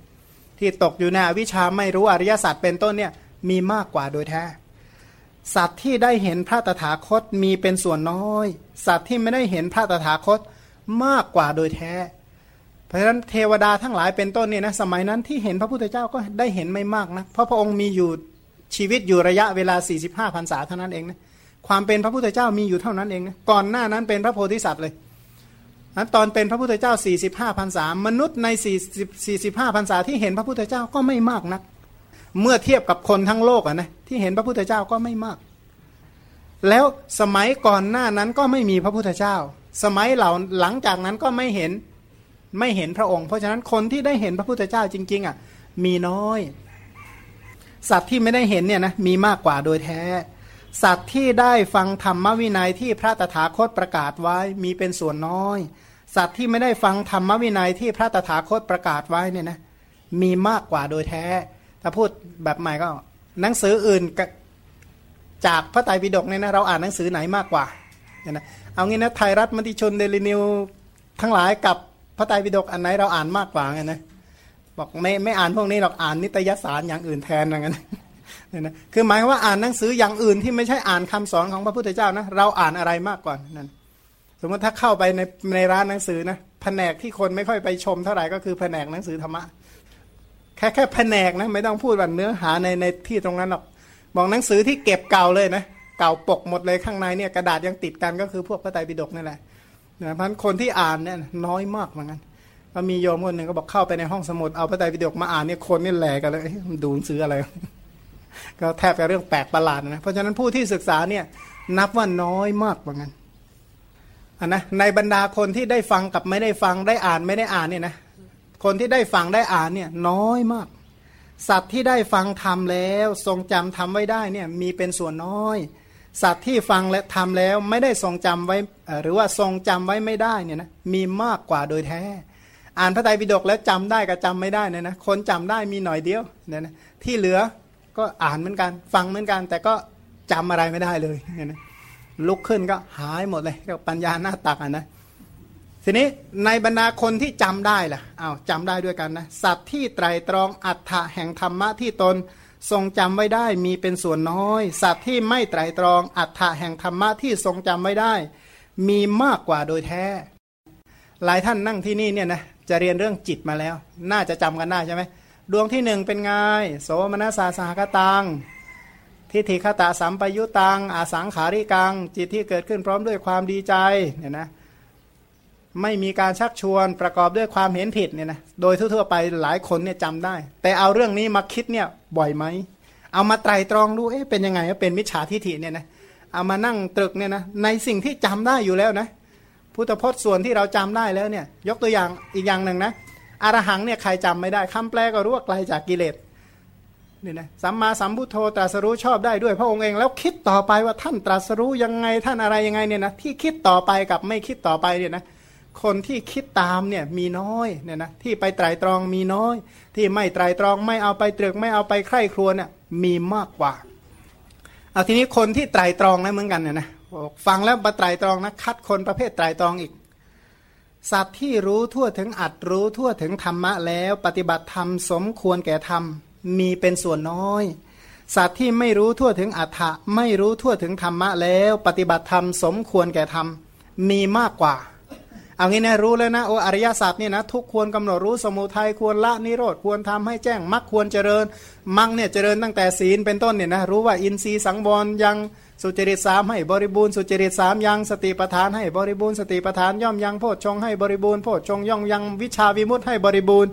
ที่ตกอยู่ในวิชชาไม่รู้อริยสัจเป็นต้นเนี่ยมีมากกว่าโดยแท้ สัตว์ที่ได้เห็นพระตถาคตมีเป็นส่วนน้อย สัตว์ที่ไม่ได้เห็นพระตถาคตมากกว่าโดยแท้ เพราะฉะนั้นเทวดาทั้งหลายเป็นต้นเนี่ยนะสมัยนั้นที่เห็นพระพุทธเจ้าก็ได้เห็นไม่มากนะเพราะพระองค์มีอยู่ชีวิตอยู่ระยะเวลา 45พรรษาเท่านั้นเองนะความเป็นพระพุทธเจ้ามีอยู่เท่านั้นเองนะก่อนหน้านั้นเป็นพระโพธิสัตว์เลย นั้นตอนเป็นพระพุทธเจ้า 45พรรษามนุษย์ใน 40 45พรรษาที่เห็นพระพุทธเจ้าก็ไม่มากนัก เมื่อเทียบกับคนทั้งโลกอะนะที่เห็นพระพุทธเจ้าก็ไม่มาก แล้วสมัยก่อนหน้านั้นก็ไม่มีพระพุทธเจ้า สมัยเหล่าหลังจากนั้นก็ไม่เห็นไม่เห็นพระองค์ เพราะฉะนั้นคนที่ได้เห็นพระพุทธเจ้าจริงๆอะมีน้อย สัตว์ที่ไม่ได้เห็นเนี่ยนะมีมากกว่าโดยแท้ สัตว์ที่ได้ฟังธรรมวินัยที่พระตถาคตประกาศไว้มีเป็นส่วนน้อย สัตว์ที่ไม่ได้ฟังธรรมวินัยที่พระตถาคตประกาศไว้เนี่ยนะมีมากกว่าโดยแท้ ถ้าพูดแบบใหม่ก็ หนังสืออื่นจากพระไตรปิฎกเนี่ยนะเราอ่านหนังสือไหนมากกว่าเนี่ยนะเอางี้นะไทยรัฐมติชนเดลินิวทั้งหลายกับพระไตรปิฎกอันไหนเราอ่านมากกว่าไงนะบอกไม่ไม่อ่านพวกนี้หรอกอ่านนิตยสารอย่างอื่นแทนอย่างนั้น เนี่ยนะคือหมายว่าอ่านหนังสืออย่างอื่นที่ไม่ใช่อ่านคำสอนของพระพุทธเจ้านะเราอ่านอะไรมากกว่านั้นสมมติถ้าเข้าไปในในร้านหนังสือนะแผนกที่คนไม่ค่อยไปชมเท่าไหร่ก็คือแผนกหนังสือธรรมะแค่แค่แผนกนะไม่ต้องพูดว่าเนื้อหาในในที่ตรงนั้นหรอกบอกหนังสือที่เก็บเก่าเลยนะเก่าปกหมดเลยข้างในเนี่ยกระดาษยังติดกันก็คือพวกพระไตรปิฎกนี่แหละนะพันคนที่อ่านเนี่ยน้อยมากเหมือนกันก็มีโยมคนหนึ่งก็บอกเข้าไปในห้องสมุดเอาพระไตรปิฎกมาอ่านเนี่ยคนนี่แหลกกันเลยมันดูหนังสืออะไร ก็แทบจะเรื่องแปลกประหลาดนะเพราะฉะนั้นผู้ที่ศึกษาเนี่ยนับว่าน้อยมากเหมือนกันนนะในบรรดาคนที่ได้ฟังกับไม่ได้ฟังได้อ่านไม่ได้อ่านเนี่ยนะคนที่ได้ฟังได้อ่านเนี่ยน้อยมาก สัตว์ที่ได้ฟังทำแล้ว ทรงจำทำไว้ได้เนี่ยมีเป็นส่วนน้อย สัตว์ที่ฟังและทำแล้วไม่ได้ทรงจำไว้หรือว่าทรงจำไว้ไม่ได้เนี่ยนะมีมากกว่าโดยแท้ อ่านพระไตรปิฎกแล้วจำได้กับจำไม่ได้เนี่ยนะคนจำได้มีหน่อยเดียวเนี่ยนะที่เหลือ ก็อ่านเหมือนกัน ฟังเหมือนกัน แต่ก็จำอะไรไม่ได้เลยเนี่ยนะลุกขึ้นก็หายหมดเลยก็ปัญญาหน้าตักอะนะทีนี้ในบรรดาคนที่จำได้ล่ะอ้าวจำได้ด้วยกันนะสัตว์ที่ไตรตรองอัฏฐะแห่งธรรมะที่ตนทรงจำไว้ได้มีเป็นส่วนน้อย สัตว์ที่ไม่ไตรตรองอัฏฐะแห่งธรรมะที่ทรงจำไว้ได้ มีมากกว่าโดยแท้ หลายท่านนั่งที่นี่เนี่ยนะจะเรียนเรื่องจิตมาแล้ว น่าจะจำกันได้ใช่ไหม ดวงที่หนึ่งเป็นไงโสมนัสสาสหกตังทิฏฐิคตาสัมปยุตังอาสังขาริกัง จิตที่เกิดขึ้นพร้อมด้วยความดีใจเนี่ยนะไม่มีการชักชวนประกอบด้วยความเห็นผิดเนี่ยนะโดยทั่วๆไปหลายคนเนี่ยจำได้ แต่เอาเรื่องนี้มาคิดเนี่ยบ่อยไหม เอามาไตรตรองดูเอ๊ะเป็นยังไงเป็นมิจฉาทิฏฐิเนี่ยนะเอามานั่งตรึกเนี่ยนะในสิ่งที่จำได้อยู่แล้วนะพุทธพจน์ส่วนที่เราจำได้แล้วเนี่ยยกตัวอย่างอีกอย่างหนึ่งนะ อรหังเนี่ยใครจำไม่ได้คำแปลก็รู้ว่าไกลจากกิเลสนี่นะสัมมาสัมพุทโธตรัสรู้ชอบได้ด้วยพระองค์เองแล้วคิดต่อไปว่าท่านตรัสรู้ยังไงท่านอะไรยังไงเนี่ยนะที่คิดต่อไปกับไม่คิดต่อไปเนี่ยนะคนที่คิดตามเนี่ยมีน้อยเนี่ยนะที่ไปไตรตรองมีน้อย ที่ไม่ไตรตรองไม่เอาไปตรึกไม่เอาไปใคร่ครวญเนี่ยมีมากกว่าเอาทีนี้คนที่ไตรตรองนะเหมือนกันเนี่ยนะฟังแล้วมาไตรตรองนะคัดคนประเภทไตรตรองอีก สัตว์ที่รู้ทั่วถึงอัดรู้ทั่วถึงธรรมะแล้ว ปฏิบัติธรรมสมควรแก่ธรรม มีเป็นส่วนน้อย สัตว์ที่ไม่รู้ทั่วถึงอัฏฐะไม่รู้ทั่วถึงธรรมะแล้ว ปฏิบัติธรรมสมควรแก่ธรรมมีมากกว่า เอางี้นะรู้แล้วนะโออริยสัจเนี่ยนะทุกควรกำหนดรู้สมุทัยควรละนิโรธควรทำให้แจ้งมรรคควรเจริญมรรคเนี่ยเจริญตั้งแต่ศีลเป็นต้นเนี่ยนะรู้ว่าอินทรีย์สังวรยังสุจริตสามให้บริบูรณ์สุจริตสามยังสติปทานให้บริบูรณ์สติปทานย่อมยังโพชฌงให้บริบูรณ์โพชฌงย่อมยังวิชาวิมุตให้บริบูรณ์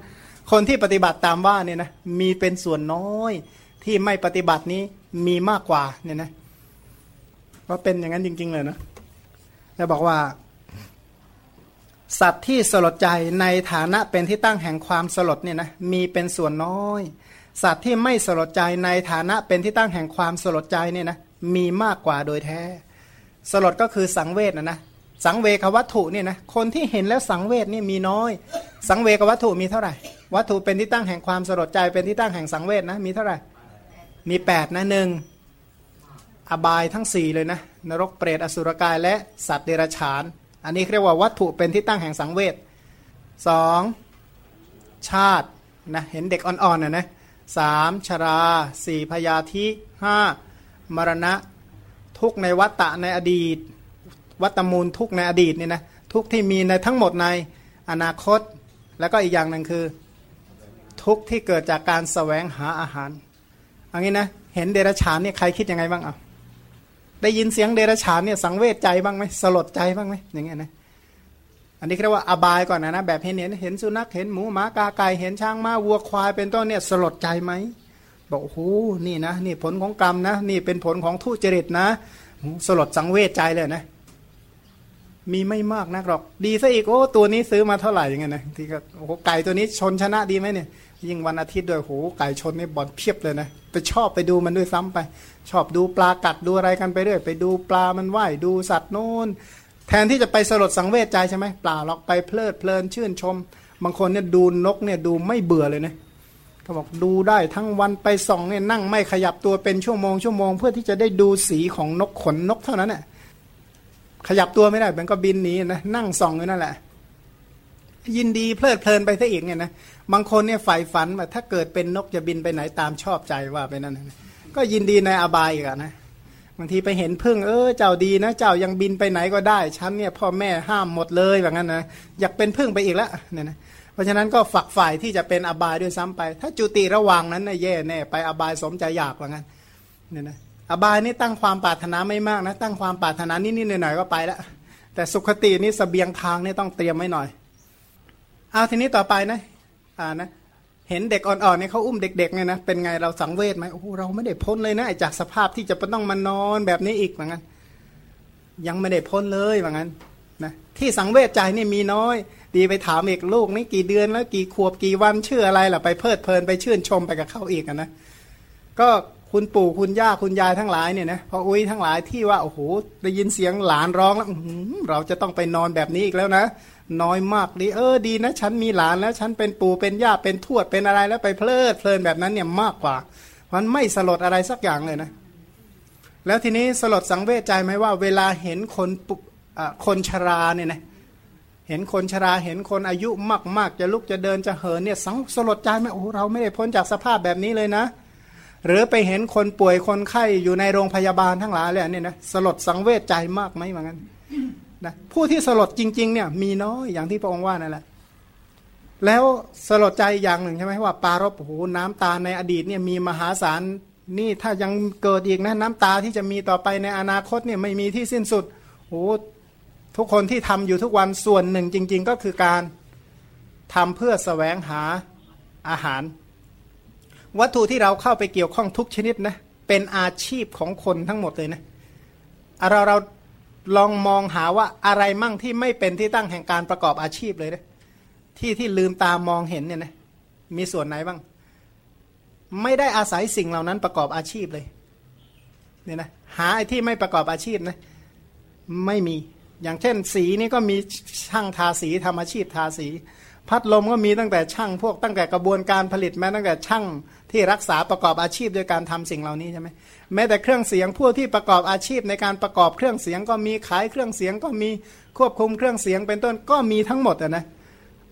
คนที่ปฏิบัติตามว่าเนี่ยนะมีเป็นส่วนน้อย ที่ไม่ปฏิบัตินี้มีมากกว่าเนี่ยนะว่าเป็นอย่างนั้นจริง ๆ เลยนะจะบอกว่า สัตว์ที่สลดใจในฐานะเป็นที่ตั้งแห่งความสลดเนี่ยนะมีเป็นส่วนน้อย สัตว์ที่ไม่สลดใจในฐานะเป็นที่ตั้งแห่งความสลดใจเนี่ยนะมีมากกว่าโดยแท้ สลดก็คือสังเวชนะนะสังเวกวัตถุเนี่ยนะคนที่เห็นแล้วสังเวชนี่มีน้อย สังเวกวัตถุมีเท่าไหร่ วัตถุเป็นที่ตั้งแห่งความสลดใจเป็นที่ตั้งแห่งสังเวชนะมีเท่าไหร่มีแปดนะหนึ่งอบายทั้งสี่เลยนะนรกเปรตอสุรกายและสัตว์เดรัจฉาน อันนี้เรียกว่าวัตถุเป็นที่ตั้งแห่งสังเวชสองชาตินะเห็นเด็กอ่อนๆนะนะสามชราสี่พยาธิห้ามรณะ ทุกในวัตตะในอดีต วัตมูลทุกในอดีตเนี่ยนะทุกที่มีในทั้งหมดในอนาคต แล้วก็อีกอย่างหนึ่งคือ ทุกที่เกิดจากการสแสวงหาอาหารอันนี้นะเห็นเดรัจฉานเนี่ยใครคิดยังไงบ้างอะ ได้ยินเสียงเดรัจฉานเนี่ยสังเวชใจบ้างไหมสลดใจบ้างไหมอย่างเงี้ยนะอันนี้เรียกว่าอบายก่อนนะนะแบบเห็นเห็นเห็นสุนัขเห็นหมูหมากาไก่เห็นช้างม้าวัวควายเป็นต้นเนี่ยสลดใจไหมบอกโอ้โหนี่นะนี่ผลของกรรมนะ นี่เป็นผลของทุจริตนะสลดสังเวชใจเลยนะ มีไม่มากนักหรอก ดีซะอีกโอ้ตัวนี้ซื้อมาเท่าไหร่ยังไงนะที่ก็โอ้ไก่ตัวนี้ชนชนะดีไหมเนี่ย ยิ่งวันอาทิตย์ด้วยโหไก่ชนนี่บอลเพียบเลยนะไปชอบไปดูมันด้วยซ้ำไป ชอบดูปลากัดดูอะไรกันไปเรื่อยไปดูปลามันว่ายดูสัตว์โน้น แทนที่จะไปสลดสังเวชใจใช่ไหมปลาหรอกไปเพลิดเพลินชื่นชม บางคนเนี่ยดูนกเนี่ยดูไม่เบื่อเลยนะเขาบอกดูได้ทั้งวันไปส่องเนี่ยนั่งไม่ขยับตัวเป็นชั่วโมงชั่วโมง เพื่อที่จะได้ดูสีของนกขนนกเท่านั้นแหละขยับตัวไม่ได้มันก็บินหนีนะนั่งส่องอยู่นั่นแหละ ยินดีเพลิดเพลินไปซะอีกเนี่ยนะ บางคนเนี่ยใฝ่ฝันว่าถ้าเกิดเป็นนกจะบินไปไหนตามชอบใจว่าไปนั่นก็ยินดีในอบายอีกนะบางทีไปเห็นพึ่งเออเจ้าดีนะ เจ้ายังบินไปไหนก็ได้ฉันเนี่ยพ่อแม่ห้ามหมดเลยแบบนั้นนะอยากเป็นพึ่งไปอีกแล้วเนี่ยนะเพราะฉะนั้นก็ฝักฝ่ายที่จะเป็นอบายด้วยซ้ำไป ถ้าจุติระหว่างนั้นนะแย่แน่ไปอบายสมใจอยากว่างั้นเนี่ยนะอบายนี่ตั้งความปรารถนาไม่มากนะตั้งความปรารถนานิดๆหน่อยๆก็ไปแล้วแต่สุขตินี่สเสบียงทางนี่ต้องเตรียมไว้หน่อยเอาทีนี้ต่อไปนะ อ่านะเห็นเด็กอ่อนๆเนี่ยเขาอุ้มเด็กๆเนี่ยนะเป็นไงเราสังเวชไหมโอ้เราไม่ได้พ้นเลยนะจากสภาพที่จะต้องมานอนแบบนี้อีกเหมือนกันยังไม่ได้พ้นเลยเหมือนกันนะที่สังเวชใจนี่มีน้อย ดีไปถามเอกลูกนี่กี่เดือนแล้วกี่ขวบกี่วันชื่ออะไรล่ะไปเพลิดเพลินไปชื่นชมไปกับเขาอีกนะก็คุณปู่คุณย่าคุณยายทั้งหลายเนี่ยนะพออุ้ยทั้งหลายที่ว่าโอ้โหได้ยินเสียงหลานร้องแล้วเราจะต้องไปนอนแบบนี้อีกแล้วนะ น้อยมากดีเออดีนะ ฉันมีหลานแล้วฉันเป็นปู่เป็นย่าเป็นทวดเป็นอะไรแล้วไปเพลิดเพลินแบบนั้นเนี่ยมากกว่า มันไม่สลดอะไรสักอย่างเลยนะ แล้วทีนี้สลดสังเวชใจไหมว่า เวลาเห็นคนปุคนชราเนี่ยนะเห็นคนชราเห็นคนอายุมาก ๆ จะลุกจะเดินจะเหินเนี่ยสังสลดใจไหมโอ้เราไม่ได้พ้นจากสภาพแบบนี้เลยนะ หรือไปเห็นคนป่วยคนไข้อยู่ในโรงพยาบาลทั้งหลายเลยเนี่ยนะสลดสังเวชใจมากไหมเหมือนกัน นะผู้ที่สลดจริง ๆ เนี่ย มีน้อยอย่างที่พระองค์ว่านั่นแหละแล้วสลดใจอย่างหนึ่งใช่ไหมว่าปารบโอ้โหน้ำตาในอดีตเนี่ยมีมหาศาลนี่ถ้ายังเกิดอีกนะน้ำตาที่จะมีต่อไปในอนาคตเนี่ยไม่มีที่สิ้นสุดโอ้ทุกคนที่ทำอยู่ทุกวันส่วนหนึ่งจริง ๆ ก็คือการทำเพื่อสแสวงหาอาหาร วัตถุที่เราเข้าไปเกี่ยวข้องทุกชนิดนะเป็นอาชีพของคนทั้งหมดเลยนะเราเรา ลองมองหาว่าอะไรมั่งที่ไม่เป็นที่ตั้งแห่งการประกอบอาชีพเลยนะที่ที่ลืมตามองเห็นเนี่ยนะมีส่วนไหนบ้าง ไม่ได้อาศัยสิ่งเหล่านั้นประกอบอาชีพเลยเนี่ยนะหาไอ้ที่ไม่ประกอบอาชีพนะไม่มีอย่างเช่น สีนี่ก็มีช่างทาสีทำอาชีพทาสี พัดลมก็มีตั้งแต่ช่างพวกตั้งแต่กระบวนการผลิตแม้ตั้งแต่ช่าง ที่รักษาประกอบอาชีพโดยการทำสิ่งเหล่านี้ใช่ไหมแม้แต่เครื่องเสียงผู้ที่ประกอบอาชีพในการประกอบเครื่องเสียงก็มีขายเครื่องเสียงก็มีควบคุมเครื่องเสียงเป็นต้นก็มีทั้งหมดนะ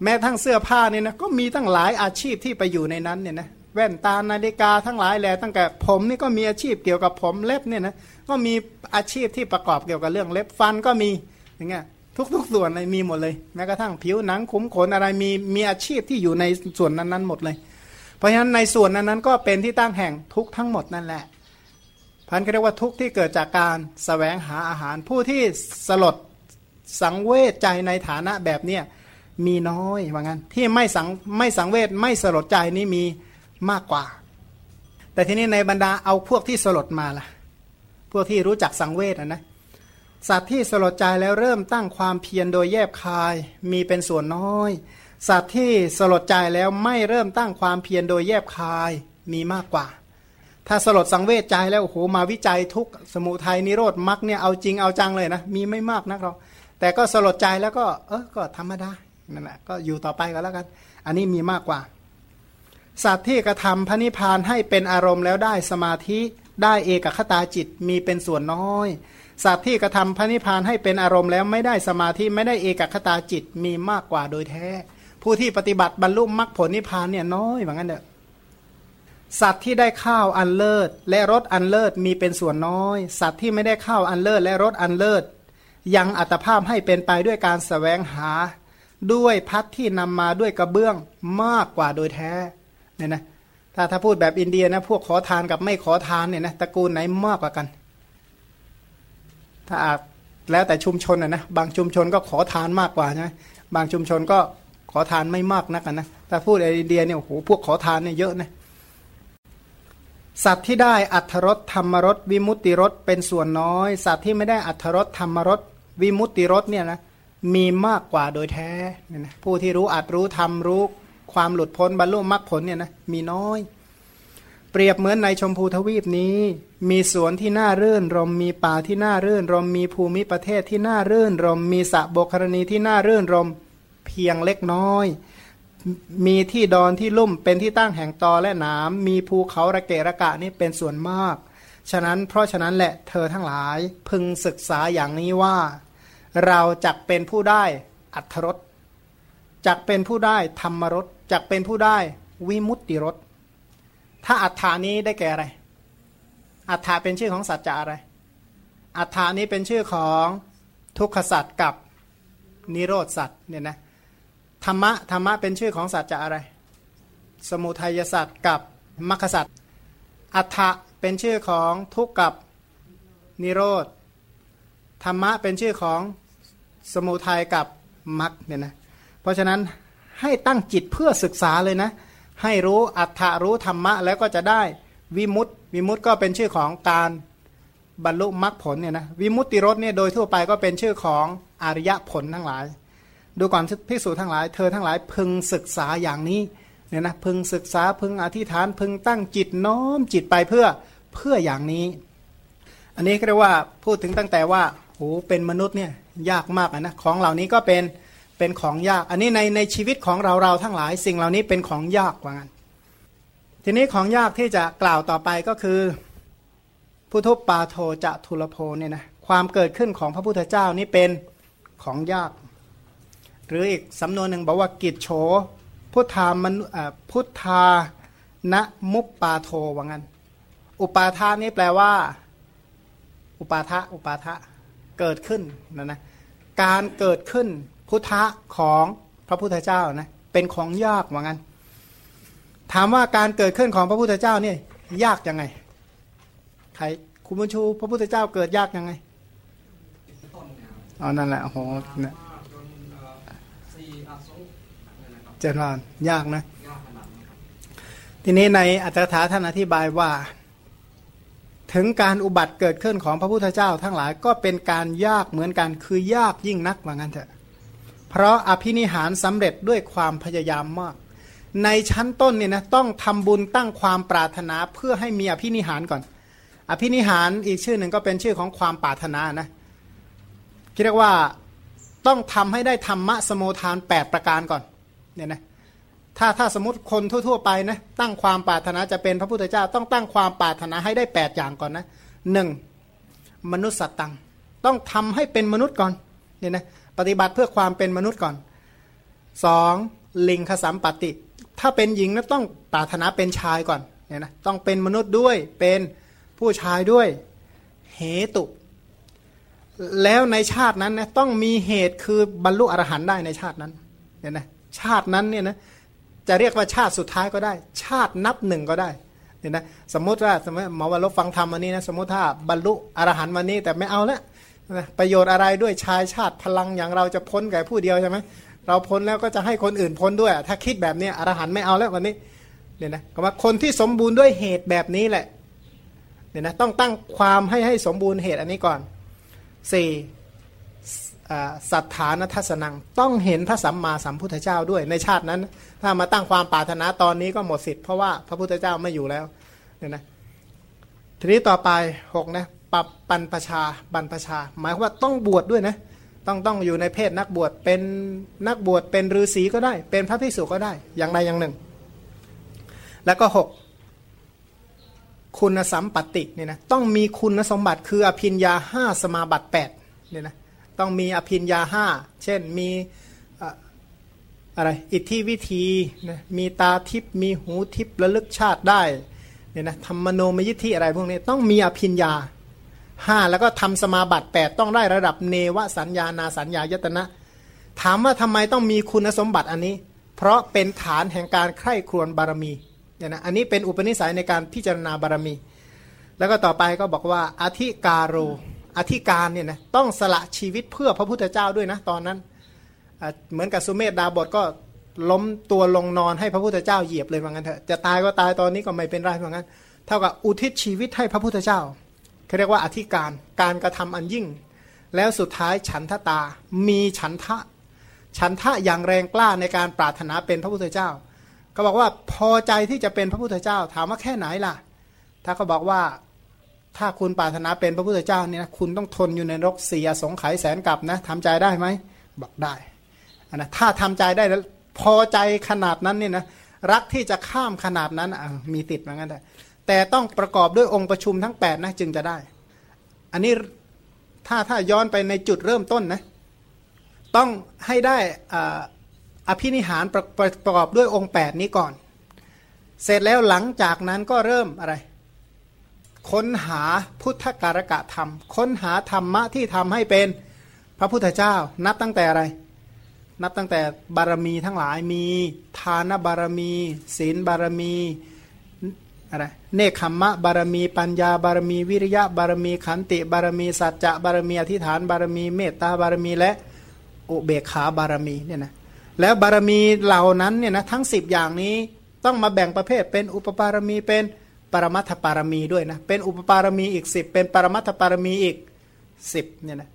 แม้ทั้งเสื้อผ้าเนี่ยนะก็มีตั้งหลายอาชีพที่ไปอยู่ในนั้นเนี่ยนะแว่นตานาฬิกาทั้งหลายแหละตั้งแต่ผมนี่ก็มีอาชีพเกี่ยวกับผมเล็บเนี่ยนะก็มีอาชีพที่ประกอบเกี่ยวกับเรื่องเล็บฟันก็มีอย่างเงี้ยทุกๆ ส่วนเลยมีหมดเลยแม้กระทั่งผิวหนังขุมขนอะไรมีมีอาชีพที่อยู่ในส่วนนั้นๆหมดเลย เพราะฉะนั้นในส่วนนั้นๆก็เป็นที่ตั้งแห่งทุกทั้งหมดนั่นแหละพันก็เรียกว่าทุกที่เกิดจากการสแสวงหาอาหารผู้ที่สลดสังเวชใจในฐานะแบบเนี้ยมีน้อยว่างั้นที่ไม่สังไม่สังเวชไม่สลดใจนี่มีมากกว่า แต่ทีนี้ในบรรดาเอาพวกที่สลดมาล่ะ พวกที่รู้จักสังเวชนะสัตว์ที่สลดใจแล้วเริ่มตั้งความเพียรโดยแยบคายมีเป็นส่วนน้อย สัตว์ที่สลดใจแล้วไม่เริ่มตั้งความเพียรโดยแยบคายมีมากกว่า ถ้าสลดสังเวชใจแล้วโอ้โหมาวิจัยทุกสมุทัยนิโรธมรรคเนี่ยเอาจริงเอาจังเลยนะมีไม่มากนักเราแต่ก็สลดใจแล้วก็เออก็ธรรมดานั่นแหละก็อยู่ต่อไปก็แล้วกัน อันนี้มีมากกว่า สัตว์ที่กระทำพระนิพพานให้เป็นอารมณ์แล้วได้สมาธิได้เอกคตาจิตมีเป็นส่วนน้อย สัตว์ที่กระทำพระนิพพานให้เป็นอารมณ์แล้วไม่ได้สมาธิไม่ได้เอกคตาจิตมีมากกว่าโดยแท้ ผู้ที่ปฏิบัติบรรลุมรรคผลนิพพานเนี่ยน้อยเหมือนกันเด้อสัตว์ที่ได้ข้าวอันเลิศ และรสอันเลิศมีเป็นส่วนน้อย สัตว์ที่ไม่ได้ข้าวอันเลิศ และรสอันเลิศ ยังอัตภาพให้เป็นไปด้วยการสแสวงหา ด้วยพัดที่นำมาด้วยกระเบื้องมากกว่าโดยแท้เนี่ยนะถ้าถ้าพูดแบบอินเดียนะพวกขอทานกับไม่ขอทานเนี่ยนะตระกูลไหนมากกว่ากัน ถ้าอาจแล้วแต่ชุมชนนะนะบางชุมชนก็ขอทานมากกว่าใช่ไหมบางชุมชนก็ ขอทานไม่มากนักนะแต่พูดอินเดียเนี่ยโอ้โหพวกขอทานเนี่ยเยอะนะสัตว์ที่ได้อัทรสธรรมรสวิมุตติรสเป็นส่วนน้อย สัตว์ที่ไม่ได้อัทรสธรรมรสวิมุตติรสเนี่ยนะมีมากกว่าโดยแท้เนี่ยนะผู้ที่รู้อัดรู้ทำรู้ความหลุดพ้นบรรลุมรรคผลเนี่ยนะมีน้อย เปรียบเหมือนในชมพูทวีปนี้ มีสวนที่น่ารื่นรมมีป่าที่น่ารื่นรมมีภูมิประเทศที่น่ารื่นรมมีสระบกรณีที่น่ารื่นรมเพียงเล็กน้อย มีที่ดอนที่ลุ่มเป็นที่ตั้งแห่งตอและหนามมีภูเขาระเกะระกะนี่เป็นส่วนมาก ฉะนั้นเพราะฉะนั้นแหละเธอทั้งหลายพึงศึกษาอย่างนี้ว่า เราจักเป็นผู้ได้อัทรสจักเป็นผู้ได้ธรรมรสจักเป็นผู้ได้วิมุตติรสถ้าอัฏฐานี้ได้แก่อะไร อัฏฐาเป็นชื่อของสัจจะอะไร อัฏฐานี้เป็นชื่อของทุกขสัจกับนิโรธสัจเนี่ยนะ ธรรมะธรรมะเป็นชื่อของสัจจะอะไร สมุทัยสัจกับมรรคสัจอัฏฐะเป็นชื่อของทุกข์กับนิโรธธรรมะเป็นชื่อของสมุทัยกับมรรคเนี่ยนะเพราะฉะนั้นให้ตั้งจิตเพื่อศึกษาเลยนะ ให้รู้อัฏฐรู้ธรรมะแล้วก็จะได้วิมุตติวิมุตติก็เป็นชื่อของการบรรลุมรรคผลเนี่ยนะวิมุตติรสเนี่ยโดยทั่วไปก็เป็นชื่อของอริยผลทั้งหลาย ดูก่อนพิสูจทั้งหลายเธอทั้งหลายพึงศึกษาอย่างนี้เนี่ยนะพึงศึกษาพึงอธิษฐานพึงตั้งจิตน้อมจิตไปเพื่อเพื่ออย่างนี้ อันนี้ก็เรียกว่าพูดถึงตั้งแต่ว่าโอ้เป็นมนุษย์เนี่ยยากมากนะของเหล่านี้ก็เป็นเป็นของยาก อันนี้ในในชีวิตของเราเราทั้งหลาย สิ่งเหล่านี้เป็นของยากกว่างั้นทีนี้ของยากที่จะกล่าวต่อไปก็คือพุทธปาโทจะทุลโพเนี่ยนะความเกิดขึ้นของพระพุทธเจ้านี่เป็นของยาก หรืออีกสำนวนหนึ่งบอกว่ากิจโฉพุทธามนุพุทธานะมุปปาโทว่างั้น อุปาทานี่แปลว่า อุปาทะอุปาทะเกิดขึ้นนะนะการเกิดขึ้นพุทธะของพระพุทธเจ้านะเป็นของยากว่างั้น ถามว่าการเกิดขึ้นของพระพุทธเจ้าเนี่ยยากยังไงใครคุณบุญชู พระพุทธเจ้าเกิดยากยังไงอ๋อนั่นแหละโอ้โห เนี่ยเจริญยากนะ ทีนี้ในอัตถกถาท่านอธิบายว่า ถึงการอุบัติเกิดขึ้นของพระพุทธเจ้า ทั้งหลายก็เป็นการยากเหมือนกันคือยากยิ่งนักว่างั้นเถอะ เพราะอภินิหารสำเร็จด้วยความพยายามมาก ในชั้นต้นเนี่ยนะต้องทำบุญตั้งความปรารถนาเพื่อให้มีอภินิหารก่อน อภินิหารอีกชื่อหนึ่งก็เป็นชื่อของความปรารถนานะคิดว่าต้องทำให้ได้ธรรมะสมุทาน 8 ประการก่อน เนี่ยนะถ้าถ้าสมมติคนทั่ว ๆ ไปนะตั้งความปรารถนาจะเป็นพระพุทธเจ้า ต้องตั้งความปรารถนาให้ได้ 8 อย่างก่อนนะหนึ่งมนุษย์สัตตัง ต้องทำให้เป็นมนุษย์ก่อนเนี่ยนะปฏิบัติเพื่อความเป็นมนุษย์ก่อนสองลิงขสัมปติ ถ้าเป็นหญิงนะต้องปรารถนาเป็นชายก่อนเนี่ยนะต้องเป็นมนุษย์ด้วยเป็นผู้ชายด้วยเหตุ แล้วในชาตินั้นนะต้องมีเหตุคือบรรลุอรหันต์ได้ในชาตินั้นเนี่ยนะ ชาตินั้นเนี่ยนะจะเรียกว่าชาติสุดท้ายก็ได้ ชาตินับหนึ่งก็ได้เนี่ยนะสมมติว่าสมมติหมอวันลบฟังธรรมวันนี้นะสมมติถ้าบรรลุอรหันต์วันนี้แต่ไม่เอาละนะประโยชน์อะไรด้วยชายชาติพลังอย่างเราจะพ้นแก่ผู้เดียวใช่ไหมเราพ้นแล้วก็จะให้คนอื่นพ้นด้วย ถ้าคิดแบบนี้อรหันต์ไม่เอาแล้ววันนี้เนี่ยนะก็ว่าคนที่สมบูรณ์ด้วยเหตุแบบนี้แหละเนี่ยนะต้องตั้งความให้ให้สมบูรณ์เหตุอันนี้ก่อนสี่ สัทธานทัศนัง ต้องเห็นพระสัมมาสัมพุทธเจ้าด้วยในชาตินั้น ถ้ามาตั้งความปรารถนาตอนนี้ก็หมดสิทธิ์เพราะว่าพระพุทธเจ้าไม่อยู่แล้วเนี่ยนะทีนี้ต่อไปหกนะปรับปันประชาบันประชา หมายว่าต้องบวชดด้วยนะต้องต้องอยู่ในเพศนักบวชเป็นนักบวชเป็นฤาษีก็ได้ เป็นพระภิกษุก็ได้ อย่างใดอย่างหนึ่ง แล้วก็หกคุณสัมปติเนี่ยนะต้องมีคุณสมบัติคืออภินยาห้าสมาบัติแปดเนี่ยนะ ต้องมีอภินยาห้า เช่นมีอะไร อิทธิวิธีนะมีตาทิพมีหูทิพระลึกชาติได้เนี่ยนะธรรมโนมยิทธิอะไรพวกนี้ต้องมีอภินยาห้าแล้วก็ทำสมาบัติ 8 ต้องได้ระดับเนวสัญญานาสัญญายตนะ ถามว่าทำไมต้องมีคุณสมบัติอันนี้ เพราะเป็นฐานแห่งการใคร่ครวญบารมีเนี่ยนะอันนี้เป็นอุปนิสัยในการพิจารณาบารมี แล้วก็ต่อไปก็บอกว่าอธิการโร อธิการเนี่ยนะต้องสละชีวิตเพื่อพระพุทธเจ้าด้วยนะตอนนั้น เหมือนกับสุเมธดาบทก็ล้มตัวลงนอนให้พระพุทธเจ้าเหยียบเลยว่างั้นเถอะจะตายก็ตายตอนนี้ก็ไม่เป็นไรว่างั้น เท่ากับอุทิศชีวิตให้พระพุทธเจ้าเขาเรียกว่าอธิการการกระทำอันยิ่ง แล้วสุดท้ายฉันทตา มีฉันทะ ฉันทะอย่างแรงกล้าในการปรารถนาเป็นพระพุทธเจ้า ก็บอกว่าพอใจที่จะเป็นพระพุทธเจ้า ถามว่าแค่ไหนล่ะ ถ้าเขาบอกว่า ถ้าคุณปรารถนาเป็นพระพุทธเจ้าเนี่ยคุณต้องทนอยู่ในรกเสียสงไขยแสนกับนะทำใจได้ไหมบอกได้นะถ้าทำใจได้แล้วพอใจขนาดนั้นเนี่ยนะรักที่จะข้ามขนาดนั้นมีติดเหมือนกันแต่แต่ต้องประกอบด้วยองค์ประชุมทั้ง8นะจึงจะได้ อันนี้ถ้าถ้าย้อนไปในจุดเริ่มต้นนะต้องให้ได้อภินิหารประประกอบด้วยองค์ 8 นี้ก่อน เสร็จแล้วหลังจากนั้นก็เริ่มอะไร ค้นหาพุทธการกะธรรม ค้นหาธรรมะที่ทำให้เป็นพระพุทธเจ้า นับตั้งแต่อะไร นับตั้งแต่บารมีทั้งหลายมีทานบารมี ศีลบารมีอะไรเนคขมมะบารมีปัญญาบารมี วิริยะบารมีขันติบารมี สัจจะบารมีอธิฐานบารมี เมตตาบารมีและอุเบกขาบารมีเนี่ยนะแล้วบารมีเหล่านั้นเนี่ยนะทั้ง 10 อย่างนี้ต้องมาแบ่งประเภทเป็นอุปปารมีเป็น ปรมัตถปารมีด้วยนะเป็นอุปปารมีอีก 10 เป็นปรมัตถปารมีอีก 10เนี่ยนะ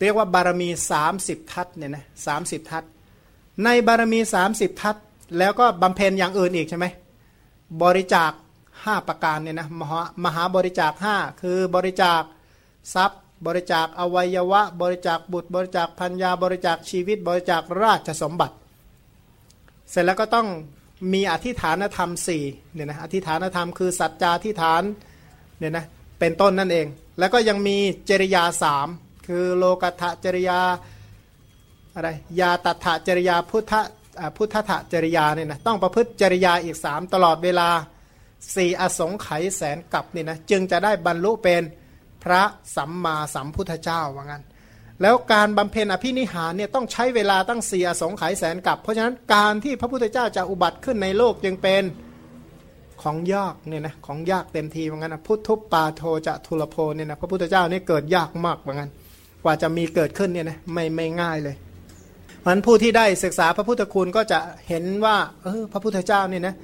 เรียกว่าบารมี 30 ทัศเนี่ยนะสาทัศในบารมี 30 ทัศแล้วก็บำเพ็ญอย่างอื่นอีกใช่ไหมบริจาคห้าประการเนี่ยนะมหามหาบริจาคห้าคือบริจาคทรัพย์บริจาคอวัยวะ บริจาคบุตร บริจาคพัญญาบริจาคชีวิต บริจาคราชสมบัติ เสร็จแล้วก็ต้อง มีอธิฐานธรรมสี่เนี่ยนะอธิฐานธรรมคือสัจจาธิฐานเนี่ยนะเป็นต้นนั่นเอง แล้วก็ยังมีจริยาสามคือโลกัตจริยาอะไรยาตัถจริยาพุทธพุทธะจริยาเนี่ยนะต้องประพฤติจริยาอีกสามตลอดเวลาสี่อสงไขยแสนกับนี่นะจึงจะได้บรรลุเป็นพระสัมมาสัมพุทธเจ้าว่างั้น แล้วการบำเพ็ญอภินิหารเนี่ยต้องใช้เวลาตั้งเสี่อสงไขยแสนกับ เพราะฉะนั้นการที่พระพุทธเจ้าจะอุบัติขึ้นในโลกจึงเป็นของยากเนี่ยนะของยากเต็มทีว่างั้นนะพุทธุปปาโทจะทุลโพเนี่ยนะพระพุทธเจ้านี่เกิดยากมากว่างั้นกว่าจะมีเกิดขึ้นเนี่ยนะไม่ไม่ง่ายเลยมันผู้ที่ได้ศึกษาพระพุทธคุณก็จะเห็นว่าเออพระพุทธเจ้าเนี่ยนะ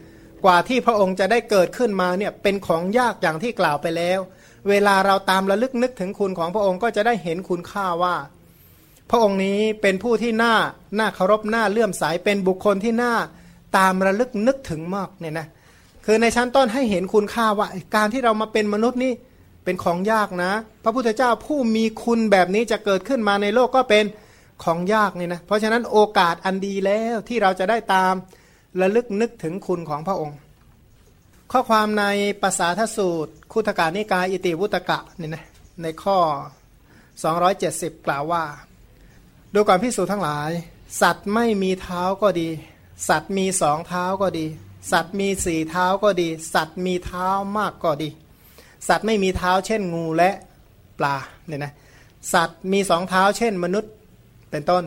กว่าที่พระองค์จะได้เกิดขึ้นมาเนี่ยเป็นของยากอย่างที่กล่าวไปแล้ว เวลาเราตามระลึกนึกถึงคุณของพระองค์ก็จะได้เห็นคุณค่าว่า พระองค์นี้เป็นผู้ที่น่าน่าเคารพน่าเลื่อมใสเป็นบุคคลที่น่าตามระลึกนึกถึงมากเนี่ยนะคือในชั้นต้นให้เห็นคุณค่าว่าการที่เรามาเป็นมนุษย์นี่เป็นของยากนะ พระพุทธเจ้าผู้มีคุณแบบนี้จะเกิดขึ้นมาในโลกก็เป็นของยากนี่นะเพราะฉะนั้นโอกาสอันดีแล้วที่เราจะได้ตามระลึกนึกถึงคุณของพระองค์ ข้อความในภาษาทสูตร คุตกานิกายอิติวุตกะนี่นะในข้อ 270 กล่าวว่า ดูก่อนพิสูจน์ทั้งหลาย สัตว์ไม่มีเท้าก็ดี สัตว์มีสองเท้าก็ดี สัตว์มีสี่เท้าก็ดี สัตว์มีเท้ามากก็ดี สัตว์ไม่มีเท้าเช่นงูและปลาเนี่ยนะสัตว์มีสองเท้าเช่นมนุษย์เป็นต้น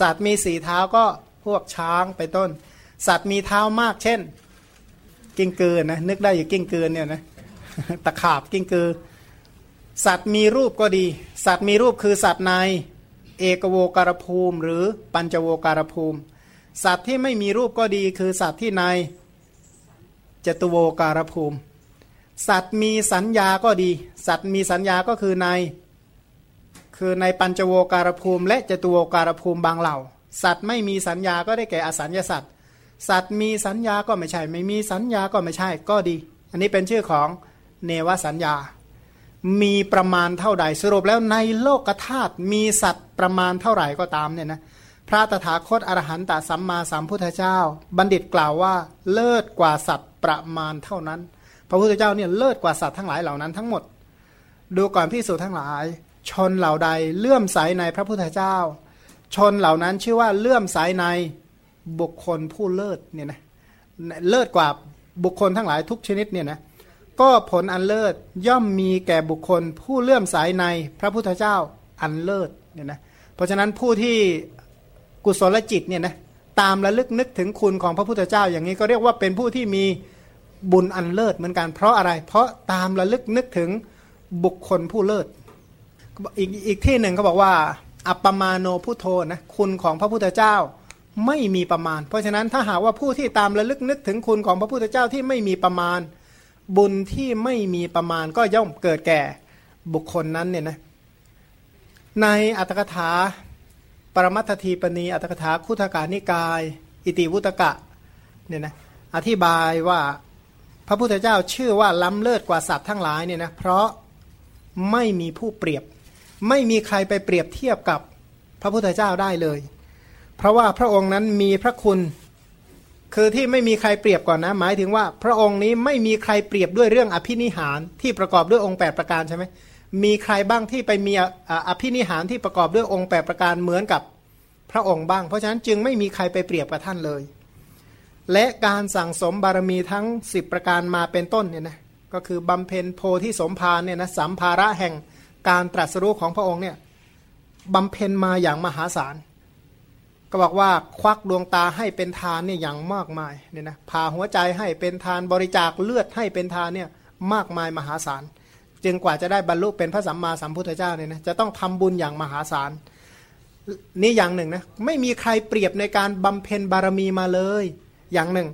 สัตว์มีสี่เท้าก็พวกช้างเป็นต้น สัตว์มีเท้ามากเช่น กิ้งกือนะนึกได้อยู่กิ้งกือเนี่ยนะตะขาบกิ้งกือสัตว์มีรูปก็ดี สัตว์มีรูปคือสัตว์ในเอกโวการภูมิ หรือปัญจโวการภูมิ สัตว์ที่ไม่มีรูปก็ดีคือสัตว์ที่ในจตุโวการภูมิ สัตว์มีสัญญาก็ดี สัตว์มีสัญญาก็คือใน คือในปัญจโวการภูมิ และจตุโวการภูมิบางเหล่า สัตว์ไม่มีสัญญาก็ได้แก่อสัญญาสัตว์ สัตว์มีสัญญาก็ไม่ใช่ ไม่มีสัญญาก็ไม่ใช่ก็ดี อันนี้เป็นชื่อของเนวสัญญา มีประมาณเท่าใดสรุปแล้วในโลกธาตุมีสัตว์ประมาณเท่าไหร่ก็ตามเนี่ยนะพระตถาคตอรหันตสัมมาสัมพุทธเจ้า บัณฑิตกล่าวว่าเลิศกว่าสัตว์ประมาณเท่านั้น พระพุทธเจ้าเนี่ยเลิศกว่าสัตว์ทั้งหลายเหล่านั้นทั้งหมด ดูก่อนพิสูจทั้งหลาย ชนเหล่าใดเลื่อมใสในพระพุทธเจ้า ชนเหล่านั้นชื่อว่าเลื่อมใสใน บุคคลผู้เลิศเนี่ยนะเลิศกว่าบุคคลทั้งหลายทุกชนิดเนี่ยนะก็ผลอันเลิศย่อมมีแก่บุคคล ผู้เลื่อมใสในพระพุทธเจ้าอันเลิศเนี่ยนะเพราะฉะนั้นผู้ที่กุศลจิตเนี่ยนะตามระลึกนึกถึงคุณของพระพุทธเจ้า อย่างนี้ก็เรียกว่าเป็นผู้ที่มีบุญอันเลิศเหมือนกันเพราะอะไร เพราะตามระลึกนึกถึงบุคคลผู้เลิศอีกอีกที่หนึ่งเขาบอกว่า อัปปมาโนพุทโธนะคุณของพระพุทธเจ้า ไม่มีประมาณ เพราะฉะนั้นถ้าหากว่าผู้ที่ตามระลึกนึกถึงคุณของพระพุทธเจ้าที่ไม่มีประมาณ บุญที่ไม่มีประมาณก็ย่อมเกิดแก่บุคคลนั้นเนี่ยนะในอัตถกถา ปรมัตถีปณีอัตถกถาคุถการนิกาย อิติวุตกะเนี่ยนะอธิบายว่าพระพุทธเจ้าชื่อว่าล้ำเลิศกว่าสัตว์ทั้งหลายเนี่ยนะเพราะไม่มีผู้เปรียบ ไม่มีใครไปเปรียบเทียบกับพระพุทธเจ้าได้เลย เพราะว่าพระองค์นั้นมีพระคุณ คือที่ไม่มีใครเปรียบก่อนนะ หมายถึงว่า พระองค์นี้ไม่มีใครเปรียบด้วยเรื่องอภินิหารที่ประกอบด้วยองค์ 8 ประการใช่ไหมมีใครบ้างที่ไปมีอภินิหารที่ประกอบด้วยองค์แปประการเหมือนกับพระองค์บ้าง เพราะฉะนั้นจึงไม่มีใครไปเปรียบกับท่านเลย และการสั่งสมบารมีทั้ง 10 ประการมาเป็นต้นเนี่ยนะก็คือบำเพ็ญโพธิสมภารเนี่ยนะสัมภาระแห่งการตรัสรู้ของพระองค์เนี่ยบำเพ็ญมาอย่างมหาศาล ก็บอกว่าควักดวงตาให้เป็นทานเนี่ยอย่างมากมายเนี่ยนะพาหัวใจให้เป็นทานบริจาคเลือดให้เป็นทานเนี่ยมากมายมหาศาล จึงกว่าจะได้บรรลุเป็นพระสัมมาสัมพุทธเจ้าเนี่ยนะจะต้องทำบุญอย่างมหาศาลนี่อย่างหนึ่งนะไม่มีใครเปรียบในการบำเพ็ญบารมีมาเลย อย่างหนึ่ง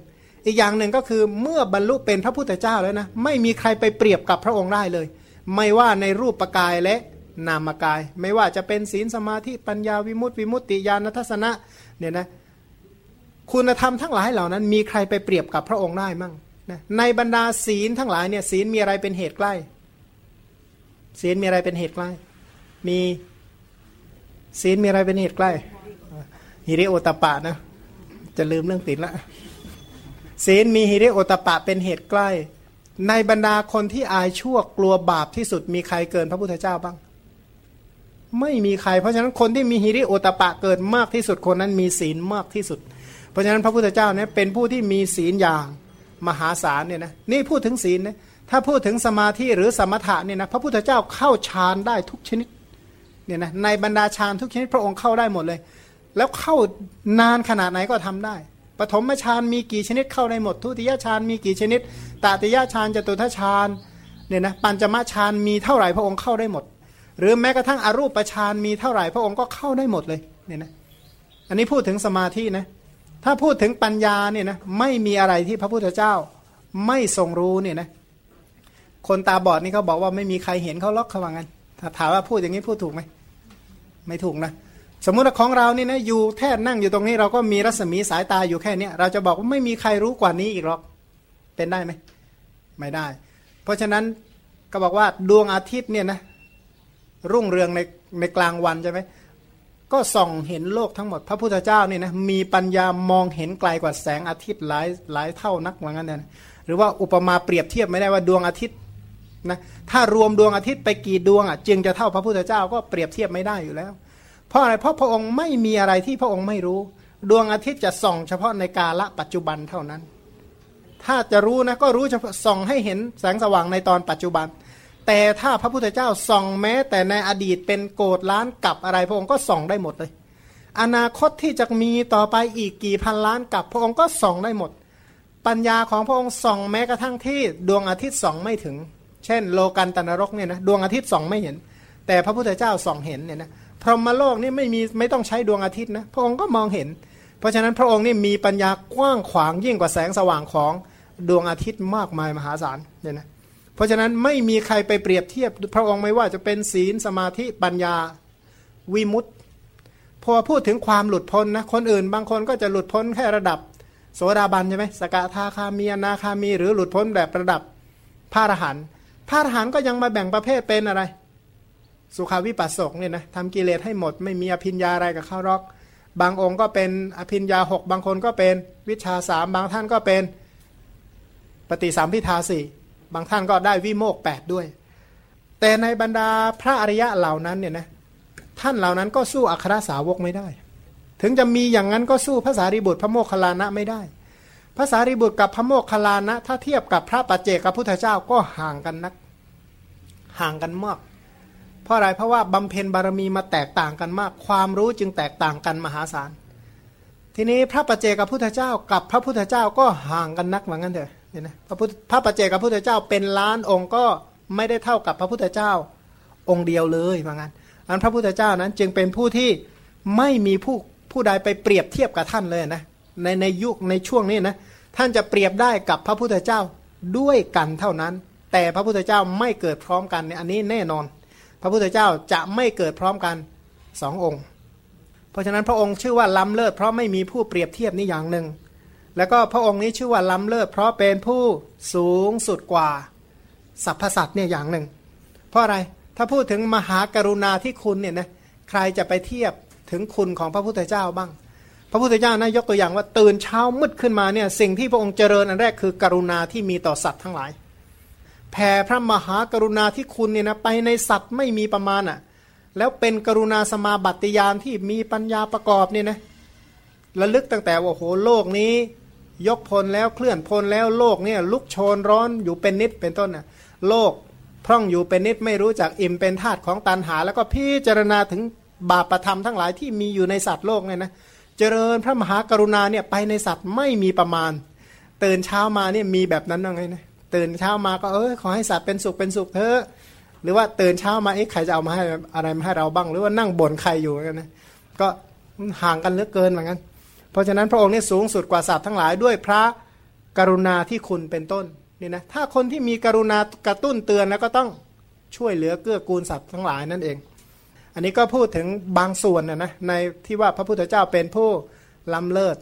อีกอย่างหนึ่งก็คือเมื่อบรรลุเป็นพระพุทธเจ้าแล้วนะไม่มีใครไปเปรียบกับพระองค์ได้เลย ไม่ว่าในรูปปกายและ นามกาย ไม่ว่าจะเป็นศีลสมาธิปัญญาวิมุตติวิมุตติญาณทัศนะเนี่ยนะคุณธรรมทั้งหลายเหล่านั้น มีใครไปเปรียบกับพระองค์ได้มั่งนะในบรรดาศีลทั้งหลายเนี่ยศีลมีอะไรเป็นเหตุใกล้ ศีลมีอะไรเป็นเหตุใกล้ มีศีลมีอะไรเป็นเหตุใกล้ฮิริโอตปะนะจะลืมเรื่องศีลละศีลมีฮิริโอตปะเป็นเหตุใกล้ ในบรรดาคนที่อายชั่วกลัวบาปที่สุดมีใครเกินพระพุทธเจ้าบ้าง ไม่มีใคร เพราะฉะนั้นคนที่มีฮิริโอตปะเกิดมากที่สุดคนนั้นมีศีลมากที่สุด เพราะฉะนั้นพระพุทธเจ้าเนี่ยเป็นผู้ที่มีศีลอย่างมหาศาลเนี่ยนะนี่พูดถึงศีลนะถ้าพูดถึงสมาธิหรือสมถะเนี่ยนะพระพุทธเจ้าเข้าฌานได้ทุกชนิดเนี่ยนะในบรรดาฌานทุกชนิดพระองค์เข้าได้หมดเลย แล้วเข้านานขนาดไหนก็ทำได้ปฐมฌานมีกี่ชนิดเข้าได้หมด ทุติยฌานมีกี่ชนิดตติยฌานจตุทัชฌานเนี่ยนะปัญจมฌานมีเท่าไหร่พระองค์เข้าได้หมด หรือแม้กระทั่งอรูปฌานมีเท่าไหร่พระองค์ก็เข้าได้หมดเลยเนี่ยนะอันนี้พูดถึงสมาธินะถ้าพูดถึงปัญญาเนี่ยนะไม่มีอะไรที่พระพุทธเจ้าไม่ทรงรู้เนี่ยนะคนตาบอดนี่เขาบอกว่าไม่มีใครเห็นเขาล็อกเขาว่างั้นถ้าถามว่าพูดอย่างนี้พูดถูกไหมไม่ถูกนะสมมุติของเรานี่นะอยู่แท่นั่งอยู่ตรงนี้เราก็มีรัศมีสายตาอยู่แค่เนี้ยเราจะบอกว่าไม่มีใครรู้กว่านี้อีกหรอกเป็นได้ไหมไม่ได้ เพราะฉะนั้นก็บอกว่าดวงอาทิตย์เนี่ยนะ รุ่งเรืองในในกลางวันใช่ไหมก็ส่องเห็นโลกทั้งหมด พระพุทธเจ้านี่นะมีปัญญามองเห็นไกลกว่าแสงอาทิตย์หลายหลายเท่านักว่างั้นเนี่ยหรือว่าอุปมาเปรียบเทียบไม่ได้ว่าดวงอาทิตย์นะถ้ารวมดวงอาทิตย์ไปกี่ดวงอะจึงจะเท่าพระพุทธเจ้าก็เปรียบเทียบไม่ได้อยู่แล้ว เพราะอะไรเพราะพระองค์ไม่มีอะไรที่พระองค์ไม่รู้ ดวงอาทิตย์จะส่องเฉพาะในกาละปัจจุบันเท่านั้น ถ้าจะรู้นะก็รู้เฉพาะส่องให้เห็นแสงสว่างในตอนปัจจุบัน แต่ถ้าพระพุทธเจ้าส่องแม้ แต่ในอดีตเป็นโกดล้านกับอะไร พระองค์ก็ส่องได้หมดเลย อนาคตที่จะมีต่อไปอีกกี่พันล้านกับ พระองค์ก็ส่องได้หมด ปัญญาของพระองค์ส่องแม้กระทั่งที่ดวงอาทิตย์ส่องไม่ถึง เช่น โลกันตนรกเนี่ยนะดวงอาทิตย์ส่องไม่เห็น แต่พระพุทธเจ้าส่องเห็นเนี่ยนะพรหมโลกนี่ไม่มีไม่ต้องใช้ดวงอาทิตย์นะพระองค์ก็มองเห็น เพราะฉะนั้นพระองค์นี่มีปัญญากว้างขวางยิ่งกว่าแสงสว่างของดวงอาทิตย์มากมายมหาศาลเนี่ยนะ เพราะฉะนั้นไม่มีใครไปเปรียบเทียบพระองค์ไม่ว่าจะเป็นศีลสมาธิปัญญาวิมุตติพอพูดถึงความหลุดพ้นนะคนอื่น บางคนก็จะหลุดพ้นแค่ระดับ โสดาบันใช่ไหมสกทาคามีอนาคามี หรือหลุดพ้นแบบระดับพระอรหันต์พระอรหันต์ก็ยังมาแบ่งประเภทเป็นอะไร สุขาวิปัสสกเนี่ยนะทำกิเลสให้หมด ไม่มีอภินญาอะไรกับข้ารอก บางองค์ก็เป็นอภินญาหกบางคนก็เป็นวิชาสามบางท่านก็เป็นปฏิสามพิทาสี่ บางท่านก็ได้วิโมกแปดด้วย แต่ในบรรดาพระอริยะเหล่านั้นเนี่ยนะท่านเหล่านั้นก็สู้อัครสาวกไม่ได้ ถึงจะมีอย่างนั้นก็สู้พระสารีบุตรพระโมคคัลลานะไม่ได้พระสารีบุตรกับพระโมคคัลลานะ ถ้าเทียบกับพระปัจเจกพระพุทธเจ้าก็ห่างกันนัก ห่างกันมากเพราะอะไรเพราะว่าบำเพ็ญบารมีมาแตกต่างกันมาก ความรู้จึงแตกต่างกันมหาศาลทีนี้พระปัจเจกพุทธเจ้ากับพระพุทธเจ้าก็ห่างกันนักเหมือนกันเถอะ เห็นไหมพระพุทธพระปัจเจกพระพุทธเจ้าเป็นล้านองค์ก็ไม่ได้เท่ากับพระพุทธเจ้าองค์เดียวเลยเหมือนกันอันพระพุทธเจ้านั้นจึงเป็นผู้ที่ไม่มีผู้ผู้ใดไปเปรียบเทียบกับท่านเลยนะในในยุคในช่วงนี้นะท่านจะเปรียบได้กับพระพุทธเจ้าด้วยกันเท่านั้น แต่พระพุทธเจ้าไม่เกิดพร้อมกันเนี่ยอันนี้แน่นอน พระพุทธเจ้าจะไม่เกิดพร้อมกันสององค์ เพราะฉะนั้นพระองค์ชื่อว่าล้ำเลิศเพราะไม่มีผู้เปรียบเทียบนี่อย่างหนึ่ง แล้วก็พระองค์นี้ชื่อว่าล้ำเลิศเพราะเป็นผู้สูงสุดกว่าสรรพสัตว์เนี่ยอย่างหนึ่ง เพราะอะไรถ้าพูดถึงมหากรุณาที่คุณเนี่ยนะใครจะไปเทียบถึงคุณของพระพุทธเจ้าบ้าง พระพุทธเจ้านะยกตัวอย่างว่าตื่นเช้ามืดขึ้นมาเนี่ยสิ่งที่พระองค์เจริญอันแรกคือกรุณาที่มีต่อสัตว์ทั้งหลายแผ่พระมหากรุณาที่คุณเนี่ยนะไปในสัตว์ไม่มีประมาณอะ่ะแล้วเป็นกรุณาสมาบัติยานที่มีปัญญาประกอบเนี่ยนะระลึกตั้งแต่ว่าโหโลกนี้ ยกพลแล้วเคลื่อนพลแล้วโลกเนี่ยลุกโชนร้อนอยู่เป็นนิดเป็นต้นน่ะโลกพร่องอยู่เป็นนิดไม่รู้จักอิ่มเป็นธาตุของตันหา แล้วก็พิจารณาถึงบาปประธรรมทั้งหลายที่มีอยู่ในสัตว์โลกเนี่ยนะเจริญพระมหากรุณาเนี่ยไปในสัตว์ไม่มีประมาณ ตื่นเช้ามาเนี่ยมีแบบนั้นยังไงนะตื่นเช้ามาก็เออขอให้สัตว์เป็นสุขเป็นสุขเถอะหรือว่าตื่นเช้ามาเอ๊ะใครจะเอามาให้อะไรมาให้เราบ้าง หรือว่านั่งบ่นใครอยู่กันนะก็ห่างกันเหลือเกินเหมือนกัน เพราะฉะนั้นพระองค์นี่สูงสุดกว่าสัตว์ทั้งหลายด้วยพระกรุณาที่คุณเป็นต้นนี่นะถ้าคนที่มีกรุณากระตุ้นเตือนแล้วก็ต้องช่วยเหลือเกื้อกูลสัตว์ทั้งหลายนั่นเอง อันนี้ก็พูดถึงบางส่วนนะนะในที่ว่าพระพุทธเจ้าเป็นผู้ล้ำเลิศ